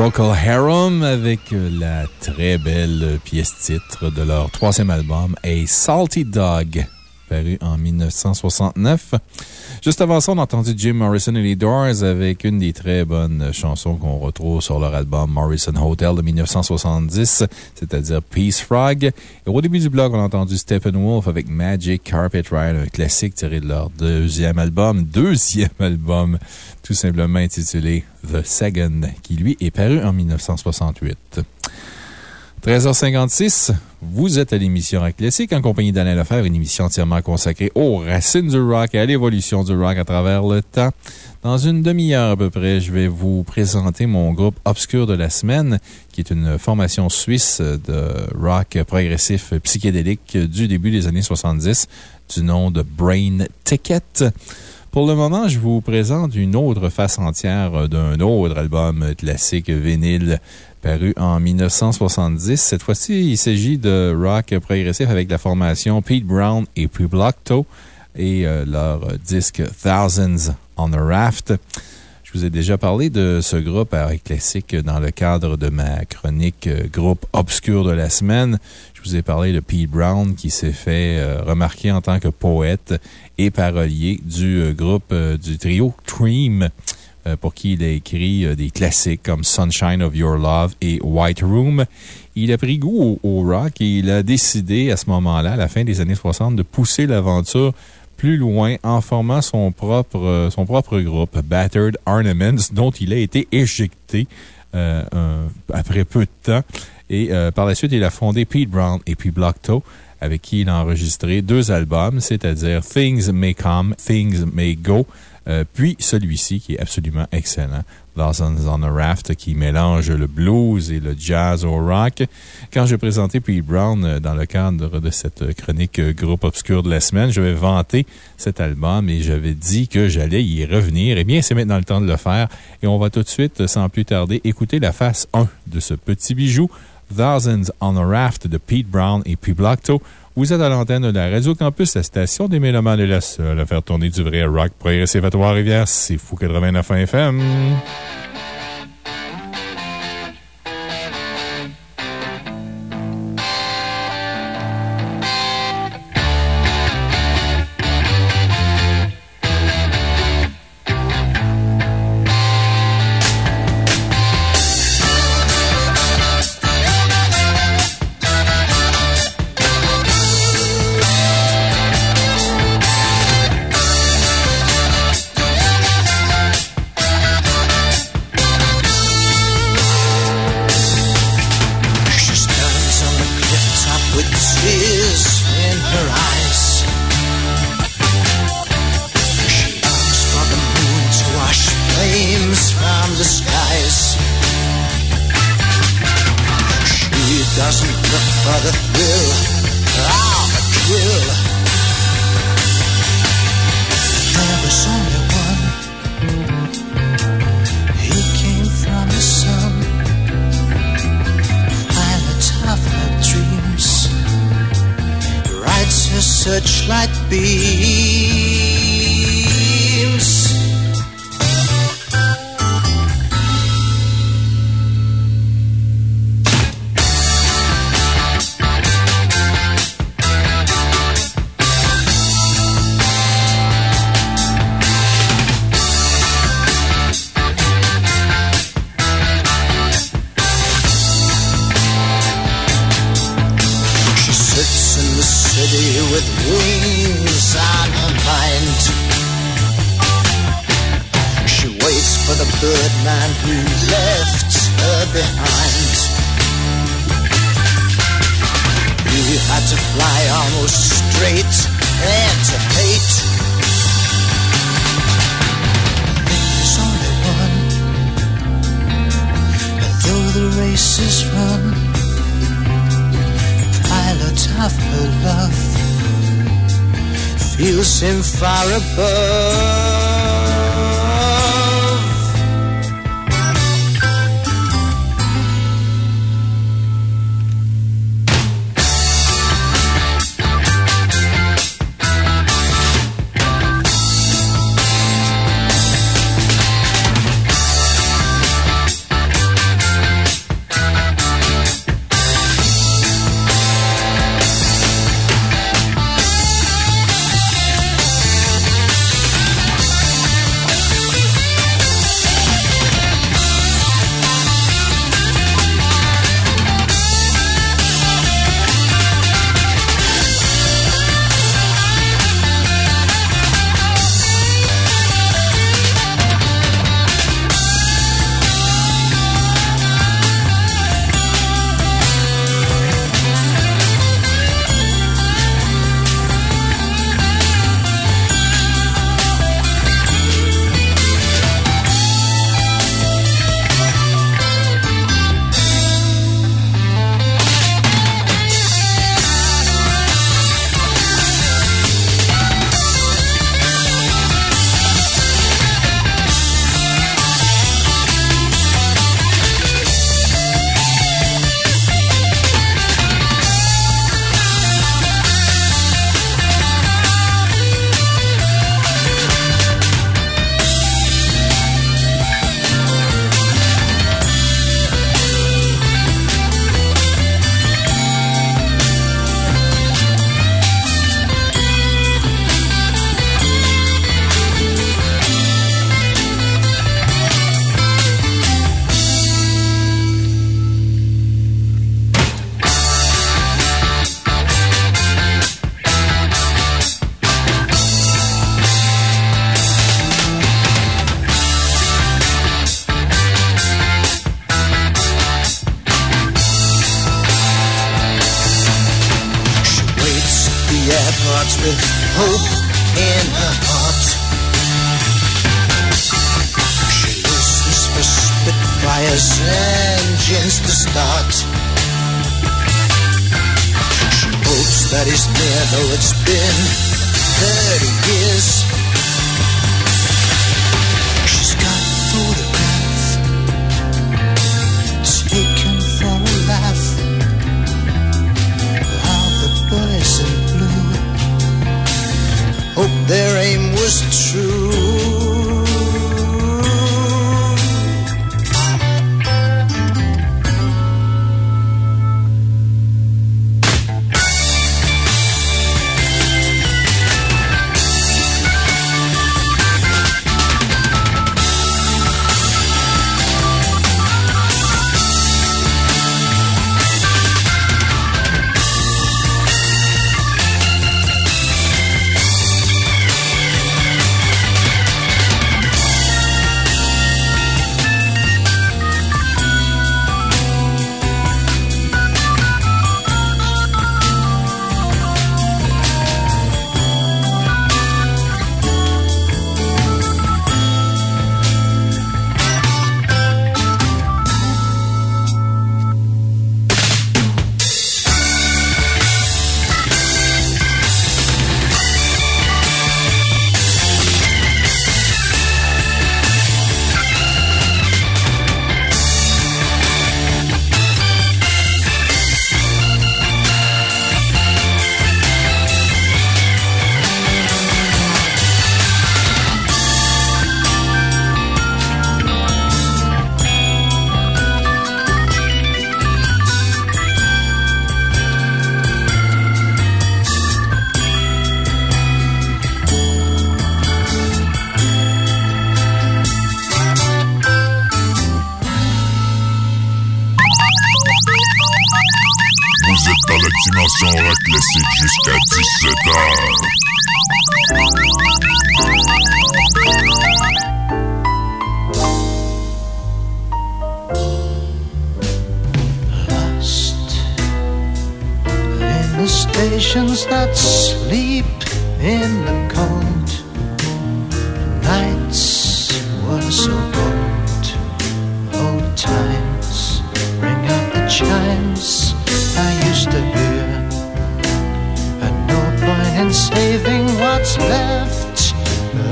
Procol Harum avec euh, la très belle pièce titre de leur troisième album, A Salty Dog, paru en 1969. Juste avant ça, on a entendu Jim Morrison et les Doors avec une des très bonnes chansons qu'on retrouve sur leur album Morrison Hotel de 1970, c'est-à-dire Peace Frog. Et au début du blog, on a entendu Steppenwolf avec Magic Carpet Ride, un classique tiré de leur deuxième album, deuxième album, tout simplement intitulé The Second, qui lui est paru en 1968. 13h56, vous êtes à l'émission Rock Classique en compagnie d'Alain Lefebvre, une émission entièrement consacrée aux racines du rock et à l'évolution du rock à travers le temps. Dans une demi-heure à peu près, je vais vous présenter mon groupe Obscur de la semaine, qui est une formation suisse de rock progressif psychédélique du début des années 70, du nom de Brain Ticket. Pour le moment, je vous présente une autre face entière d'un autre album classique vinyle paru en 1970. Cette fois-ci, il s'agit de rock progressif avec la formation Pete Brown et Pre-Blockto et euh, leur disque Thousands on a Raft. Je vous ai déjà parlé de ce groupe Classique dans le cadre de ma chronique euh, Groupe Obscur de la semaine. Je vous ai parlé de Pete Brown qui s'est fait euh, remarquer en tant que poète et parolier du groupe du trio Cream pour qui il a écrit des classiques comme Sunshine of Your Love et White Room. Il a pris goût au, rock et il a décidé à ce moment-là, à la fin des années 60, de pousser l'aventure plus loin en formant son propre, euh, son propre groupe, Battered Ornaments, dont il a été éjecté euh, après peu de temps. Et euh, par la suite, il a fondé Pete Brown et puis Blockto, avec qui il a enregistré deux albums, c'est-à-dire Things May Come, Things May Go, euh, puis celui-ci qui est absolument excellent, Thousands on a Raft, qui mélange le blues et le jazz au rock. Quand j'ai présenté Pete Brown euh, dans le cadre de cette chronique euh, Groupe Obscur de la semaine, j'avais vanté cet album et j'avais dit que j'allais y revenir. Eh bien, c'est maintenant le temps de le faire et on va tout de suite, sans plus tarder, écouter la face 1 de ce petit bijou, Thousands on a Raft de Pete Brown et Pete Blockto. Vous êtes à l'antenne de la Radio Campus, la station des Mélomanes est la seule à faire tourner du vrai rock progressif à Trois-Rivières. C'est fou 89 FM.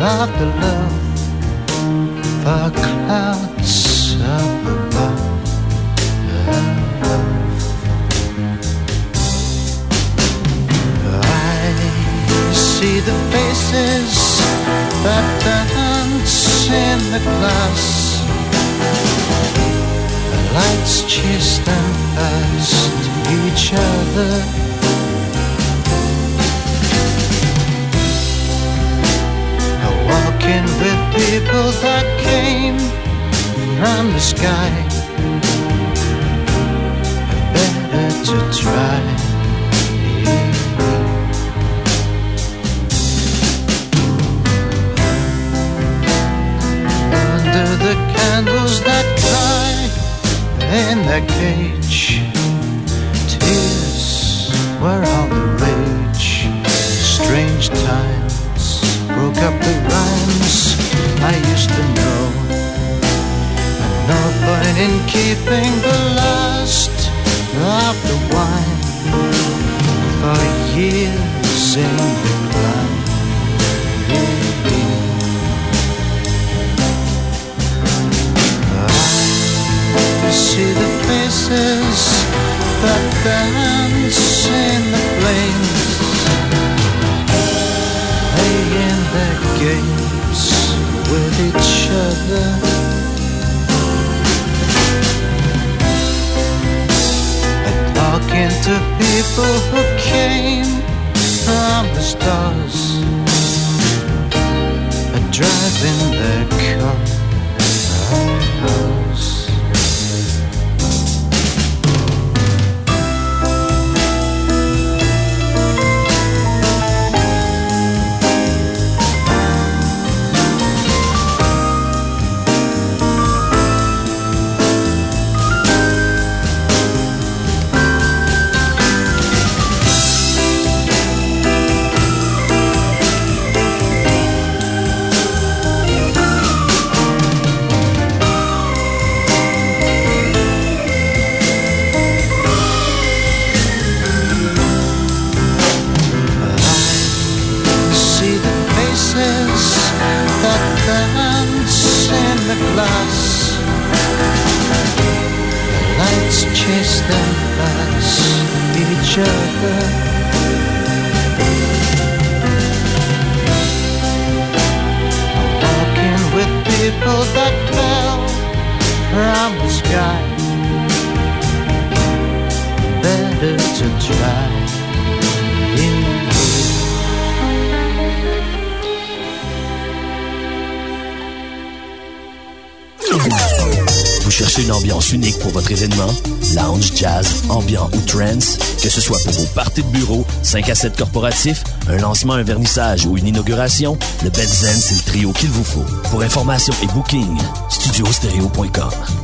Of the love the clouds up above. I see the faces that dance in the glass. The lights chase them past each other. Walking with people that came from the sky. Better to try. under the candles that cry in their cage. Tears were all the rage. Strange broke up the rhymes I used to know. And no point in keeping the last of the wine for years in decline. I see the faces that dance in the flames, playing their games with each other. And talking to people who came from the stars, and driving their votre événement? Lounge, jazz, ambiant ou trance? Que ce soit pour vos parties de bureau, 5 à 7 corporatifs, un lancement, un vernissage ou une inauguration, le Benzen, c'est le trio qu'il vous faut. Pour information et booking, studiostereo.com.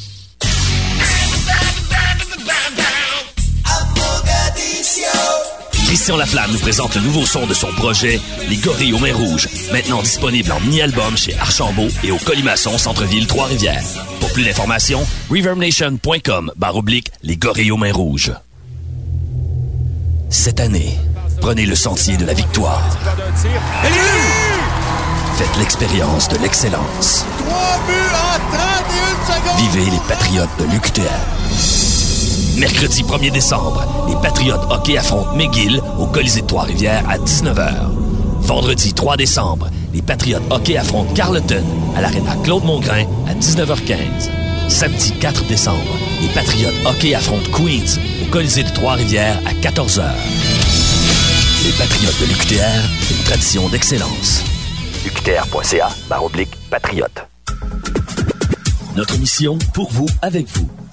Christian Laflamme nous présente le nouveau son de son projet, Les Gorilles aux Mains Rouges, maintenant disponible en mini-album chez Archambault et au Colimaçon Centre-Ville Trois-Rivières. Pour plus d'informations, reverbnation.com barre oblique Les Gorilles aux Mains Rouges. Cette année, prenez le sentier de la victoire. Faites l'expérience de l'excellence. 3 buts en 31 secondes! Vivez les Patriotes de l'UQTR. Mercredi 1er décembre, les Patriotes hockey affrontent McGill au Colisée de Trois-Rivières à 19h. Vendredi 3 décembre, les Patriotes hockey affrontent Carleton à l'Arena Claude-Mongrain à 19h15. Samedi 4 décembre, les Patriotes hockey affrontent Queens au Colisée de Trois-Rivières à 14h. Les Patriotes de l'UQTR, une tradition d'excellence. UQTR.ca, oblique, patriote. Notre mission, pour vous, avec vous.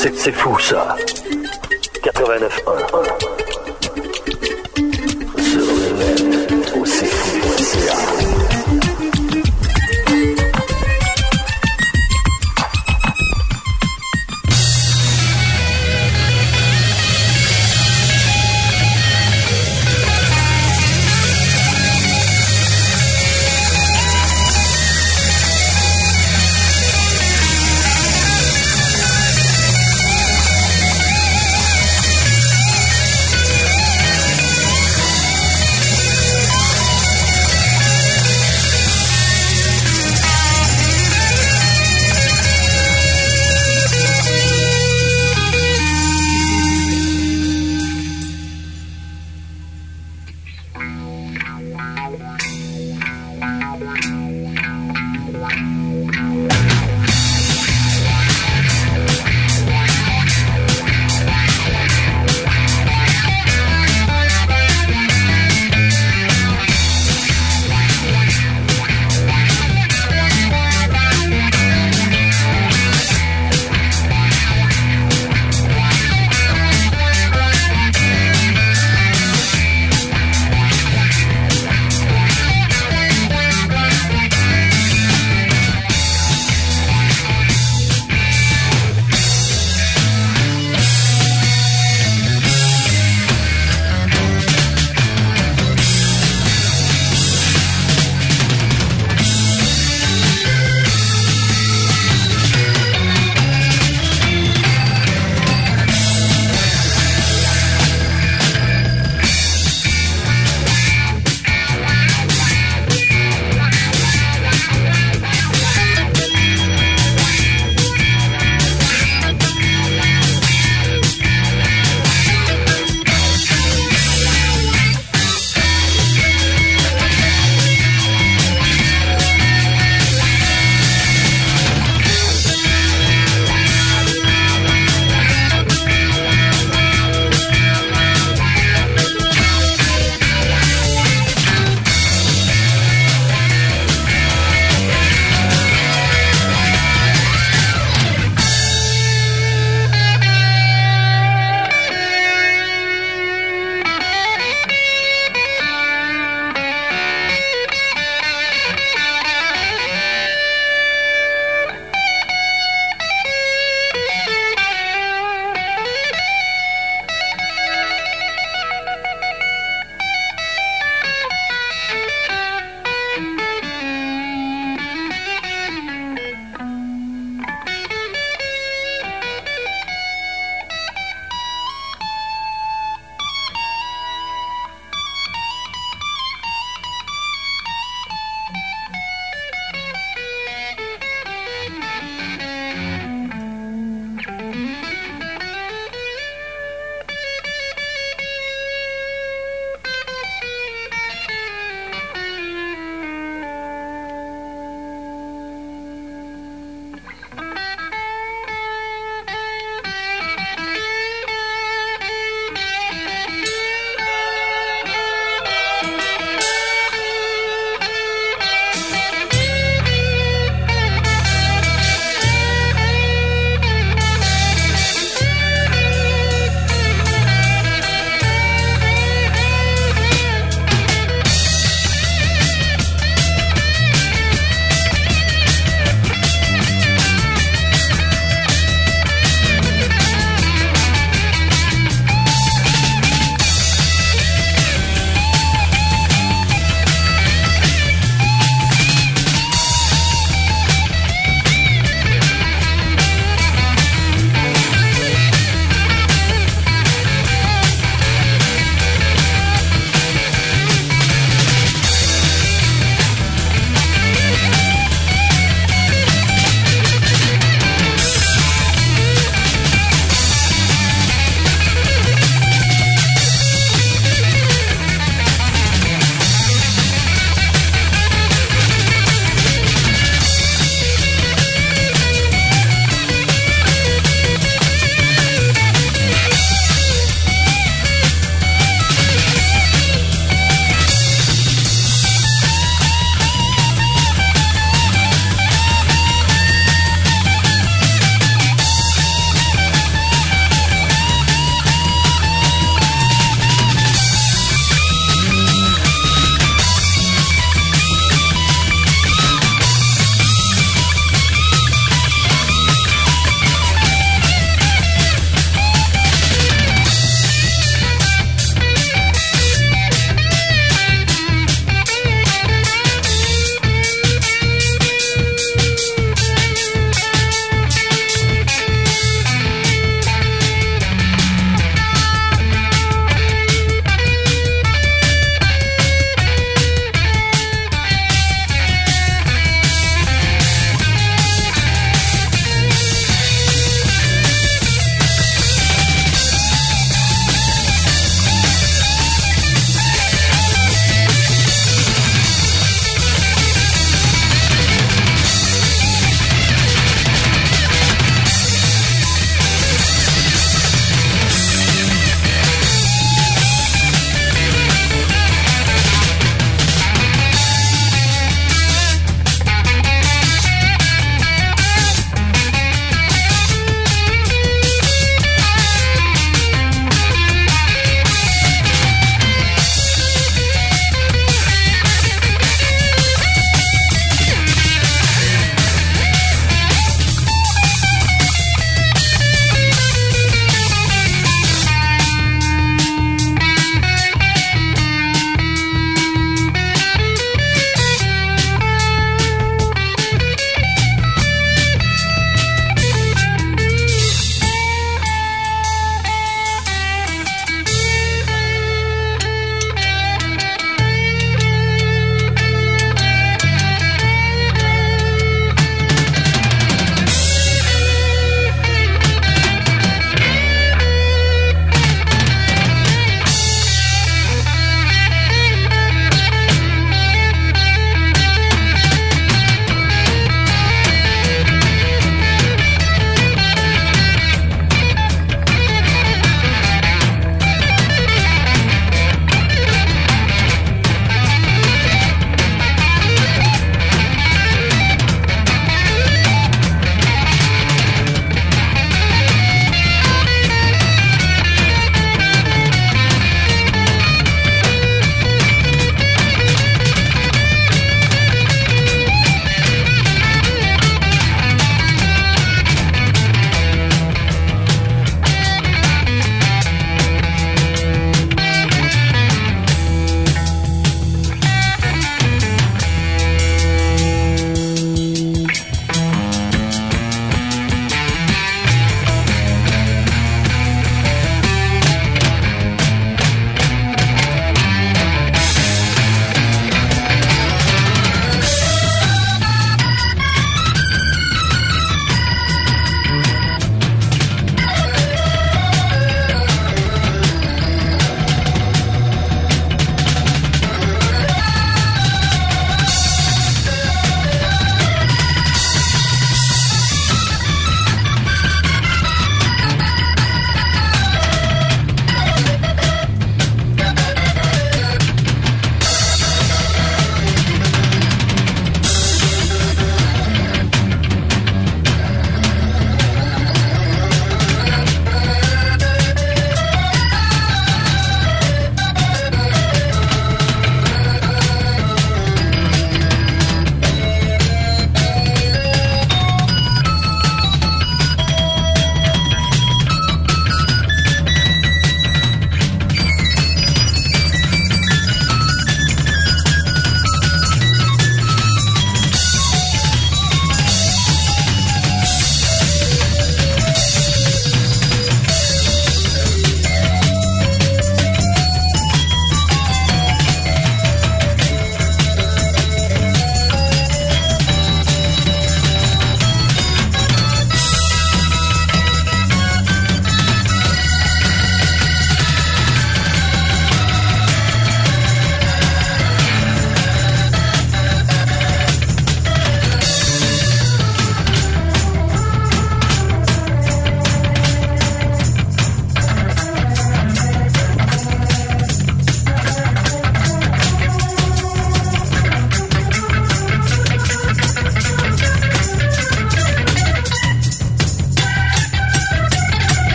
C'est fou ça. 89.1. Sur le net, au c'est fou.ca.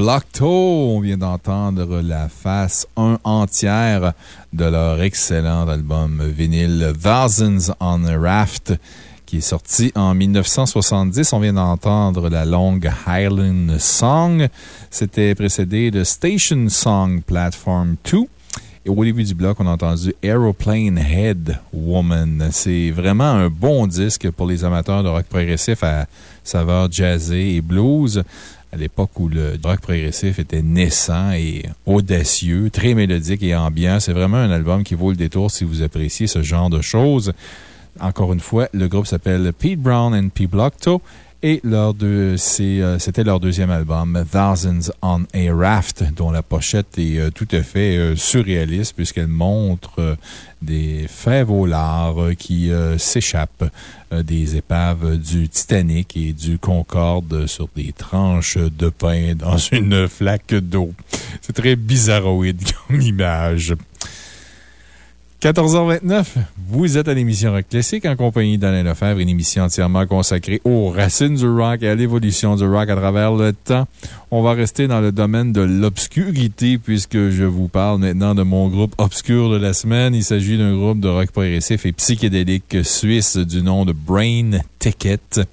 Blockto. On vient d'entendre la face 1 entière de leur excellent album vinyle Thousands on a Raft qui est sorti en 1970. On vient d'entendre la longue Highland Song. C'était précédé de Station Song Platform 2. Et au début du bloc, on a entendu Aeroplane Head Woman. C'est vraiment un bon disque pour les amateurs de rock progressif à saveur jazzée et blues. À l'époque où le rock progressif était naissant et audacieux, très mélodique et ambiant. C'est vraiment un album qui vaut le détour si vous appréciez ce genre de choses. Encore une fois, le groupe s'appelle Pete Brown and P. Blockto. Et euh, c'était leur deuxième album, Thousands on a Raft, dont la pochette est euh, tout à fait euh, surréaliste puisqu'elle montre des fèves au qui s'échappent des épaves du Titanic et du Concorde sur des tranches de pain dans une flaque d'eau. C'est très bizarroïde comme image. 14h29, vous êtes à l'émission Rock Classique en compagnie d'Alain Lefebvre, une émission entièrement consacrée aux racines du rock et à l'évolution du rock à travers le temps. On va rester dans le domaine de l'obscurité puisque je vous parle maintenant de mon groupe obscur de la semaine. Il s'agit d'un groupe de rock progressif et psychédélique suisse du nom de Brain Ticket.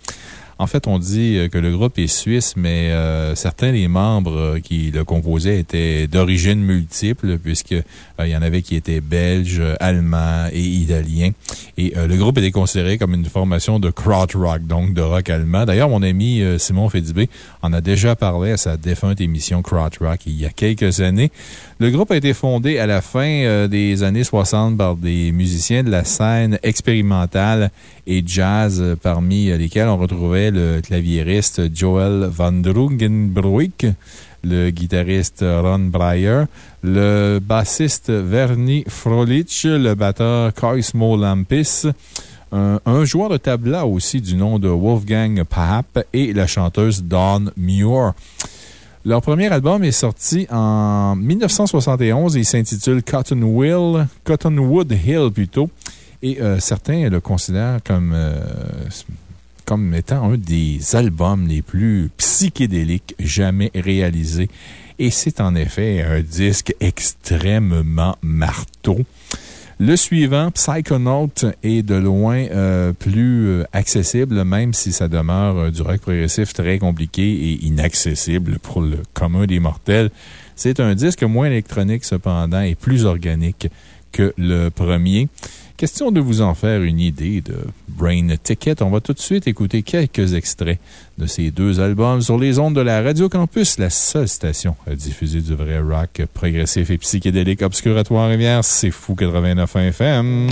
En fait, on dit euh, que le groupe est suisse, mais euh, certains des membres euh, qui le composaient étaient d'origine multiple, puisqu'il y en avait qui étaient belges, allemands et italiens. Et le groupe était considéré comme une formation de krautrock, donc de rock allemand. D'ailleurs, mon ami Simon Fédibé en a déjà parlé à sa défunte émission krautrock il y a quelques années. Le groupe a été fondé à la fin des années 60 par des musiciens de la scène expérimentale et jazz, parmi lesquels on retrouvait le claviériste Joel van Drugenbroek, le guitariste Ron Breyer, le bassiste Vernie Frolich, le batteur Koismo Lampis, un, joueur de tabla aussi du nom de Wolfgang Pap et la chanteuse Dawn Muir. Leur premier album est sorti en 1971 et s'intitule Cottonwood Hill plutôt. Et euh, certains le considèrent comme, euh, comme étant un des albums les plus psychédéliques jamais réalisés. Et c'est en effet un disque extrêmement marteau. Le suivant, Psychonaut, est de loin euh, plus accessible, même si ça demeure du rock progressif très compliqué et inaccessible pour le commun des mortels. C'est un disque moins électronique, cependant, et plus organique le premier. Question de vous en faire une idée de Brain Ticket. On va tout de suite écouter quelques extraits de ces deux albums sur les ondes de la Radio Campus, la seule station à diffuser du vrai rock progressif et psychédélique obscuratoire rivière C'est fou 89 FM.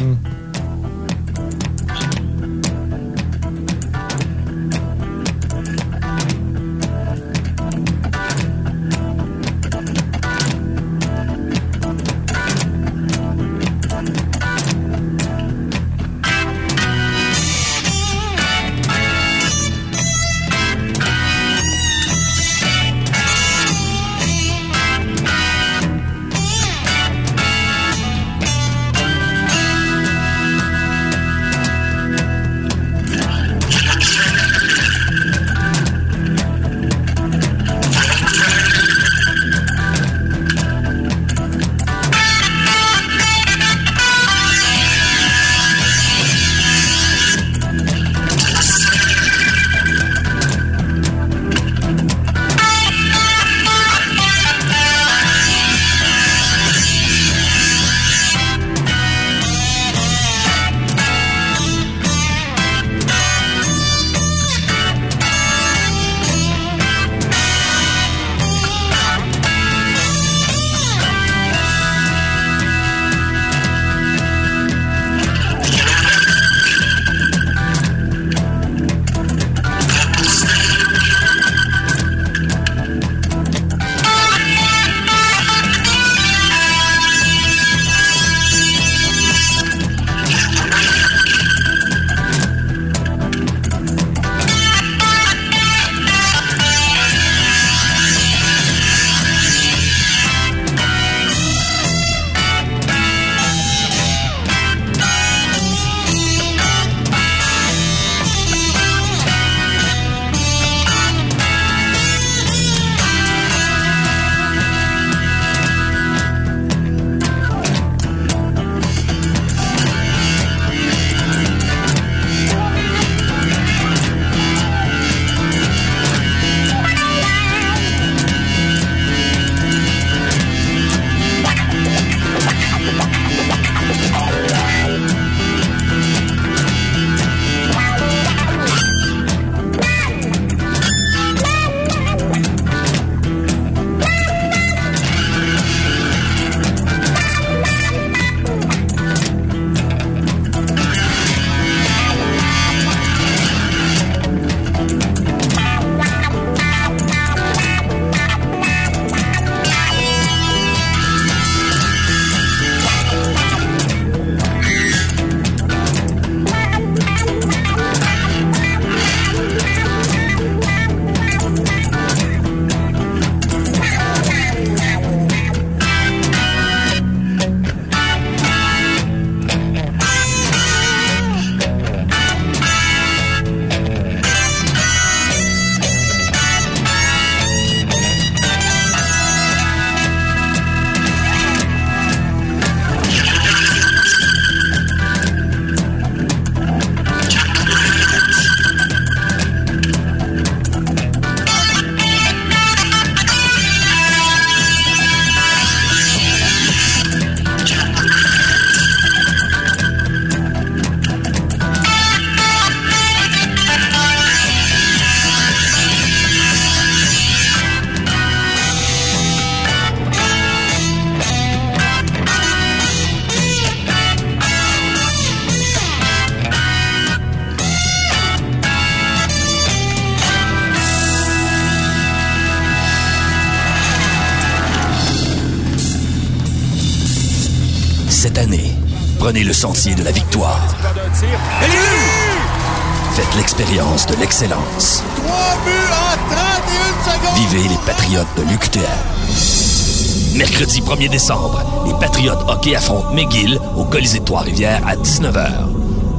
1er décembre, les Patriotes hockey affrontent McGill au Colisée de Trois-Rivières à 19h.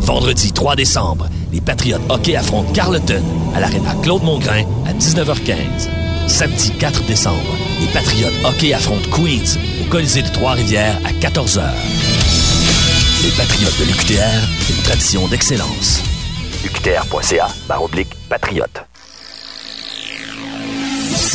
Vendredi 3 décembre, les Patriotes hockey affrontent Carleton à l'Arena Claude-Mongrain à 19h15. Samedi 4 décembre, les Patriotes hockey affrontent Queens au Colisée de Trois-Rivières à 14h. Les Patriotes de l'UQTR, une tradition d'excellence. UQTR.ca, patriote.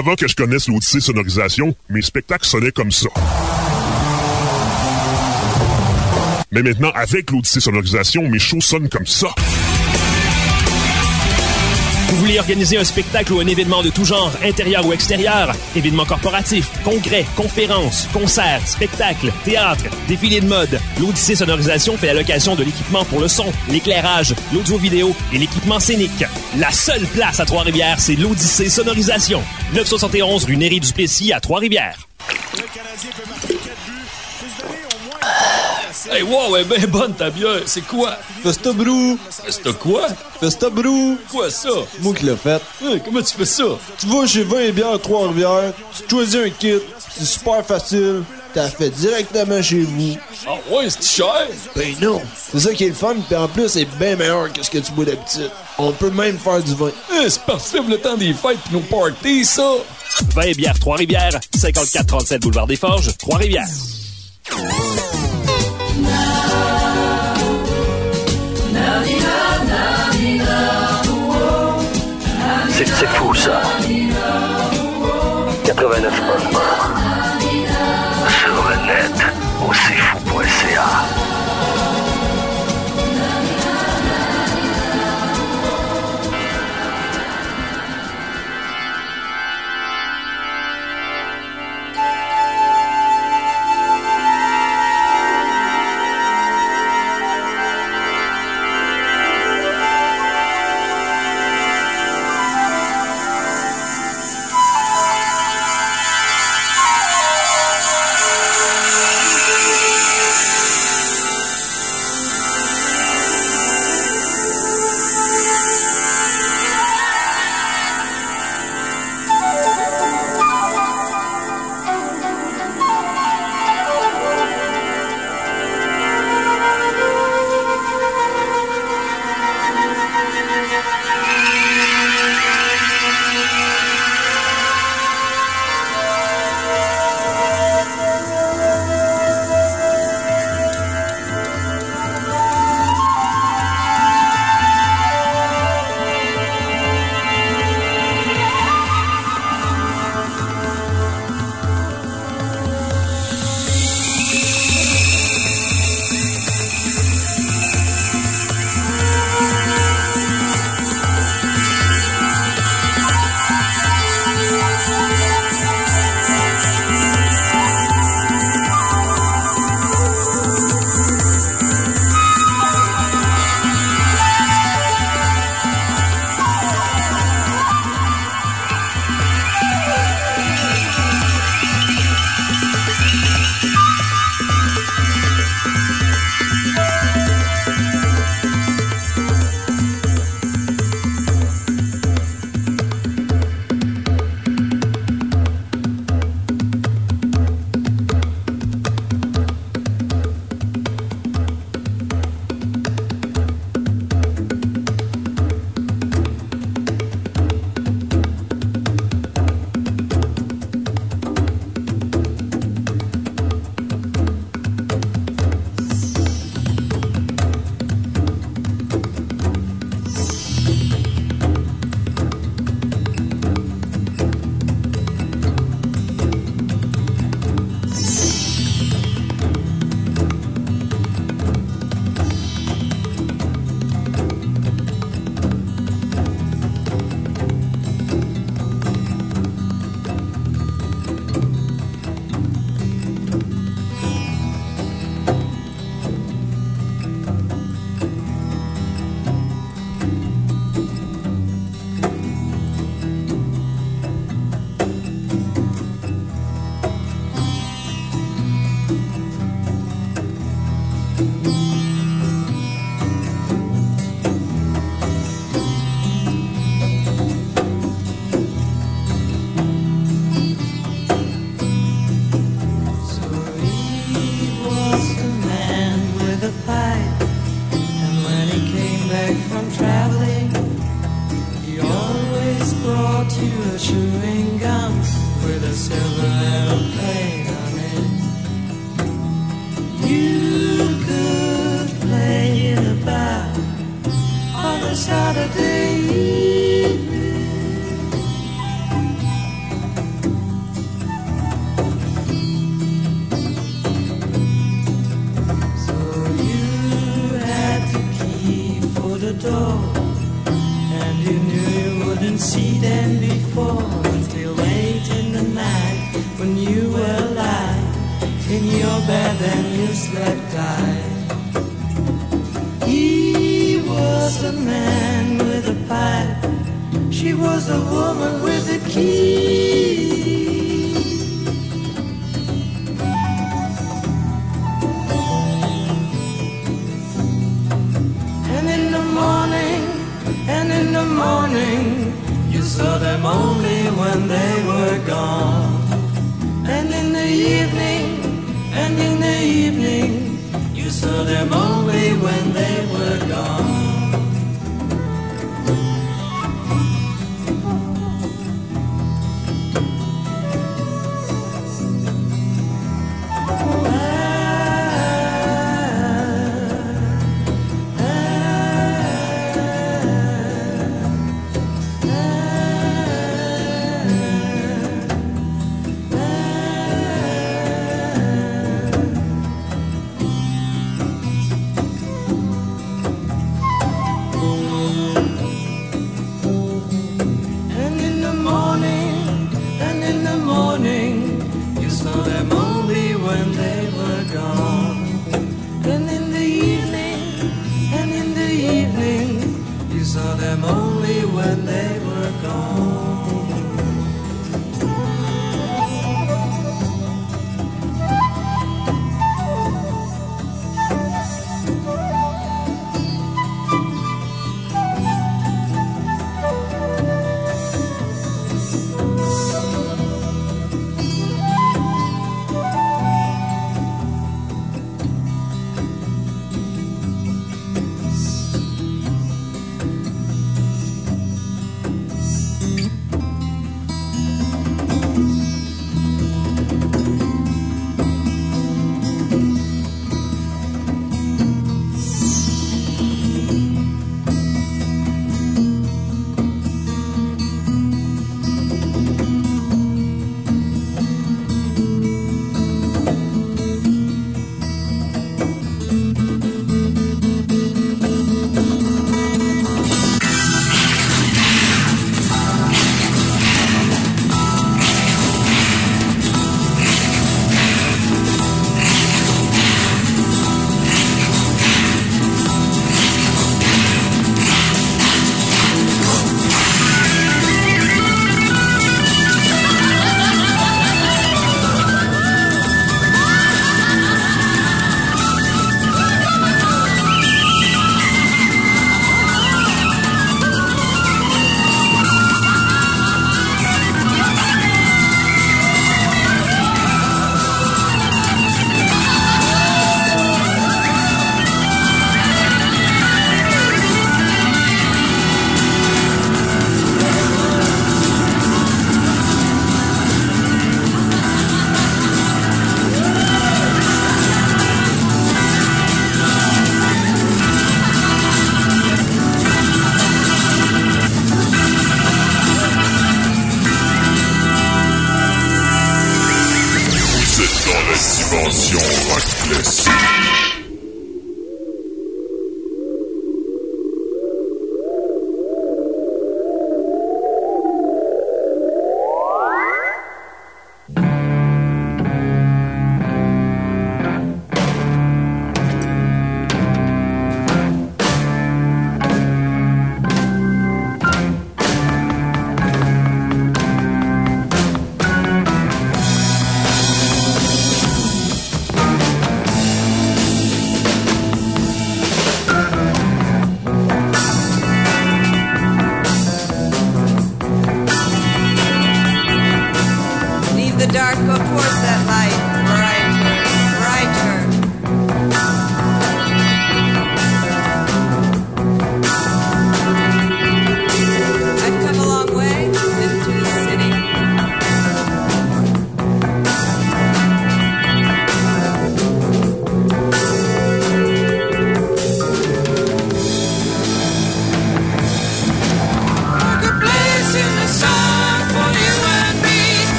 Avant que je connaisse l'Odyssée Sonorisation, mes spectacles sonnaient comme ça. Mais maintenant, avec l'Odyssée Sonorisation, mes shows sonnent comme ça. Vous voulez organiser un spectacle ou un événement de tout genre, intérieur ou extérieur, événements corporatifs, congrès, conférences, concerts, spectacles, théâtre, défilés de mode, l'Odyssée Sonorisation fait la location de l'équipement pour le son, l'éclairage, l'audio-vidéo et l'équipement scénique. La seule place à Trois-Rivières, c'est l'Odyssée Sonorisation. 971 rue Néry du Plessis à Trois-Rivières. Hey, wow, elle est bien bonne ta bière. C'est quoi? Festa Brou. Festa quoi? Festa Brou. Quoi ça? Moi qui l'ai fait. Hey, comment tu fais ça? Tu vas chez 20 bières Trois-Rivières, tu choisis un kit, c'est super facile, t'as fait directement chez vous. Ah ouais, c'est cher? Ben non. C'est ça qui est le fun, puis en plus, c'est bien meilleur que ce que tu bois d'habitude. On peut même faire du vin. Hey, c'est parfait pour le temps des fêtes pis nos parties, ça! 20 bières Trois-Rivières, 5437 Boulevard des Forges, Trois-Rivières. C'est c'est fou, ça. 89 Sur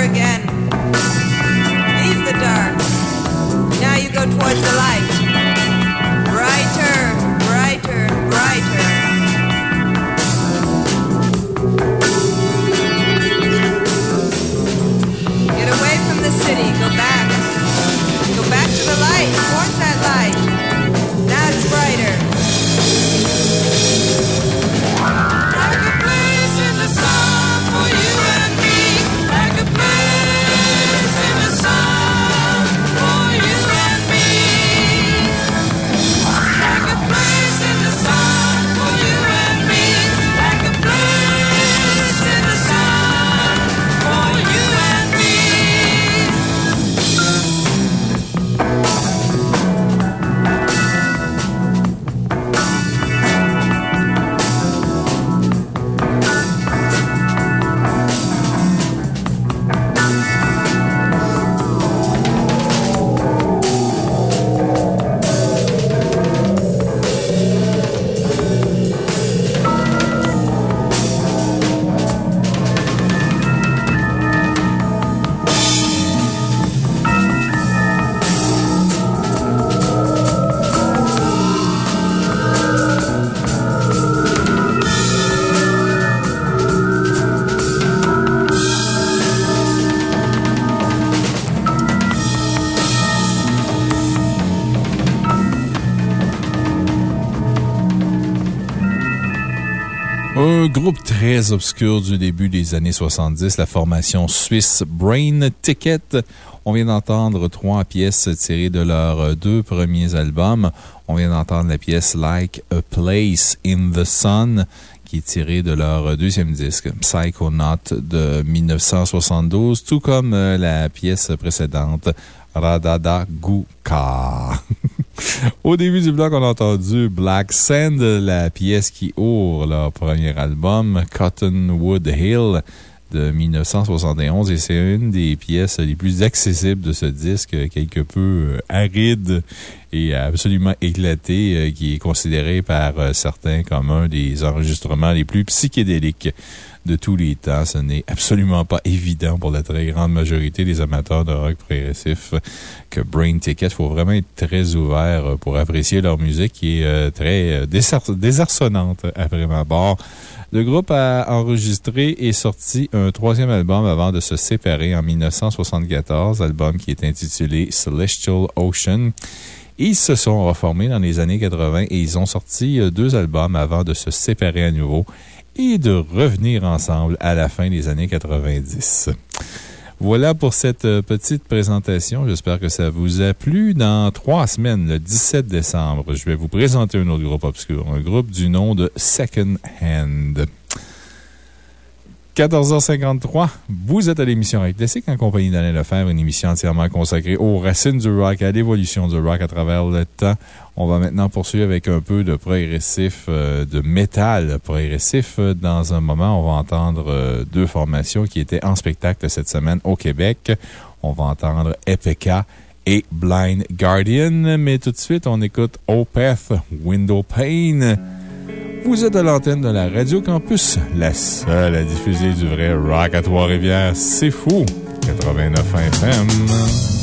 again. Très du début des années 70, la formation suisse Brain Ticket. On vient d'entendre trois pièces tirées de leurs deux premiers albums. On vient d'entendre la pièce Like a Place in the Sun, qui est tirée de leur deuxième disque, Psychonaut de 1972, tout comme euh, la pièce précédente, Radada Guka. Au début du bloc, on a entendu Black Sand, la pièce qui ouvre leur premier album, Cottonwood Hill de 1971 et c'est une des pièces les plus accessibles de ce disque, quelque peu euh, aride et absolument éclaté, euh, qui est considéré par euh, certains comme un des enregistrements les plus psychédéliques de tous les temps. Ce n'est absolument pas évident pour la très grande majorité des amateurs de rock progressif que Brain Ticket. Il faut vraiment être très ouvert pour apprécier leur musique qui est très désarçonnante après ma barre. Le groupe a enregistré et sorti un troisième album avant de se séparer en 1974, album qui est intitulé Celestial Ocean. Ils se sont reformés dans les années 80 et ils ont sorti deux albums avant de se séparer à nouveau et de revenir ensemble à la fin des années 90. Voilà pour cette petite présentation. J'espère que ça vous a plu. Dans trois semaines, le 17 décembre, je vais vous présenter un autre groupe obscur, un groupe du nom de Second Hand. 14h53, vous êtes à l'émission Rock Classique en compagnie d'Alain Lefebvre, une émission entièrement consacrée aux racines du rock, à l'évolution du rock à travers le temps. On va maintenant poursuivre avec un peu de progressif, euh, de métal progressif. Dans un moment, on va entendre euh, deux formations qui étaient en spectacle cette semaine au Québec. On va entendre Epica et Blind Guardian. Mais tout de suite, on écoute Opeth, Window Pane. Vous êtes à l'antenne de la Radio Campus, la seule à diffuser du vrai rock à Trois-Rivières. C'est fou! 89 FM.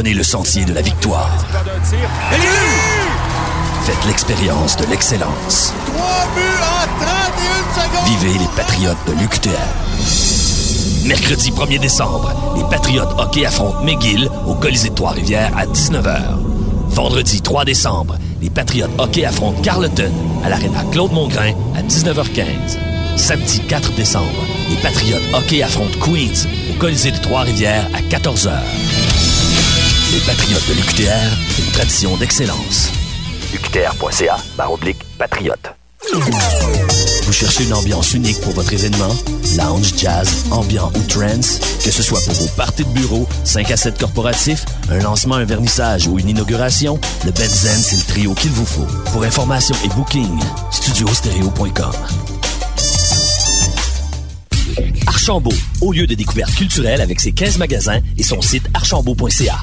Prenez le sentier de la victoire. Faites l'expérience de l'excellence. 3 buts en 31 secondes! Vivez les Patriotes de l'UQTR. Mercredi 1er décembre, les Patriotes hockey affrontent McGill au Colisée de Trois-Rivières à 19h. Vendredi 3 décembre, les Patriotes hockey affrontent Carleton à l'Arena Claude-Mongrain à 19h15. Samedi 4 décembre, les Patriotes hockey affrontent Queens au Colisée de Trois-Rivières à 14h. Les Patriotes de l'UQTR, une tradition d'excellence. UQTR.ca, oblique, patriote. Vous cherchez une ambiance unique pour votre événement? Lounge, jazz, ambiant ou trance? Que ce soit pour vos parties de bureau, 5 à 7 corporatifs, un lancement, un vernissage ou une inauguration, le Benzen, c'est le trio qu'il vous faut. Pour information et booking, studiostereo.com. Archambault, au lieu de découverte culturelle avec ses 15 magasins et son site archambault.ca.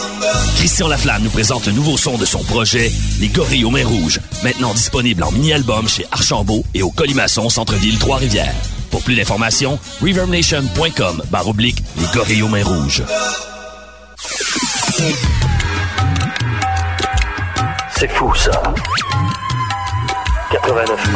Christian Laflamme nous présente le nouveau son de son projet, Les Gorilles aux Mains Rouges, maintenant disponible en mini-album chez Archambault et au Colimaçon Centre-Ville Trois-Rivières. Pour plus d'informations, reverbnation.com barre oblique Les Gorilles aux Mains Rouges. C'est fou ça. 89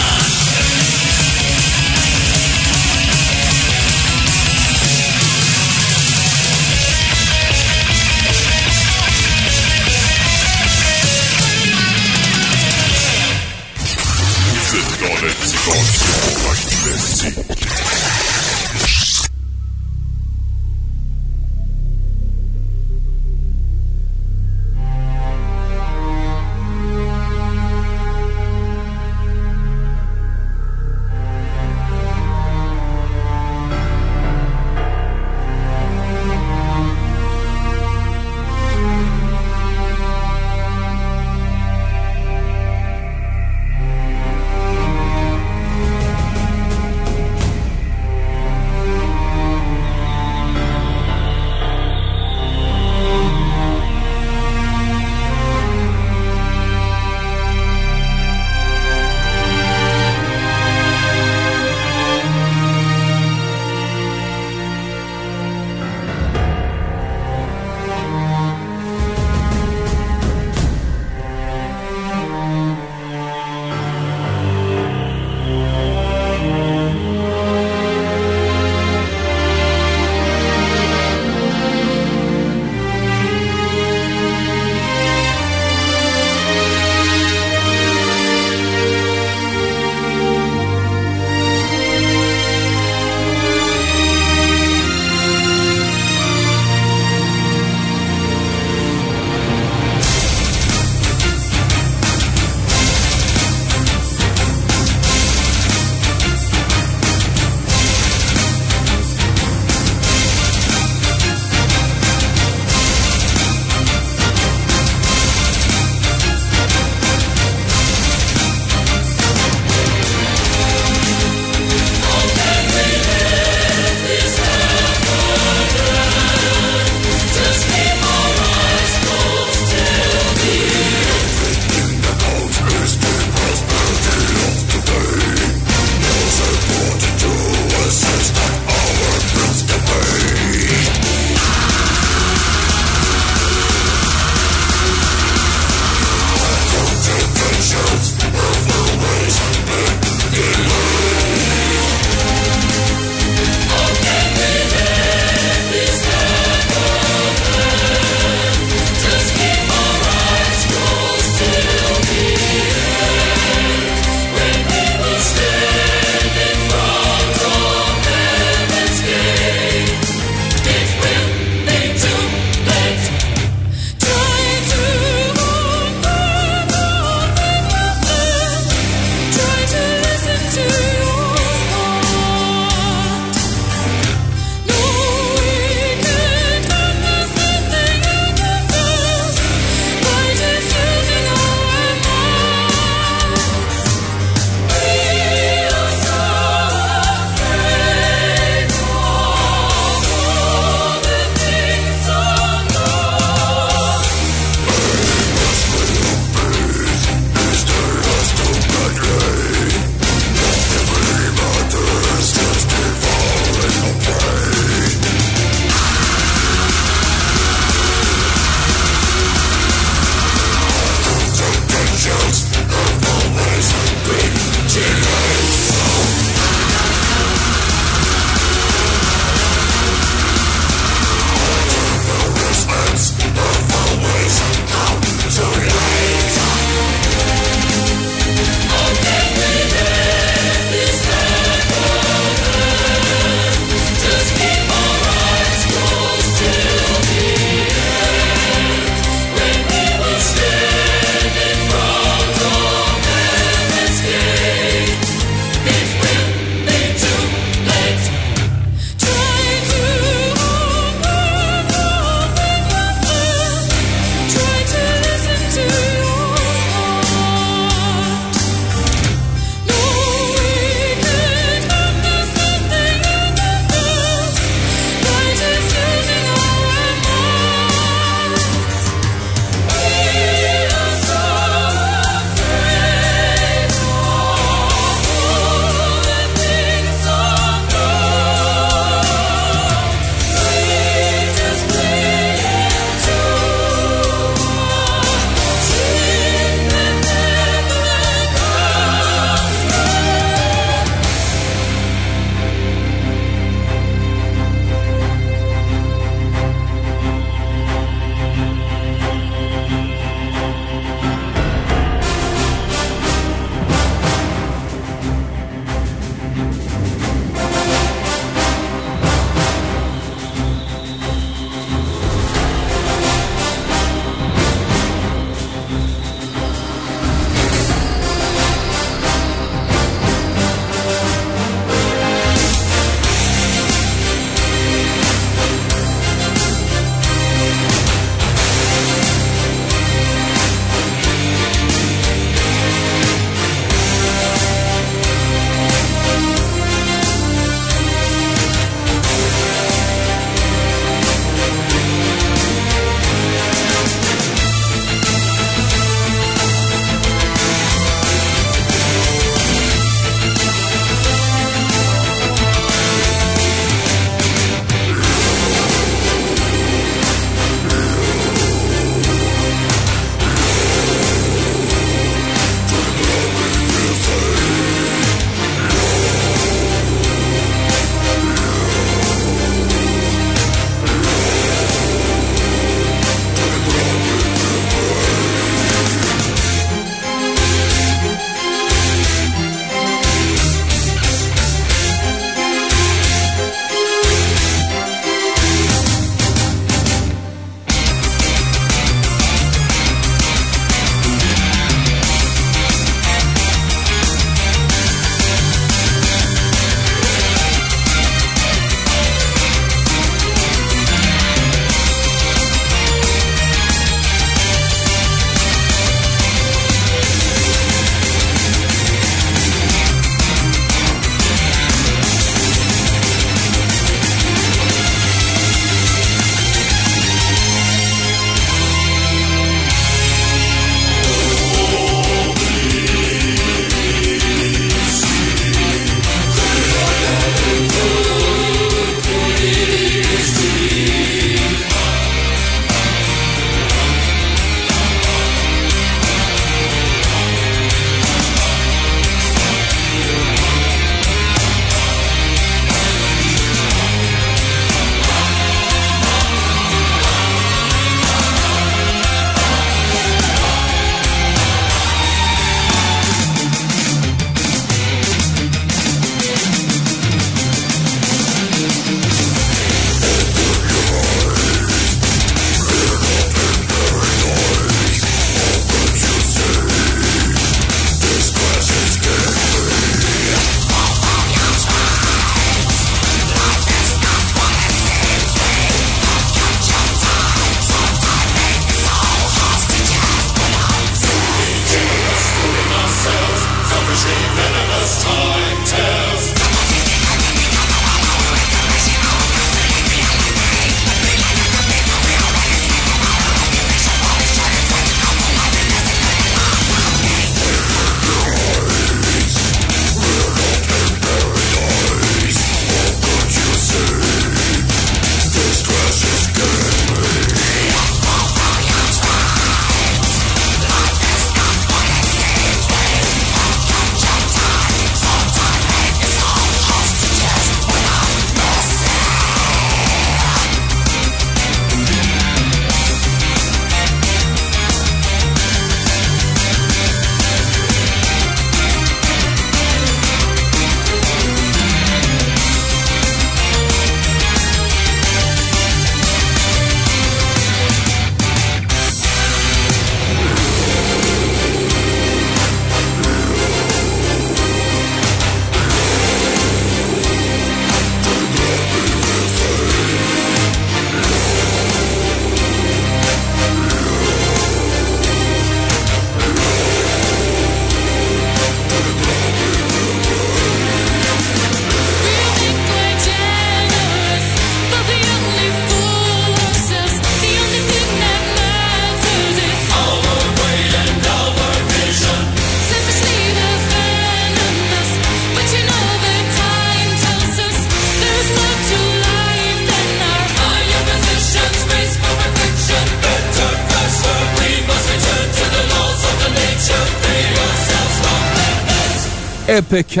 PK.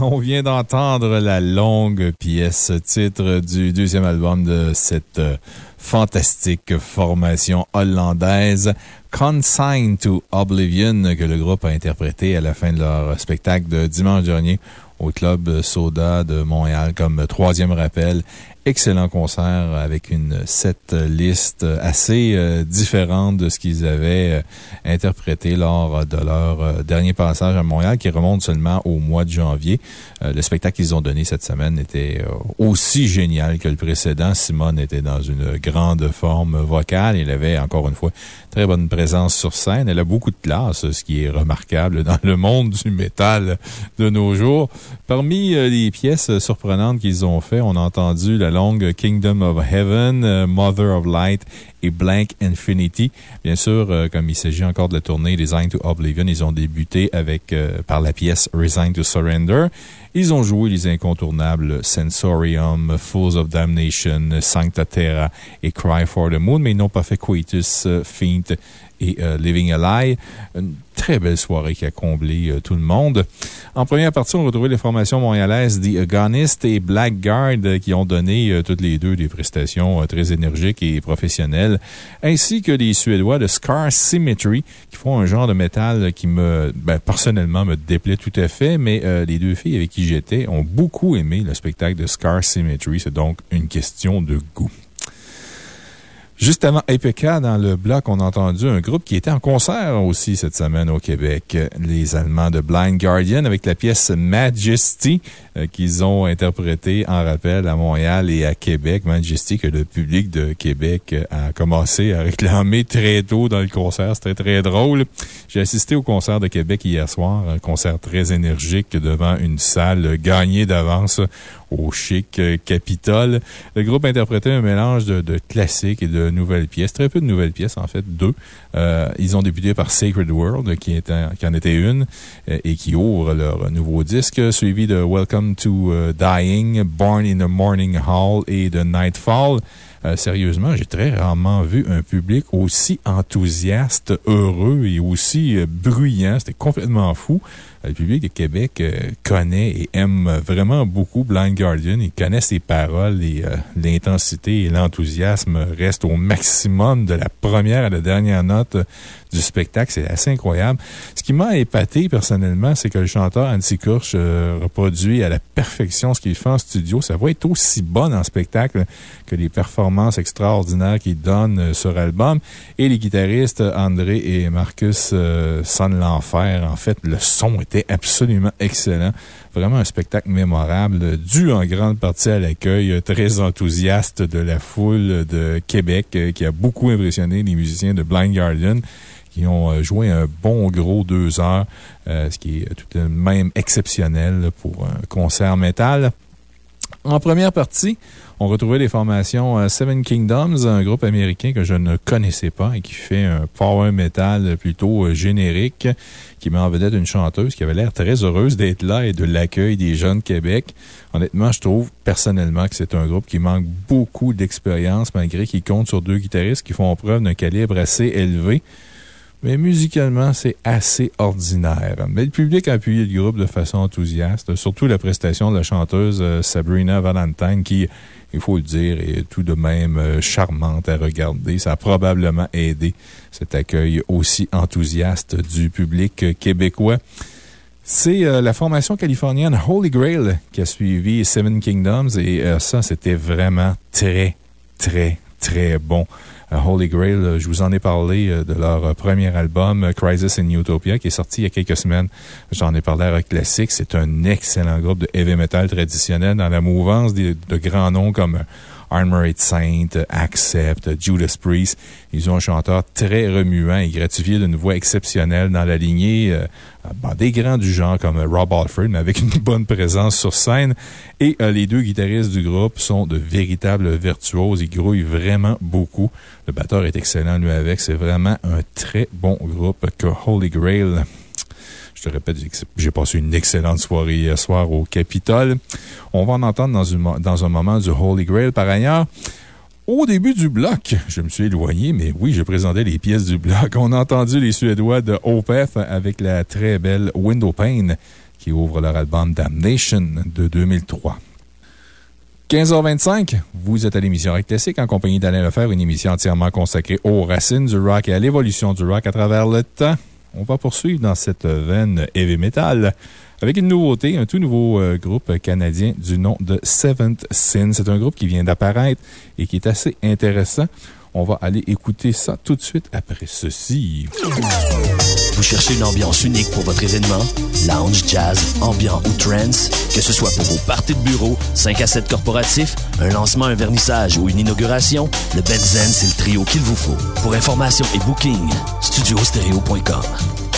On vient d'entendre la longue pièce titre du deuxième album de cette euh, fantastique formation hollandaise. Consign to Oblivion que le groupe a interprété à la fin de leur spectacle de dimanche dernier au Club Soda de Montréal comme troisième rappel. Excellent concert avec une set liste assez euh, différente de ce qu'ils avaient euh, interprété lors de leur euh, dernier passage à Montréal qui remonte seulement au mois de janvier. Euh, le spectacle qu'ils ont donné cette semaine était euh, aussi génial que le précédent. Simone était dans une grande forme vocale. Il avait, encore une fois, très bonne présence sur scène. Elle a beaucoup de classe, ce qui est remarquable dans le monde du métal de nos jours. Parmi euh, les pièces surprenantes qu'ils ont fait, on a entendu la longue Kingdom of Heaven, euh, Mother of Light et Blank Infinity. Bien sûr, euh, comme il s'agit encore de la tournée Design to Oblivion, ils ont débuté avec, par la pièce Resign to Surrender. Ils ont joué les incontournables Sensorium, Fools of Damnation, Sancta Terra et Cry for the Moon, mais ils n'ont pas fait Coitus, Feint et euh, Living a Lie. Une très belle soirée qui a comblé euh, tout le monde. En première partie, on retrouvait les formations montréalaises The Agonist et Blackguard euh, qui ont donné euh, toutes les deux des prestations euh, très énergiques et professionnelles, ainsi que les Suédois de Scar Symmetry qui font un genre de métal qui me, ben, personnellement, me déplaît tout à fait, mais les deux filles avec qui j'étais ont beaucoup aimé le spectacle de Scar Symmetry. C'est donc une question de goût. Juste avant dans le bloc, on a entendu un groupe qui était en concert aussi cette semaine au Québec. Les Allemands de Blind Guardian avec la pièce Majesty euh, qu'ils ont interprétée en rappel à Montréal et à Québec. Majesty que le public de Québec a commencé à réclamer très tôt dans le concert. C'était très drôle. J'ai assisté au concert de Québec hier soir, un concert très énergique devant une salle gagnée d'avance au chic euh, Capitole. Le groupe interprétait un mélange de, classiques et de nouvelles pièces. Très peu de nouvelles pièces, en fait, deux. Euh, ils ont débuté par Sacred World, qui, qui en était une, euh, et qui ouvre leur nouveau disque, suivi de Welcome to euh, Dying, Born in the Morning Hall et de Nightfall. Euh, sérieusement, j'ai très rarement vu un public aussi enthousiaste, heureux et aussi euh, bruyant. C'était complètement fou. Le public de Québec connaît et aime vraiment beaucoup Blind Guardian. Il connaît ses paroles et l'intensité et l'enthousiasme restent au maximum de la première à la dernière note du spectacle. C'est assez incroyable. Ce qui m'a épaté personnellement, c'est que le chanteur Andy Kurch euh, reproduit à la perfection ce qu'il fait en studio. Ça va être aussi bon en spectacle que les performances extraordinaires qu'il donne euh, sur album. Et les guitaristes André et Marcus euh, sonnent l'enfer. En fait, le son était absolument excellent. Vraiment un spectacle mémorable, dû en grande partie à l'accueil très enthousiaste de la foule de Québec, qui a beaucoup impressionné les musiciens de Blind Guardian qui ont euh, joué un bon gros deux heures, euh, ce qui est tout de même exceptionnel pour un concert métal. En première partie, on retrouvait les formations euh, Seven Kingdoms, un groupe américain que je ne connaissais pas et qui fait un power metal plutôt générique, qui met en vedette une chanteuse qui avait l'air très heureuse d'être là et de l'accueil des jeunes Québec. Honnêtement, je trouve personnellement que c'est un groupe qui manque beaucoup d'expérience malgré qu'il compte sur deux guitaristes qui font preuve d'un calibre assez élevé. Mais musicalement, c'est assez ordinaire. Mais le public a appuyé le groupe de façon enthousiaste, surtout la prestation de la chanteuse euh, Sabrina Valentine, qui, il faut le dire, est tout de même euh, charmante à regarder. Ça a probablement aidé cet accueil aussi enthousiaste du public québécois. C'est euh, la formation californienne Holy Grail qui a suivi Seven Kingdoms et ça, c'était vraiment très, très, très bon. Euh, Holy Grail, euh, je vous en ai parlé euh, de leur premier album, Crisis in Utopia, qui est sorti il y a quelques semaines. J'en ai parlé à Rock. C'est un excellent groupe de heavy metal traditionnel dans la mouvance de, grands noms comme Armored Saint, Accept, Judas Priest. Ils ont un chanteur très remuant et gratifié d'une voix exceptionnelle dans la lignée euh, ben, des grands du genre comme Rob Alford, mais avec une bonne présence sur scène. Et euh, les deux guitaristes du groupe sont de véritables virtuoses. Ils grouillent vraiment beaucoup. Le batteur est excellent, lui, avec. C'est vraiment un très bon groupe que Holy Grail. Je te répète, j'ai passé une excellente soirée hier soir au Capitole. On va en entendre dans, un moment du Holy Grail. Par ailleurs, au début du bloc, je me suis éloigné, mais oui, je présentais les pièces du bloc. On a entendu les Suédois de Opeth avec la très belle Window Pane qui ouvre leur album Damnation de 2003. 15h25, vous êtes à l'émission Rock Classique en compagnie d'Alain Lefebvre, une émission entièrement consacrée aux racines du rock et à l'évolution du rock à travers le temps. On va poursuivre dans cette veine heavy metal avec une nouveauté, un tout nouveau euh, groupe canadien du nom de Seventh Sin. C'est un groupe qui vient d'apparaître et qui est assez intéressant. On va aller écouter ça tout de suite après ceci. Vous cherchez une ambiance unique pour votre événement? Lounge, jazz, ambiant ou trance? Que ce soit pour vos parties de bureau, 5 à 7 corporatifs, un lancement, un vernissage ou une inauguration, le Benzen, c'est le trio qu'il vous faut. Pour information et booking, studiostereo.com.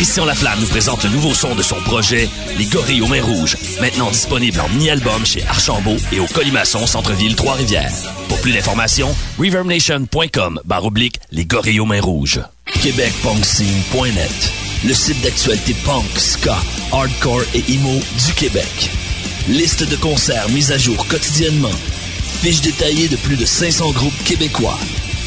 Christian Laflamme nous présente le nouveau son de son projet, Les Gorilles aux Mains Rouges, maintenant disponible en mini-album chez Archambault et au Colimaçon Centre-Ville Trois-Rivières. Pour plus d'informations, reverbnation.com barre oblique Les Gorilles aux Mains Rouges. QuébecPunkScene.net Le site d'actualité punk, ska, hardcore et emo du Québec. Liste de concerts mise à jour quotidiennement. Fiche détaillée de plus de 500 groupes québécois.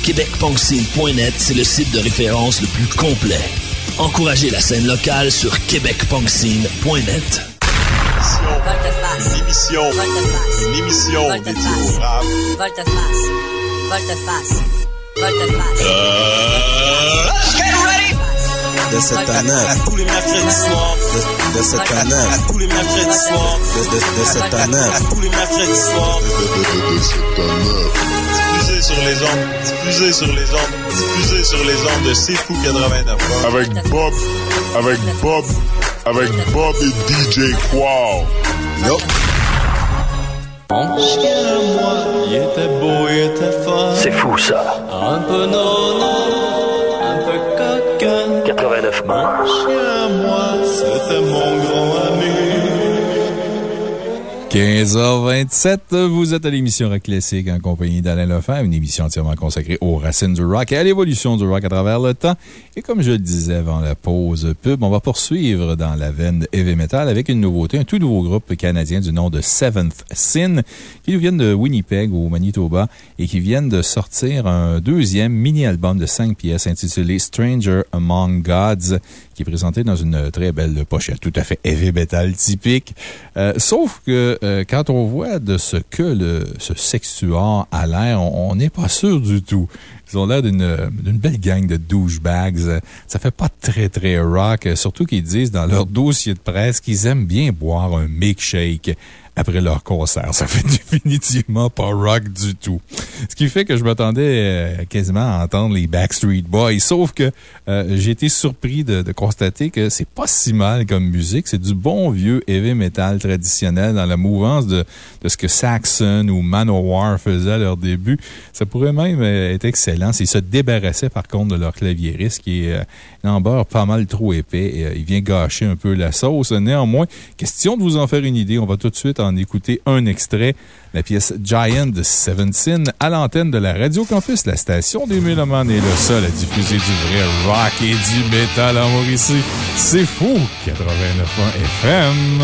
QuébecPunkScene.net, c'est le site de référence le plus complet. Encouragez la scène locale sur québecpunkscene.net. Une émission, une émission dédiée au rap. Volte-face. Volte-face. Volte-face. De cette année. Tous les mercredis soirs. De, de cette année. Tous les mercredis soirs. De, de, de cette année. Tous les mercredis soirs. De, cette année. Sur les ondes. Diffusé sur les ondes. Diffusé sur les ondes de C'est Fou 89. Avec Bob. Avec Bob. Avec Bob et DJ Qual. Yup. Chien à moi, il était beau, il était fort. C'est fou, ça. Un peu nono, un peu coquin. 89 manches. Chien à moi, c'était mon grand ami. 15h27, vous êtes à l'émission Rock Classique en compagnie d'Alain Lefebvre, une émission entièrement consacrée aux racines du rock et à l'évolution du rock à travers le temps. Et comme je le disais avant la pause pub, on va poursuivre dans la veine heavy metal avec une nouveauté, un tout nouveau groupe canadien du nom de Seventh Sin, qui nous viennent de Winnipeg au Manitoba et qui viennent de sortir un deuxième mini-album de cinq pièces intitulé Stranger Among Gods, qui est présenté dans une très belle pochette, tout à fait heavy typique. Euh, sauf que euh, quand on voit de ce que le, ce sexuant a l'air, on n'est pas sûr du tout. Ils ont l'air d'une d'une belle gang de douchebags. Ça fait pas très, très rock, surtout qu'ils disent dans leur dossier de presse qu'ils aiment bien boire un milkshake après leur concert. Ça fait définitivement pas rock du tout. Ce qui fait que je m'attendais euh, quasiment à entendre les Backstreet Boys, sauf que euh, j'ai été surpris de, constater que c'est pas si mal comme musique. C'est du bon vieux heavy metal traditionnel dans la mouvance de, ce que Saxon ou Manowar faisaient à leur début. Ça pourrait même euh, être excellent s'ils se débarrassaient par contre de leur claviériste qui un beurre pas mal trop épais et il vient gâcher un peu la sauce. Néanmoins, question de vous en faire une idée, on va tout de suite en écouter un extrait. La pièce Giant de Seven Sin à l'antenne de la Radio Campus, la station des Mélomanes est le seul à diffuser du vrai rock et du métal en Mauricie. C'est fou! 89 FM.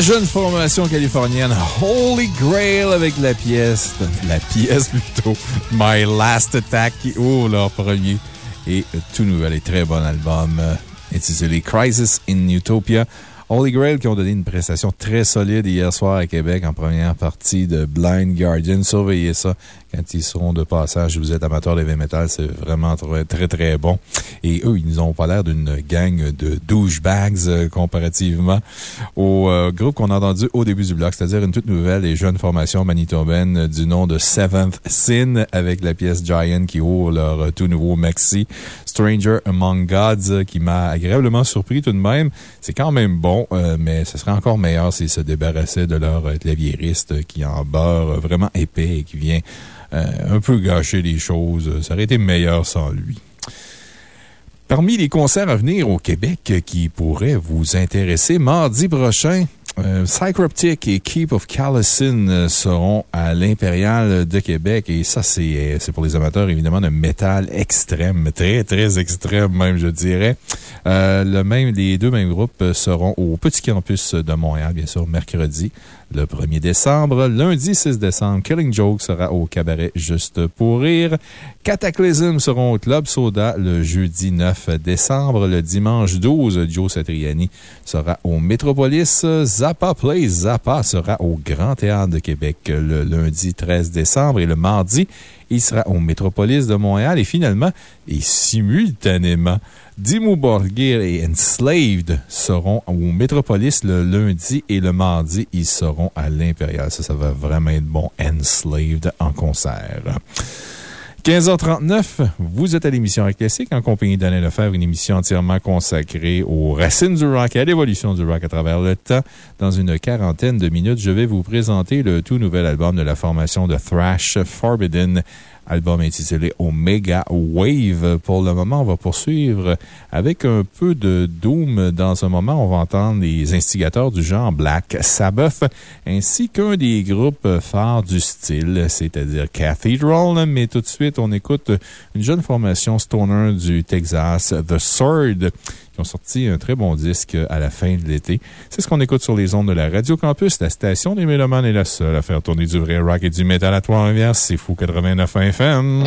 Jeune formation californienne Holy Grail avec la pièce, la pièce plutôt, My Last Attack qui ouvre leur premier et tout nouvel et très bon album euh, intitulé Crisis in Utopia. Holy Grail qui ont donné une prestation très solide hier soir à Québec en première partie de Blind Guardian. Surveillez ça quand ils seront de passage. Si vous êtes amateur d'heavy metal, c'est vraiment très, très, bon. Et eux, ils n'ont pas l'air d'une gang de douchebags euh, comparativement au euh, groupe qu'on a entendu au début du bloc, c'est-à-dire une toute nouvelle et jeune formation manitobaine euh, du nom de Seventh Sin avec la pièce Giant qui ouvre leur tout nouveau maxi Stranger Among Gods qui m'a agréablement surpris tout de même. C'est quand même bon, mais ce serait encore meilleur s'ils se débarrassaient de leur claviériste qui en beurre vraiment épais et qui vient un peu gâcher les choses. Ça aurait été meilleur sans lui. Parmi les concerts à venir au Québec euh, qui pourraient vous intéresser, mardi prochain, euh, Psychroptic et Keep of Callison euh, seront à l'Impérial de Québec. Et ça, c'est euh, pour les amateurs, évidemment, de métal extrême. Très, très extrême, même, je dirais. Euh, le même, les deux mêmes groupes euh, seront au Petit Campus de Montréal, bien sûr, mercredi, le 1er décembre. Lundi 6 décembre, Killing Joke sera au cabaret Juste pour rire. Cataclysm seront au Club Soda le jeudi 9 décembre. Le dimanche 12, Joe Satriani sera au Métropolis. Zappa Plays Zappa sera au Grand Théâtre de Québec le lundi 13 décembre et le mardi, il sera au Métropolis de Montréal. Et finalement, et simultanément, Dimmu Borgir et Enslaved seront au Métropolis le lundi et le mardi, ils seront à l'Impérial. Ça, ça va vraiment être bon. Enslaved en concert. 15h39, vous êtes à l'émission Rock Classique en compagnie d'Alain Lefebvre, une émission entièrement consacrée aux racines du rock et à l'évolution du rock à travers le temps. Dans une quarantaine de minutes, je vais vous présenter le tout nouvel album de la formation de Thrash Forbidden album intitulé Omega Wave. Pour le moment, on va poursuivre avec un peu de Doom. Dans un moment, on va entendre les instigateurs du genre Black Sabbath, ainsi qu'un des groupes phares du style, c'est-à-dire Cathedral. Mais tout de suite, on écoute une jeune formation stoner du Texas, The Sword qui ont sorti un très bon disque à la fin de l'été. C'est ce qu'on écoute sur les ondes de la Radio Campus. La station des Mélomanes est la seule à faire tourner du vrai rock et du métal à Trois-Rivières. C'est fou 89 FM.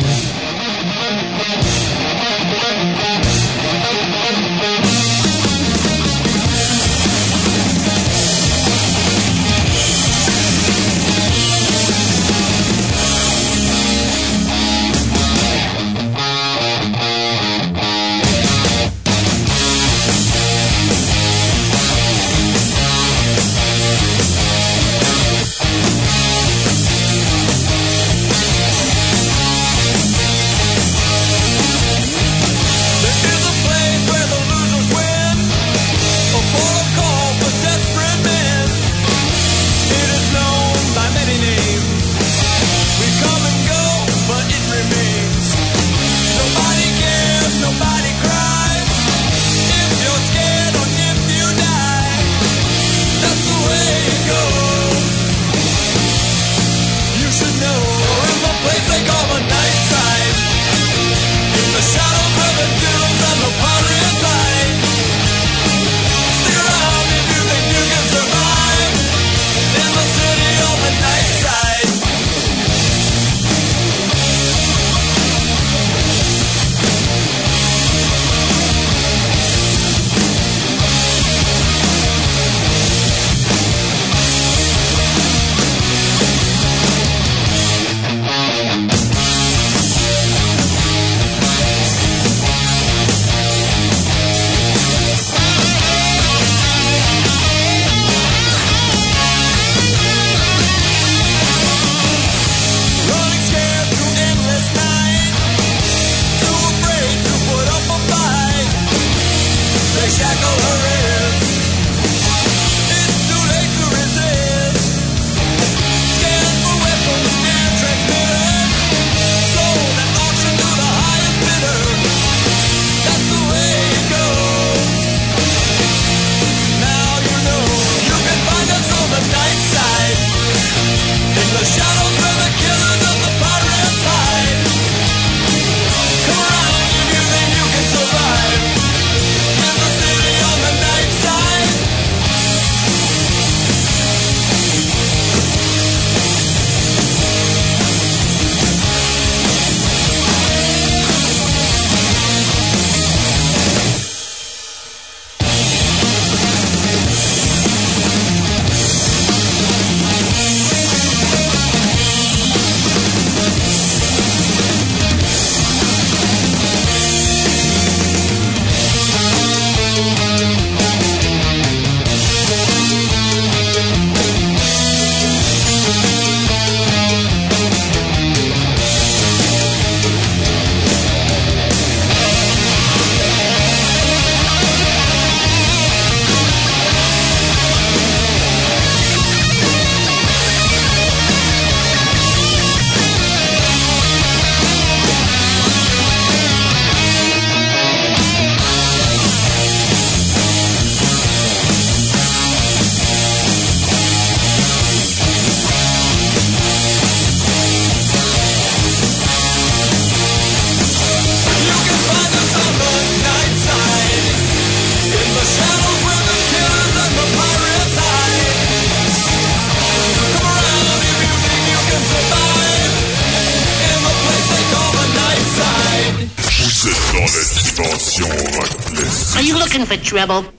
You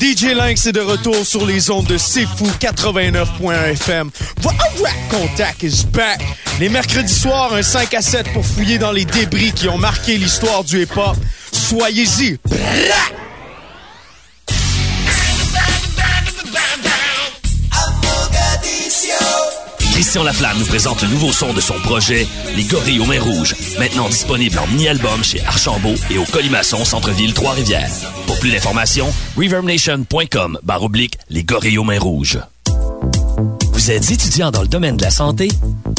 DJ Lynx est de retour sur les ondes de C'est Fou 89.1 FM. Wow, Rap Contact is back. Les mercredis soirs, un 5 à 7 pour fouiller dans les débris qui ont marqué l'histoire du hip-hop. Soyez-y. Christian Laflamme nous présente le nouveau son de son projet, Les Gorilles aux Mains Rouges, maintenant disponible en mini-album chez Archambault et au Colimaçon Centre-Ville Trois-Rivières. Pour plus d'informations, reverbnation.com barre oblique Les Gorilles aux Mains Rouges. Vous êtes étudiant dans le domaine de la santé?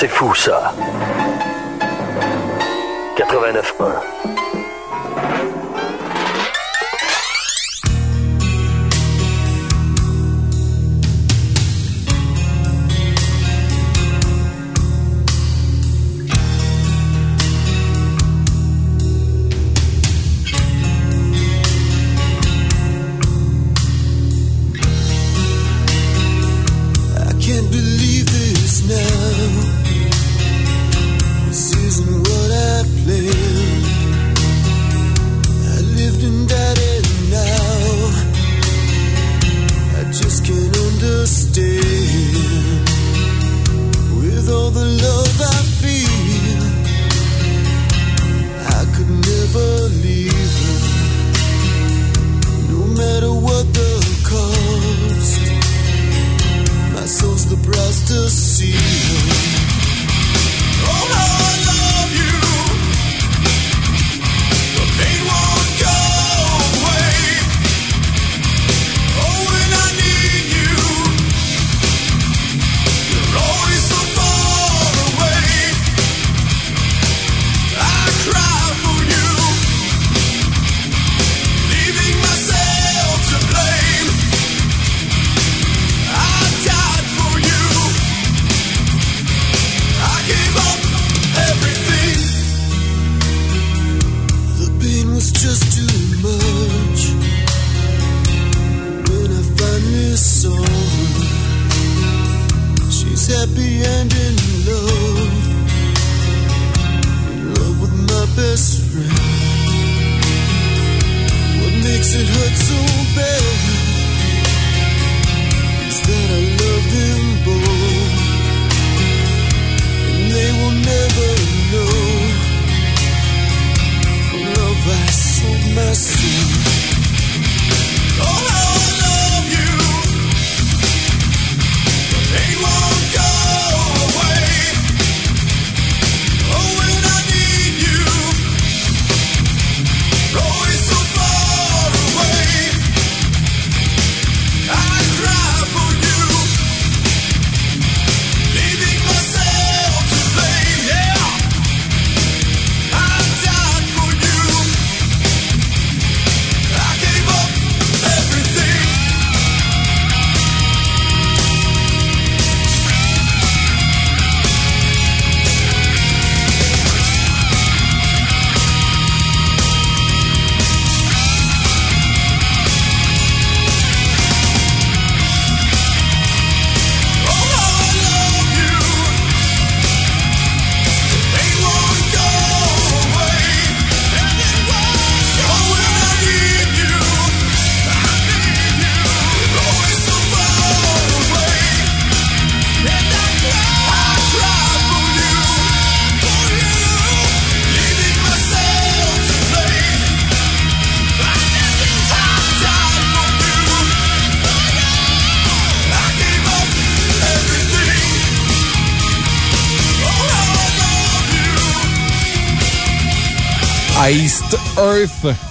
C'est fou ça. 89.1.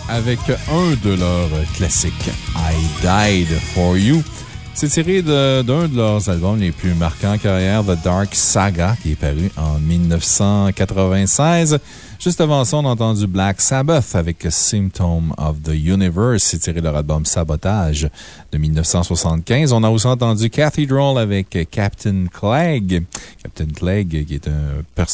Avec un de leurs classiques, I Died for You. C'est tiré d'un de, leurs albums les plus marquants carrière, The Dark Saga, qui est paru en 1996. Juste avant ça, on a entendu Black Sabbath avec Symptom of the Universe. C'est tiré de leur album Sabotage de 1975. On a aussi entendu Cathedral avec Captain Clegg. Captain Clegg, qui est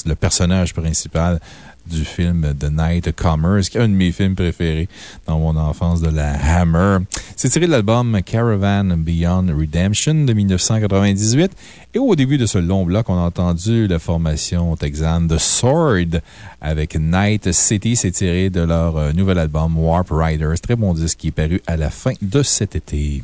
le personnage principal du film The Night Commerce, qui est un de mes films préférés dans mon enfance de la Hammer. C'est tiré de l'album Caravan Beyond Redemption de 1998. Et au début de ce long bloc, on a entendu la formation texane The Sword avec Night City. C'est tiré de leur euh, nouvel album Warp Riders. Très bon disque qui est paru à la fin de cet été.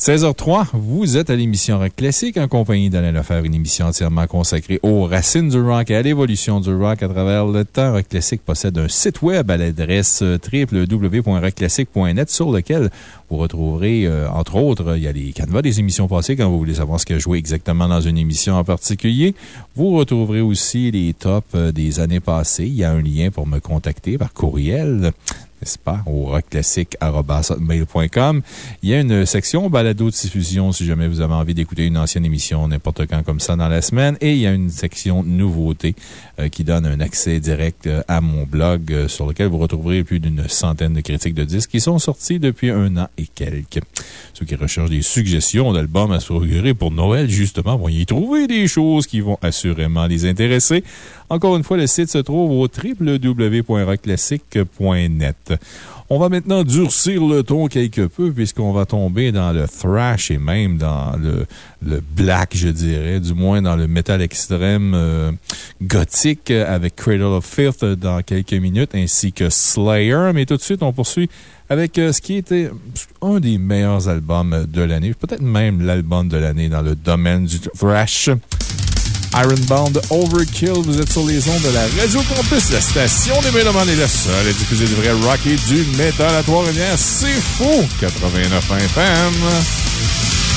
16h03, vous êtes à l'émission Rock Classique en compagnie d'Alain Lefebvre, une émission entièrement consacrée aux racines du rock et à l'évolution du rock à travers le temps. Rock Classique possède un site web à l'adresse www.rockclassique.net sur lequel vous retrouverez, euh, entre autres, il y a les canevas des émissions passées quand vous voulez savoir ce a joué exactement dans une émission en particulier. Vous retrouverez aussi les tops euh, des années passées. Il y a un lien pour me contacter par courriel n'est-ce pas, au. Il y a une section balado-diffusion si jamais vous avez envie d'écouter une ancienne émission n'importe quand comme ça dans la semaine. Et il y a une section nouveautés euh, qui donne un accès direct euh, à mon blog euh, sur lequel vous retrouverez plus d'une centaine de critiques de disques qui sont sortis depuis un an et quelques. Ceux qui recherchent des suggestions d'albums à se procurer pour Noël, justement, vont y trouver des choses qui vont assurément les intéresser. Encore une fois, le site se trouve au www.rockclassique.net. On va maintenant durcir le ton quelque peu puisqu'on va tomber dans le thrash et même dans le, black, je dirais, du moins dans le métal extrême euh, gothique avec Cradle of Filth dans quelques minutes ainsi que Slayer. Mais tout de suite, on poursuit avec euh, ce qui était un des meilleurs albums de l'année, peut-être même l'album de l'année dans le domaine du thrash. Ironbound Overkill, vous êtes sur les ondes de la Radio Campus, la station des Mélomanes est la seule à diffuser du vrai rock et du métal à Trois-Rivières. C'est faux! 89 FM.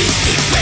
Is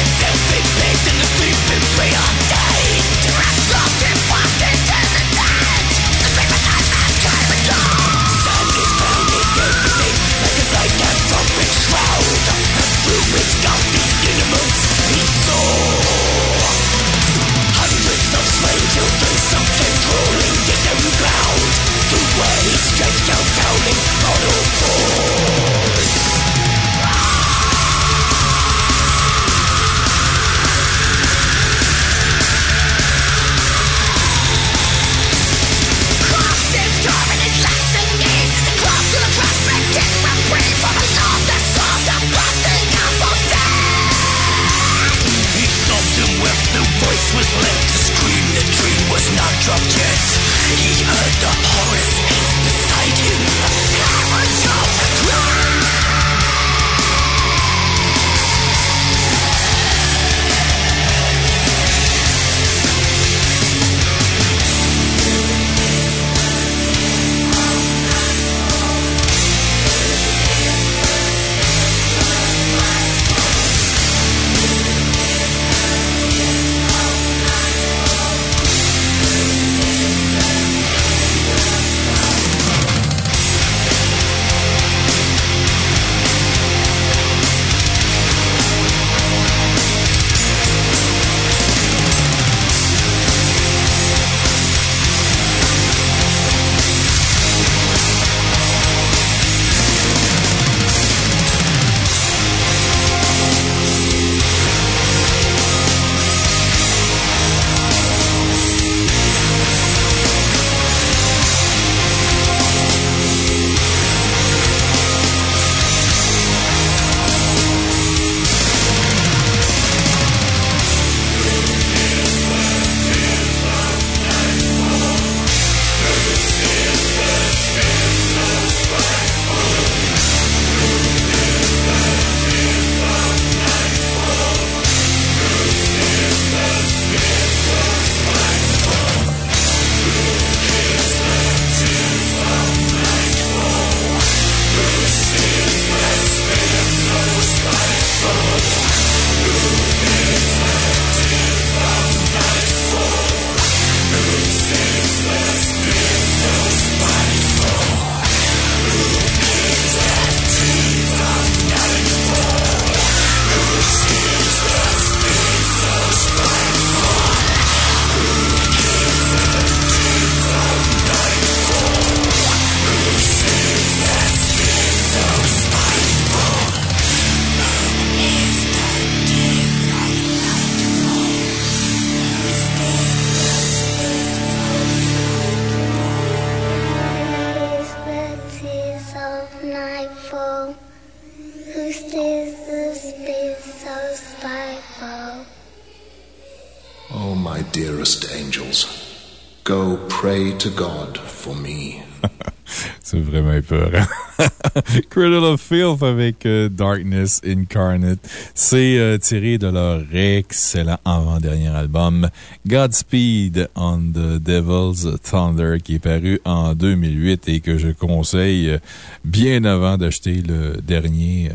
épeurant. Cradle of Filth avec euh, Darkness Incarnate. C'est euh, tiré de leur excellent avant-dernier album Godspeed on the Devil's Thunder qui est paru en 2008 et que je conseille euh, bien avant d'acheter le dernier.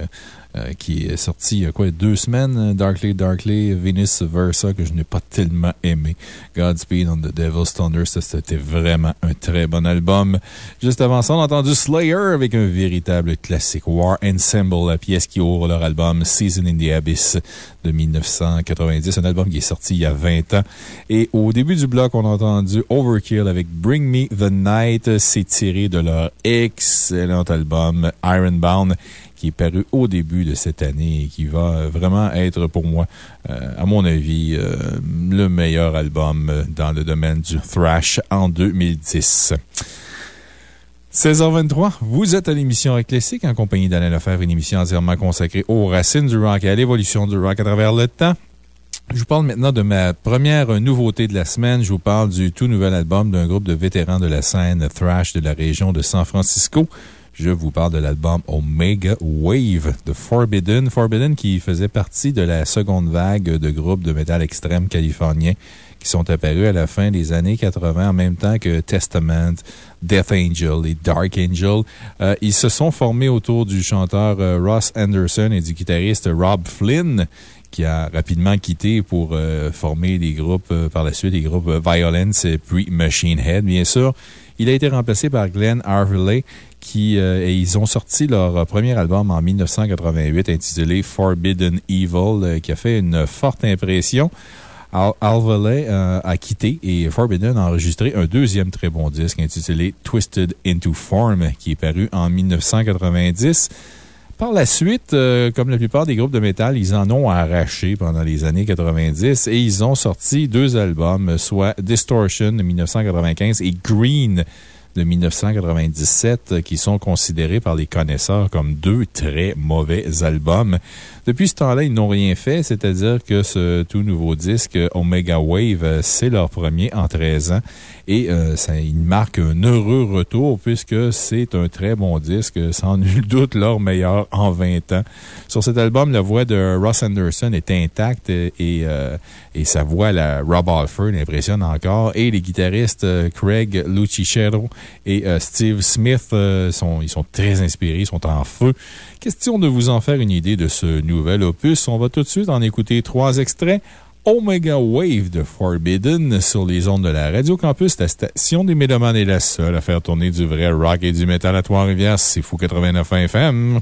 Euh, qui est sorti il y a quoi, deux semaines, euh, Darkly Darkly, Venus Versa, que je n'ai pas tellement aimé. Godspeed on the Devil's Thunder, ça c'était vraiment un très bon album. Juste avant ça, on a entendu Slayer avec un véritable classique, War Ensemble, la pièce qui ouvre leur album Season in the Abyss de 1990, un album qui est sorti il y a 20 ans. Et au début du bloc, on a entendu Overkill avec Bring Me the Night, c'est tiré de leur excellent album Ironbound qui est paru au début de cette année et qui va vraiment être pour moi, euh, à mon avis, euh, le meilleur album dans le domaine du thrash en 2010. 16h23, vous êtes à l'émission Rock Classique en compagnie d'Alain Lefebvre, une émission entièrement consacrée aux racines du rock et à l'évolution du rock à travers le temps. Je vous parle maintenant de ma première nouveauté de la semaine. Je vous parle du tout nouvel album d'un groupe de vétérans de la scène thrash de la région de San Francisco. Je vous parle de l'album Omega Wave de Forbidden. Forbidden qui faisait partie de la seconde vague de groupes de métal extrême californien qui sont apparus à la fin des années 80 en même temps que Testament, Death Angel et Dark Angel. Euh, ils se sont formés autour du chanteur euh, Ross Anderson et du guitariste Rob Flynn qui a rapidement quitté pour euh, former des groupes, par la suite, des groupes Violence et puis Machine Head, bien sûr. Il a été remplacé par Glenn Harvey, qui, euh, et ils ont sorti leur euh, premier album en 1988 intitulé Forbidden Evil, euh, qui a fait une forte impression. Al a quitté et Forbidden a enregistré un deuxième très bon disque intitulé Twisted into Form, qui est paru en 1990. Par la suite, euh, comme la plupart des groupes de métal, ils en ont arraché pendant les années 90 et ils ont sorti deux albums, soit Distortion de 1995 et Green de 1997, euh, qui sont considérés par les connaisseurs comme deux très mauvais albums. Depuis ce temps-là, ils n'ont rien fait, c'est-à-dire que ce tout nouveau disque, Omega Wave, euh, c'est leur premier en 13 ans et euh, ça, il marque un heureux retour puisque c'est un très bon disque, sans nul doute leur meilleur en 20 ans. Sur cet album, la voix de Ross Anderson est intacte et, euh, et sa voix, la Rob Alford, impressionne encore. Et les guitaristes euh, Craig Lucicero et euh, Steve Smith euh, sont, ils sont très inspirés, ils sont en feu. Question de vous en faire une idée de ce nouvel opus. On va tout de suite en écouter trois extraits. Omega Wave de Forbidden sur les ondes de la Radio Campus. La station des Mélomanes est la seule à faire tourner du vrai rock et du métal à Trois-Rivières. C'est Fou 89 FM.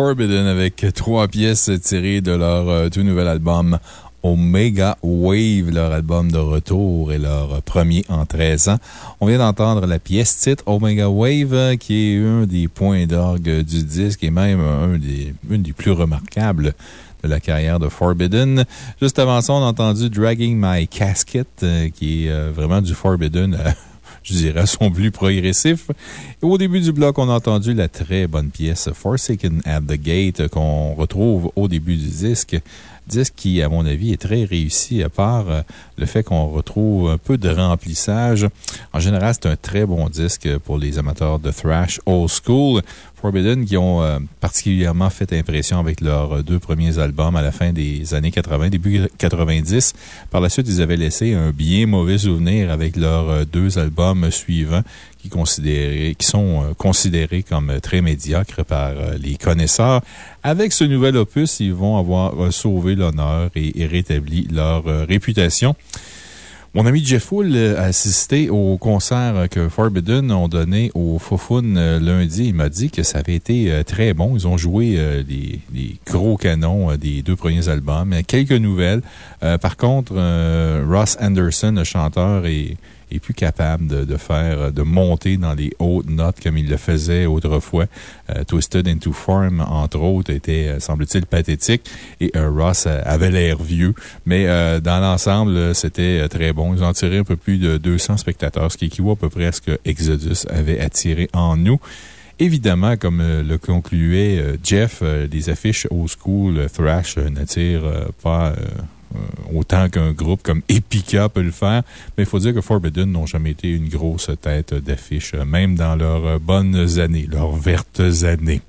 Forbidden avec trois pièces tirées de leur euh, tout nouvel album Omega Wave, leur album de retour et leur premier en 13 ans. On vient d'entendre la pièce titre Omega Wave, euh, qui est un des points d'orgue du disque et même un une des plus remarquables de la carrière de Forbidden. Juste avant ça, on a entendu Dragging My Casket, euh, qui est vraiment du Forbidden je dirais, son plus progressif. Au début du bloc, on a entendu la très bonne pièce Forsaken at the Gate qu'on retrouve au début du disque. Disque qui, à mon avis, est très réussi, à part euh, le fait qu'on retrouve un peu de remplissage. En général, c'est un très bon disque pour les amateurs de thrash old school. Forbidden qui ont euh, particulièrement fait impression avec leurs deux premiers albums à la fin des années 80, début 90. Par la suite, ils avaient laissé un bien mauvais souvenir avec leurs euh, deux albums suivants qui, sont euh, considérés comme très médiocres par les connaisseurs. Avec ce nouvel opus, ils vont avoir sauvé l'honneur et, et rétabli leur réputation. Mon ami Jeff Wool a assisté au concert que Forbidden ont donné au Fofun lundi. Il m'a dit que ça avait été euh, très bon. Ils ont joué euh, les, gros canons euh, des deux premiers albums. Quelques nouvelles. Par contre, Ross Anderson, le chanteur, est est plus capable de, faire, de monter dans les hautes notes comme il le faisait autrefois. Twisted into Form, entre autres, était, semble-t-il, pathétique et Ross avait l'air vieux. Mais dans l'ensemble, c'était très bon. Ils ont tiré un peu plus de 200 spectateurs, ce qui équivaut à peu près à ce que Exodus avait attiré en nous. Évidemment, comme le concluait Jeff, les affiches old school thrash n'attirent pas autant qu'un groupe comme Epica peut le faire. Mais il faut dire que Forbidden n'ont jamais été une grosse tête d'affiche, même dans leurs bonnes années, leurs vertes années.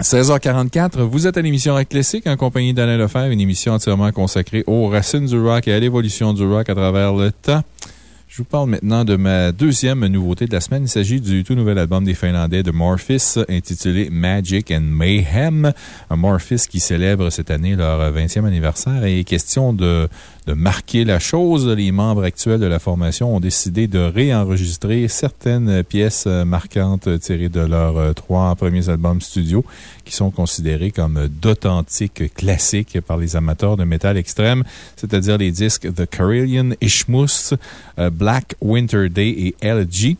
16h44, vous êtes à l'émission Rock Classique en compagnie d'Alain Lefebvre, une émission entièrement consacrée aux racines du rock et à l'évolution du rock à travers le temps. Je vous parle maintenant de ma deuxième nouveauté de la semaine. Il s'agit du tout nouvel album des Finlandais de Morphis intitulé Magic and Mayhem. Un Morphis qui célèbre cette année leur 20e anniversaire et question de, de marquer la chose. Les membres actuels de la formation ont décidé de réenregistrer certaines pièces marquantes tirées de leurs trois premiers albums studio qui sont considérés comme d'authentiques classiques par les amateurs de métal extrême, c'est-à-dire les disques The Carillion Ishmus, Black Winter Day et LG.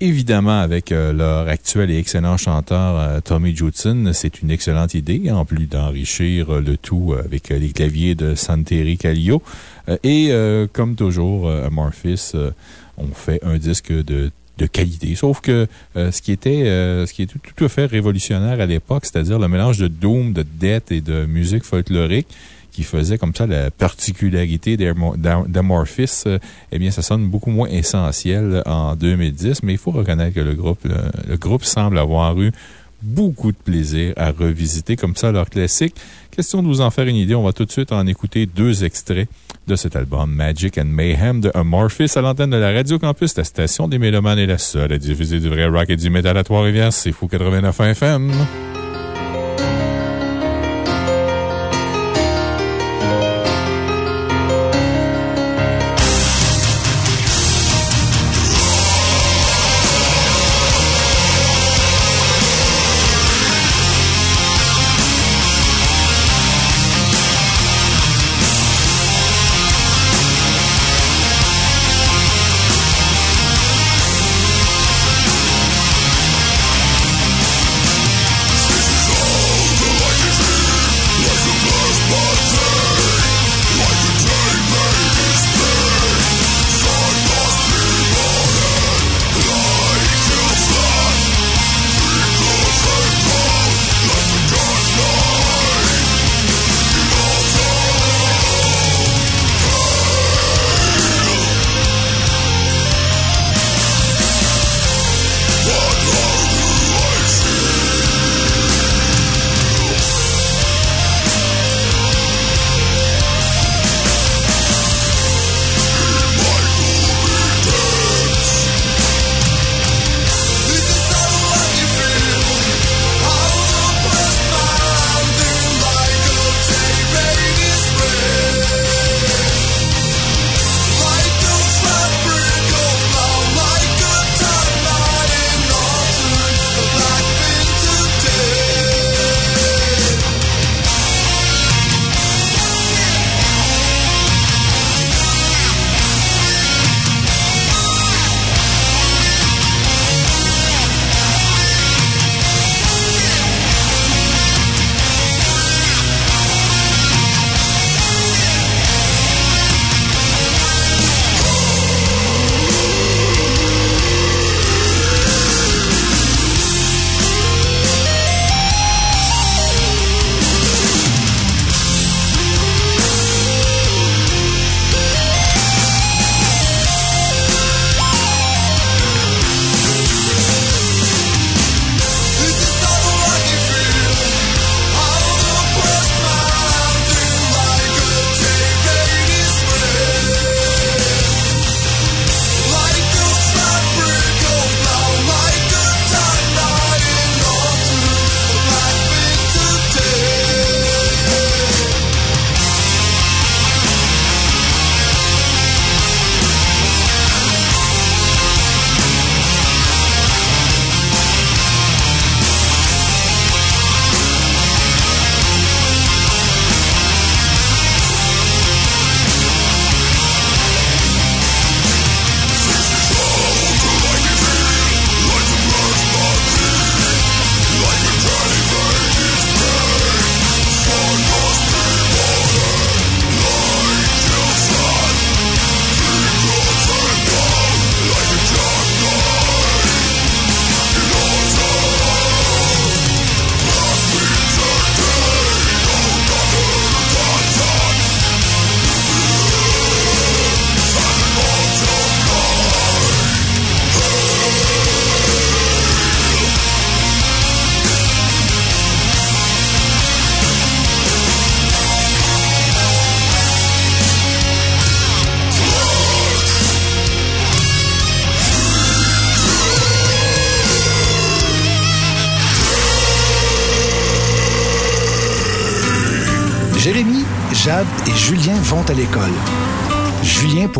Évidemment, avec euh, leur actuel et excellent chanteur euh, Tommy Judson, c'est une excellente idée, en plus d'enrichir euh, le tout avec les claviers de Santeri Kallio. et comme toujours, Amorphis on fait un disque de de qualité. Sauf que ce qui était, ce qui était tout à fait révolutionnaire à l'époque, c'est-à-dire le mélange de doom, de death et de musique folklorique, qui faisait comme ça la particularité d'Amorphis, eh bien, ça sonne beaucoup moins essentiel en 2010, mais il faut reconnaître que le groupe, le, groupe semble avoir eu beaucoup de plaisir à revisiter comme ça leur classique. Question de vous en faire une idée, on va tout de suite en écouter deux extraits de cet album Magic and Mayhem de Amorphis à l'antenne de la Radio Campus, la station des Mélomanes et la seule à diffuser du vrai rock et du métal à Trois-Rivières. C'est Fou 89 FM.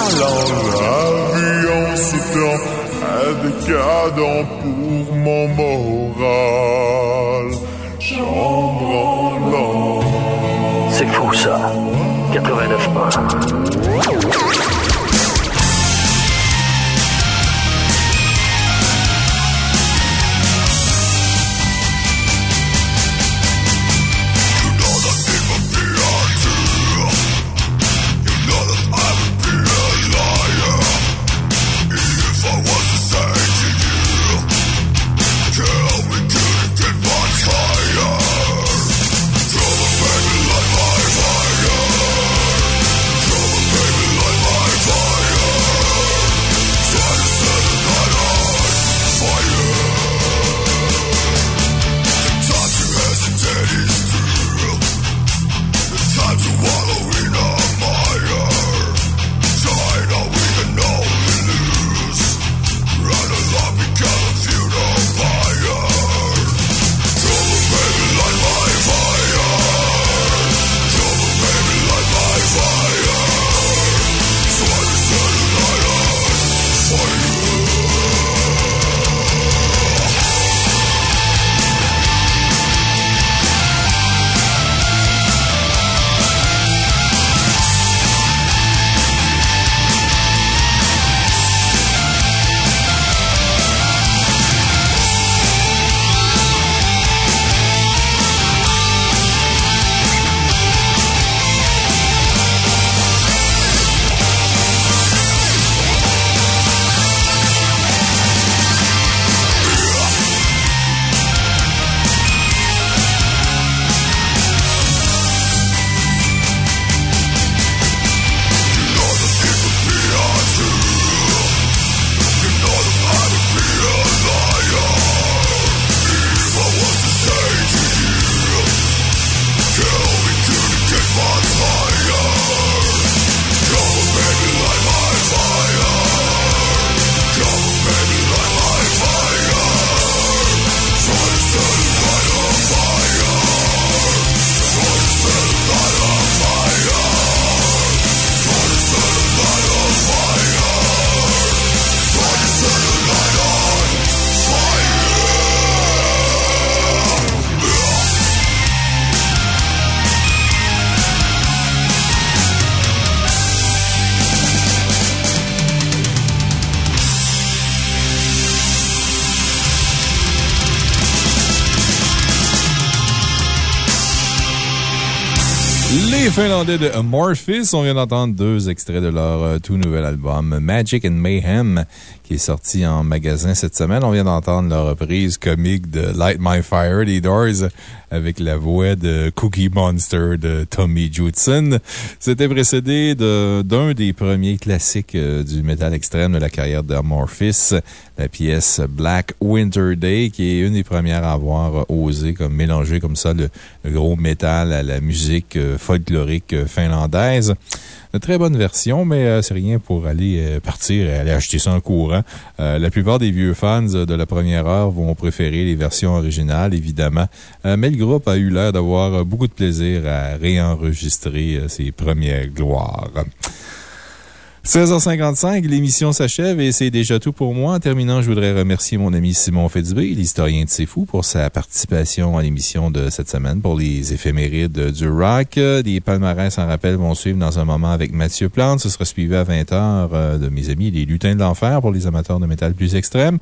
L'avion s'étend avec Adam pour mon moral. Chambranlant. C'est fou ça. 89 If Finlandais de Amorphis, on vient d'entendre deux extraits de leur euh, tout nouvel album Magic and Mayhem qui est sorti en magasin cette semaine. On vient d'entendre leur reprise comique de Light My Fire des Doors avec la voix de Cookie Monster de Tommy Judson. C'était précédé d'un des premiers classiques euh, du métal extrême de la carrière d'Amorphis, la pièce Black Winter Day, qui est une des premières à avoir osé comme mélanger comme ça le, gros métal à la musique euh, folklorique euh, finlandaise. Une très bonne version, mais c'est rien pour aller partir et aller acheter ça en courant. La plupart des vieux fans de la première heure vont préférer les versions originales, évidemment. Mais groupe a eu l'air d'avoir euh, beaucoup de plaisir à réenregistrer euh, ses premières gloires. 16h55, l'émission s'achève et c'est déjà tout pour moi. En terminant, je voudrais remercier mon ami Simon Fitzbé, l'historien de C'est Fou, pour sa participation à l'émission de cette semaine pour les éphémérides du rock. Les palmarès en rappel vont suivre dans un moment avec Mathieu Plante. Ce sera suivi à 20h de mes amis les lutins de l'enfer pour les amateurs de métal plus extrême.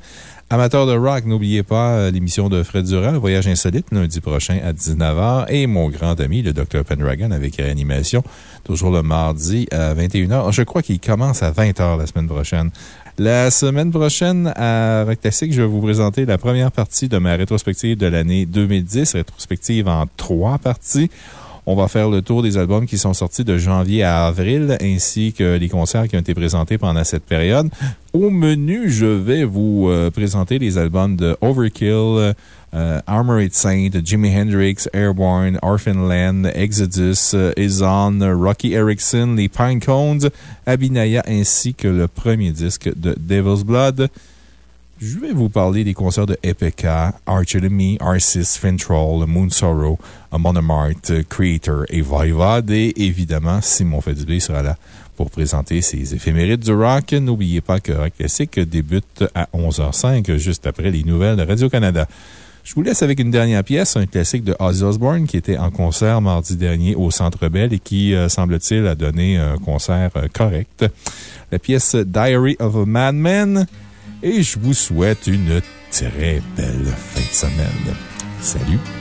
Amateurs de rock, n'oubliez pas euh, l'émission de Fred Durand, Voyage Insolite, lundi prochain à 19h. Et mon grand ami, le Dr. Pendragon, avec réanimation, toujours le mardi à 21h. Je crois qu'il commence à 20h la semaine prochaine. La semaine prochaine, à Rock Classic, je vais vous présenter la première partie de ma rétrospective de l'année 2010, rétrospective en trois parties. On va faire le tour des albums qui sont sortis de janvier à avril, ainsi que les concerts qui ont été présentés pendant cette période. Au menu, je vais vous euh, présenter les albums de Overkill, euh, Armored Saint, Jimi Hendrix, Airborne, Orphan Land, Exodus, euh, Izon, Rocky Erickson, les Pinecones, Abinaya, ainsi que le premier disque de Devil's Blood. Je vais vous parler des concerts de Epica, Arch Enemy, Arcis, Fintroll, Moon Sorrow, Monomart, Creator et Voivod. Et évidemment, Simon Fitzbé sera là pour présenter ses éphémérides du rock. N'oubliez pas que Rock Classic débute à 11h05, juste après les nouvelles de Radio-Canada. Je vous laisse avec une dernière pièce, un classique de Ozzy Osbourne qui était en concert mardi dernier au Centre Bell et qui, euh, semble-t-il, a donné un concert euh, correct. La pièce Diary of a Madman. Et je vous souhaite une très belle fin de semaine. Salut!